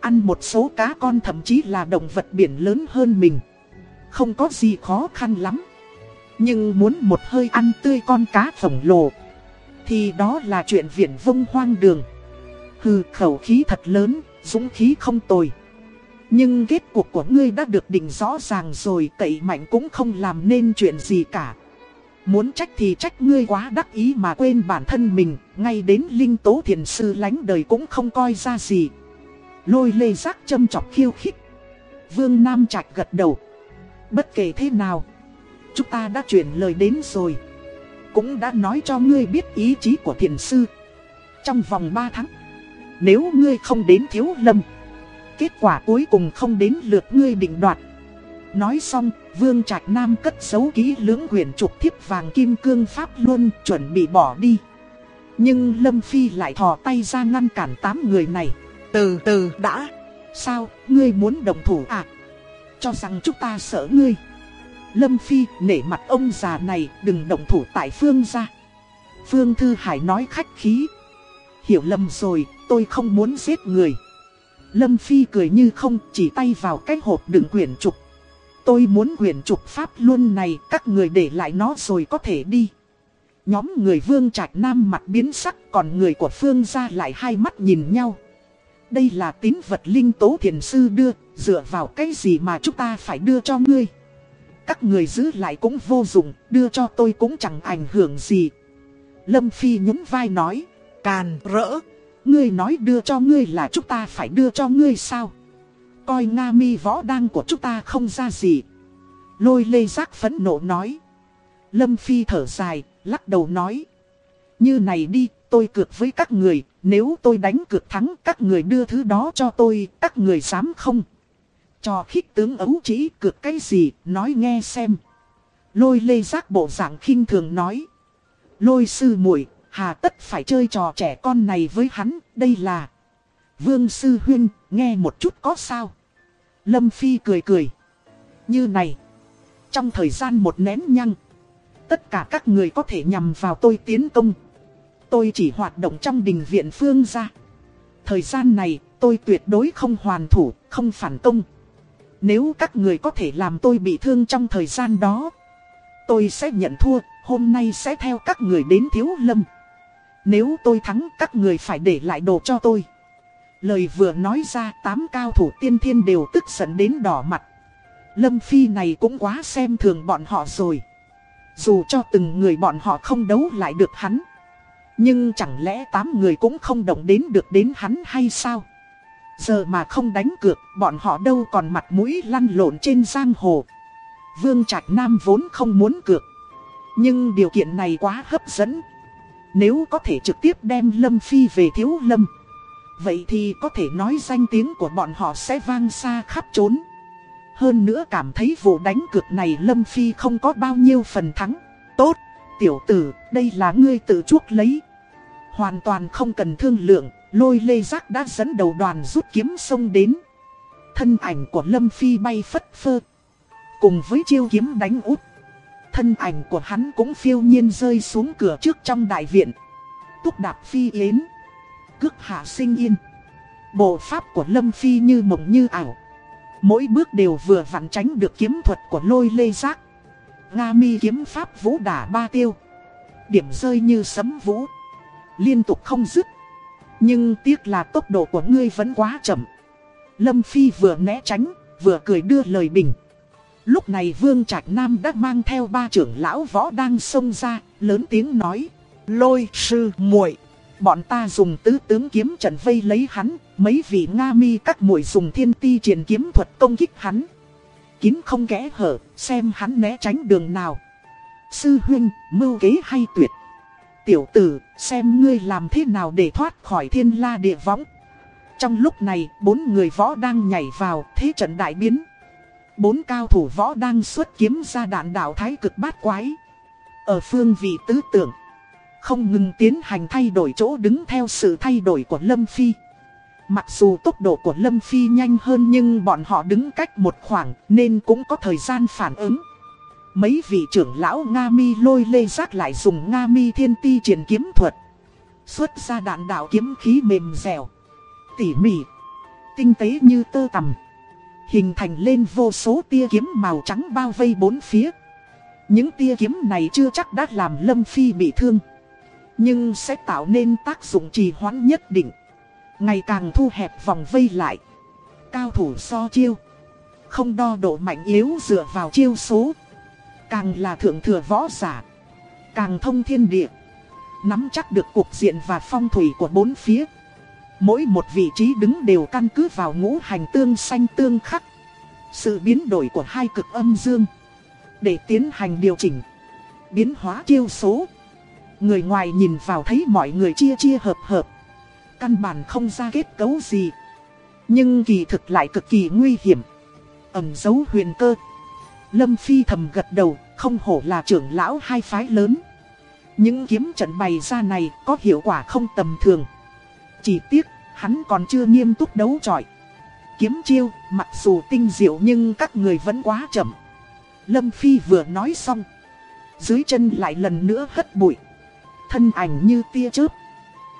Ăn một số cá con thậm chí là động vật biển lớn hơn mình. Không có gì khó khăn lắm. Nhưng muốn một hơi ăn tươi con cá khổng lồ thì đó là chuyện viển vông hoang đường. Hừ khẩu khí thật lớn, dũng khí không tồi. Nhưng kết cuộc của ngươi đã được định rõ ràng rồi cậy mạnh cũng không làm nên chuyện gì cả. Muốn trách thì trách ngươi quá đắc ý mà quên bản thân mình, ngay đến linh tố thiền sư lánh đời cũng không coi ra gì. Lôi lê giác châm chọc khiêu khích. Vương Nam Trạch gật đầu. Bất kể thế nào, chúng ta đã chuyển lời đến rồi. Cũng đã nói cho ngươi biết ý chí của thiền sư. Trong vòng 3 tháng, nếu ngươi không đến thiếu lâm kết quả cuối cùng không đến lượt ngươi định đoạt. Nói xong, Vương Trạch Nam cất giấu ký lưỡng quyển trục thiếp vàng kim cương pháp luôn chuẩn bị bỏ đi. Nhưng Lâm Phi lại thò tay ra ngăn cản tám người này. Từ từ đã. Sao, ngươi muốn đồng thủ à? Cho rằng chúng ta sợ ngươi. Lâm Phi nể mặt ông già này đừng động thủ tại Phương ra. Phương Thư Hải nói khách khí. Hiểu lầm rồi, tôi không muốn giết người. Lâm Phi cười như không chỉ tay vào cái hộp đựng quyển trục. Tôi muốn quyển trục pháp luôn này các người để lại nó rồi có thể đi. Nhóm người vương trạch nam mặt biến sắc còn người của phương ra lại hai mắt nhìn nhau. Đây là tín vật linh tố thiền sư đưa, dựa vào cái gì mà chúng ta phải đưa cho ngươi. Các người giữ lại cũng vô dụng, đưa cho tôi cũng chẳng ảnh hưởng gì. Lâm Phi nhún vai nói, càn rỡ. Ngươi nói đưa cho ngươi là chúng ta phải đưa cho ngươi sao? Coi Nga mi võ đang của chúng ta không ra gì. Lôi lê giác phẫn nộ nói. Lâm Phi thở dài, lắc đầu nói. Như này đi, tôi cược với các người, nếu tôi đánh cược thắng các người đưa thứ đó cho tôi, các người dám không? Cho khích tướng ấu chỉ cược cái gì, nói nghe xem. Lôi lê giác bộ dạng khinh thường nói. Lôi sư muội hà tất phải chơi trò trẻ con này với hắn, đây là... Vương Sư Huyên, nghe một chút có sao? Lâm Phi cười cười. Như này, trong thời gian một nén nhăng, tất cả các người có thể nhằm vào tôi tiến công. Tôi chỉ hoạt động trong đình viện phương ra. Thời gian này, tôi tuyệt đối không hoàn thủ, không phản công. Nếu các người có thể làm tôi bị thương trong thời gian đó, tôi sẽ nhận thua, hôm nay sẽ theo các người đến thiếu lâm. Nếu tôi thắng các người phải để lại đồ cho tôi Lời vừa nói ra, tám cao thủ tiên thiên đều tức giận đến đỏ mặt. Lâm Phi này cũng quá xem thường bọn họ rồi. Dù cho từng người bọn họ không đấu lại được hắn, Nhưng chẳng lẽ tám người cũng không động đến được đến hắn hay sao? Giờ mà không đánh cược, bọn họ đâu còn mặt mũi lăn lộn trên giang hồ. Vương Trạch Nam vốn không muốn cược, Nhưng điều kiện này quá hấp dẫn. Nếu có thể trực tiếp đem Lâm Phi về thiếu Lâm Vậy thì có thể nói danh tiếng của bọn họ sẽ vang xa khắp trốn Hơn nữa cảm thấy vụ đánh cược này Lâm Phi không có bao nhiêu phần thắng. Tốt, tiểu tử, đây là ngươi tự chuốc lấy. Hoàn toàn không cần thương lượng Lôi lê giác đã dẫn đầu đoàn rút kiếm sông đến. Thân ảnh của Lâm Phi bay phất phơ. Cùng với chiêu kiếm đánh út Thân ảnh của hắn cũng phiêu nhiên rơi xuống cửa trước trong đại viện. Túc đạp phi yến. Cước hạ sinh yên. Bộ pháp của Lâm Phi như mộng như ảo. Mỗi bước đều vừa vặn tránh được kiếm thuật của lôi lê giác. Nga mi kiếm pháp vũ đả ba tiêu. Điểm rơi như sấm vũ. Liên tục không dứt. Nhưng tiếc là tốc độ của ngươi vẫn quá chậm. Lâm Phi vừa né tránh, vừa cười đưa lời bình. Lúc này Vương Trạch Nam đã mang theo ba trưởng lão võ đang xông ra, lớn tiếng nói. Lôi sư muội Bọn ta dùng tứ tướng kiếm trận vây lấy hắn, mấy vị Nga mi các mũi dùng thiên ti triển kiếm thuật công kích hắn. Kín không kẽ hở, xem hắn né tránh đường nào. Sư huynh, mưu kế hay tuyệt. Tiểu tử, xem ngươi làm thế nào để thoát khỏi thiên la địa võng. Trong lúc này, bốn người võ đang nhảy vào, thế trận đại biến. Bốn cao thủ võ đang xuất kiếm ra đạn đạo thái cực bát quái. Ở phương vị tứ tưởng, không ngừng tiến hành thay đổi chỗ đứng theo sự thay đổi của Lâm Phi. Mặc dù tốc độ của Lâm Phi nhanh hơn nhưng bọn họ đứng cách một khoảng nên cũng có thời gian phản ứng. Mấy vị trưởng lão Nga Mi lôi lê giác lại dùng Nga Mi thiên ti triển kiếm thuật. Xuất ra đạn đạo kiếm khí mềm dẻo, tỉ mỉ, tinh tế như tơ tầm. Hình thành lên vô số tia kiếm màu trắng bao vây bốn phía. Những tia kiếm này chưa chắc đã làm Lâm Phi bị thương. Nhưng sẽ tạo nên tác dụng trì hoãn nhất định. Ngày càng thu hẹp vòng vây lại. Cao thủ so chiêu. Không đo độ mạnh yếu dựa vào chiêu số. Càng là thượng thừa võ giả. Càng thông thiên địa. Nắm chắc được cục diện và phong thủy của bốn phía. Mỗi một vị trí đứng đều căn cứ vào ngũ hành tương xanh tương khắc. Sự biến đổi của hai cực âm dương. Để tiến hành điều chỉnh. Biến hóa chiêu số. Người ngoài nhìn vào thấy mọi người chia chia hợp hợp. Căn bản không ra kết cấu gì. Nhưng kỳ thực lại cực kỳ nguy hiểm. Ẩm dấu huyền cơ. Lâm Phi thầm gật đầu, không hổ là trưởng lão hai phái lớn. Những kiếm trận bày ra này có hiệu quả không tầm thường. Chỉ tiếc, hắn còn chưa nghiêm túc đấu trọi. Kiếm chiêu, mặc dù tinh diệu nhưng các người vẫn quá chậm. Lâm Phi vừa nói xong. Dưới chân lại lần nữa hất bụi. Thân ảnh như tia chớp.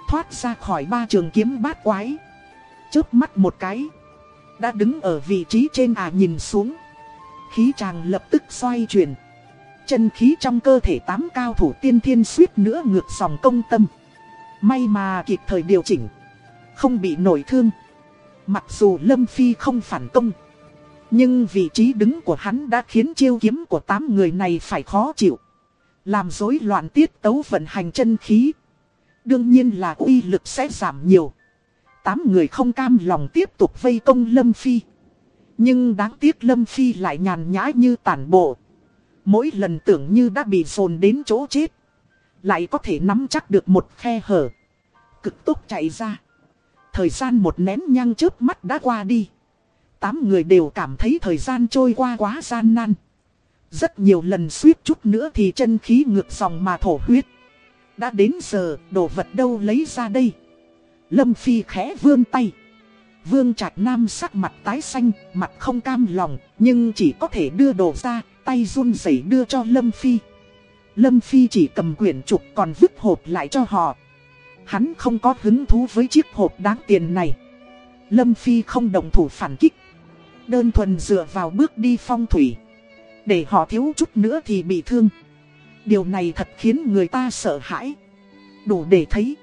Thoát ra khỏi ba trường kiếm bát quái. Chớp mắt một cái. Đã đứng ở vị trí trên à nhìn xuống. Khí chàng lập tức xoay chuyển. Chân khí trong cơ thể tám cao thủ tiên thiên suýt nữa ngược dòng công tâm. May mà kịp thời điều chỉnh. Không bị nổi thương. Mặc dù Lâm Phi không phản công. Nhưng vị trí đứng của hắn đã khiến chiêu kiếm của tám người này phải khó chịu. Làm rối loạn tiết tấu vận hành chân khí. Đương nhiên là uy lực sẽ giảm nhiều. Tám người không cam lòng tiếp tục vây công Lâm Phi. Nhưng đáng tiếc Lâm Phi lại nhàn nhã như tản bộ. Mỗi lần tưởng như đã bị dồn đến chỗ chết. Lại có thể nắm chắc được một khe hở. Cực tốc chạy ra. Thời gian một nén nhang trước mắt đã qua đi. Tám người đều cảm thấy thời gian trôi qua quá gian nan. Rất nhiều lần suýt chút nữa thì chân khí ngược dòng mà thổ huyết. Đã đến giờ, đồ vật đâu lấy ra đây? Lâm Phi khẽ vươn tay. Vương Trạch Nam sắc mặt tái xanh, mặt không cam lòng, nhưng chỉ có thể đưa đồ ra, tay run rẩy đưa cho Lâm Phi. Lâm Phi chỉ cầm quyển trục còn vứt hộp lại cho họ. Hắn không có hứng thú với chiếc hộp đáng tiền này. Lâm Phi không đồng thủ phản kích. Đơn thuần dựa vào bước đi phong thủy. Để họ thiếu chút nữa thì bị thương. Điều này thật khiến người ta sợ hãi. Đủ để thấy.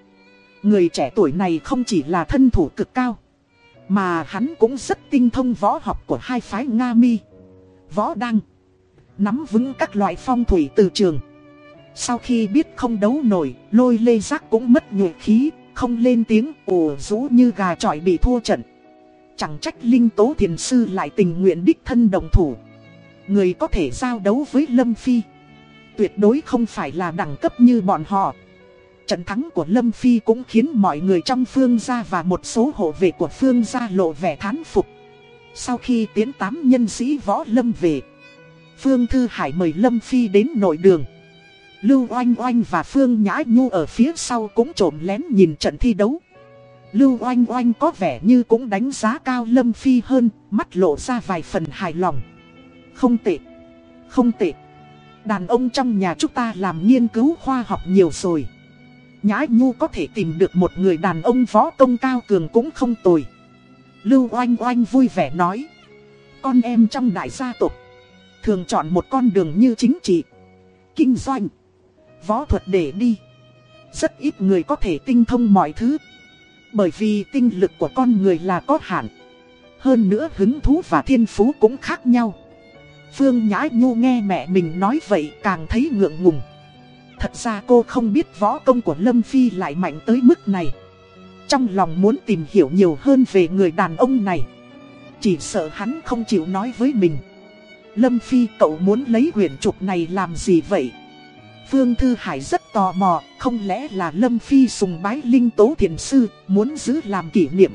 Người trẻ tuổi này không chỉ là thân thủ cực cao. Mà hắn cũng rất tinh thông võ học của hai phái Nga Mi. Võ Đăng. Nắm vững các loại phong thủy từ trường. Sau khi biết không đấu nổi, lôi lê giác cũng mất nhuệ khí, không lên tiếng ồ rú như gà trọi bị thua trận. Chẳng trách Linh Tố Thiền Sư lại tình nguyện đích thân đồng thủ. Người có thể giao đấu với Lâm Phi. Tuyệt đối không phải là đẳng cấp như bọn họ. Trận thắng của Lâm Phi cũng khiến mọi người trong phương gia và một số hộ vệ của phương gia lộ vẻ thán phục. Sau khi tiến tám nhân sĩ võ Lâm về, Phương Thư Hải mời Lâm Phi đến nội đường. Lưu Oanh Oanh và Phương Nhã Nhu ở phía sau cũng trộm lén nhìn trận thi đấu. Lưu Oanh Oanh có vẻ như cũng đánh giá cao Lâm Phi hơn, mắt lộ ra vài phần hài lòng. Không tệ, không tệ. Đàn ông trong nhà chúng ta làm nghiên cứu khoa học nhiều rồi. Nhã Nhu có thể tìm được một người đàn ông võ công cao cường cũng không tồi. Lưu Oanh Oanh vui vẻ nói. Con em trong đại gia tộc thường chọn một con đường như chính trị, kinh doanh, võ thuật để đi. Rất ít người có thể tinh thông mọi thứ. Bởi vì tinh lực của con người là có hạn. Hơn nữa hứng thú và thiên phú cũng khác nhau Phương Nhã Nhu nghe mẹ mình nói vậy càng thấy ngượng ngùng Thật ra cô không biết võ công của Lâm Phi lại mạnh tới mức này Trong lòng muốn tìm hiểu nhiều hơn về người đàn ông này Chỉ sợ hắn không chịu nói với mình Lâm Phi cậu muốn lấy quyển trục này làm gì vậy? Phương Thư Hải rất tò mò, không lẽ là Lâm Phi sùng bái linh tố thiền sư, muốn giữ làm kỷ niệm.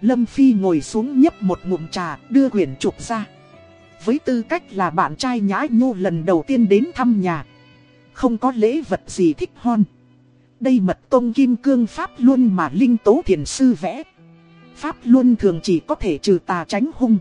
Lâm Phi ngồi xuống nhấp một ngụm trà, đưa quyển trục ra. Với tư cách là bạn trai nhã nhô lần đầu tiên đến thăm nhà. Không có lễ vật gì thích hon. Đây mật tông kim cương pháp luân mà linh tố thiền sư vẽ. Pháp luân thường chỉ có thể trừ tà tránh hung.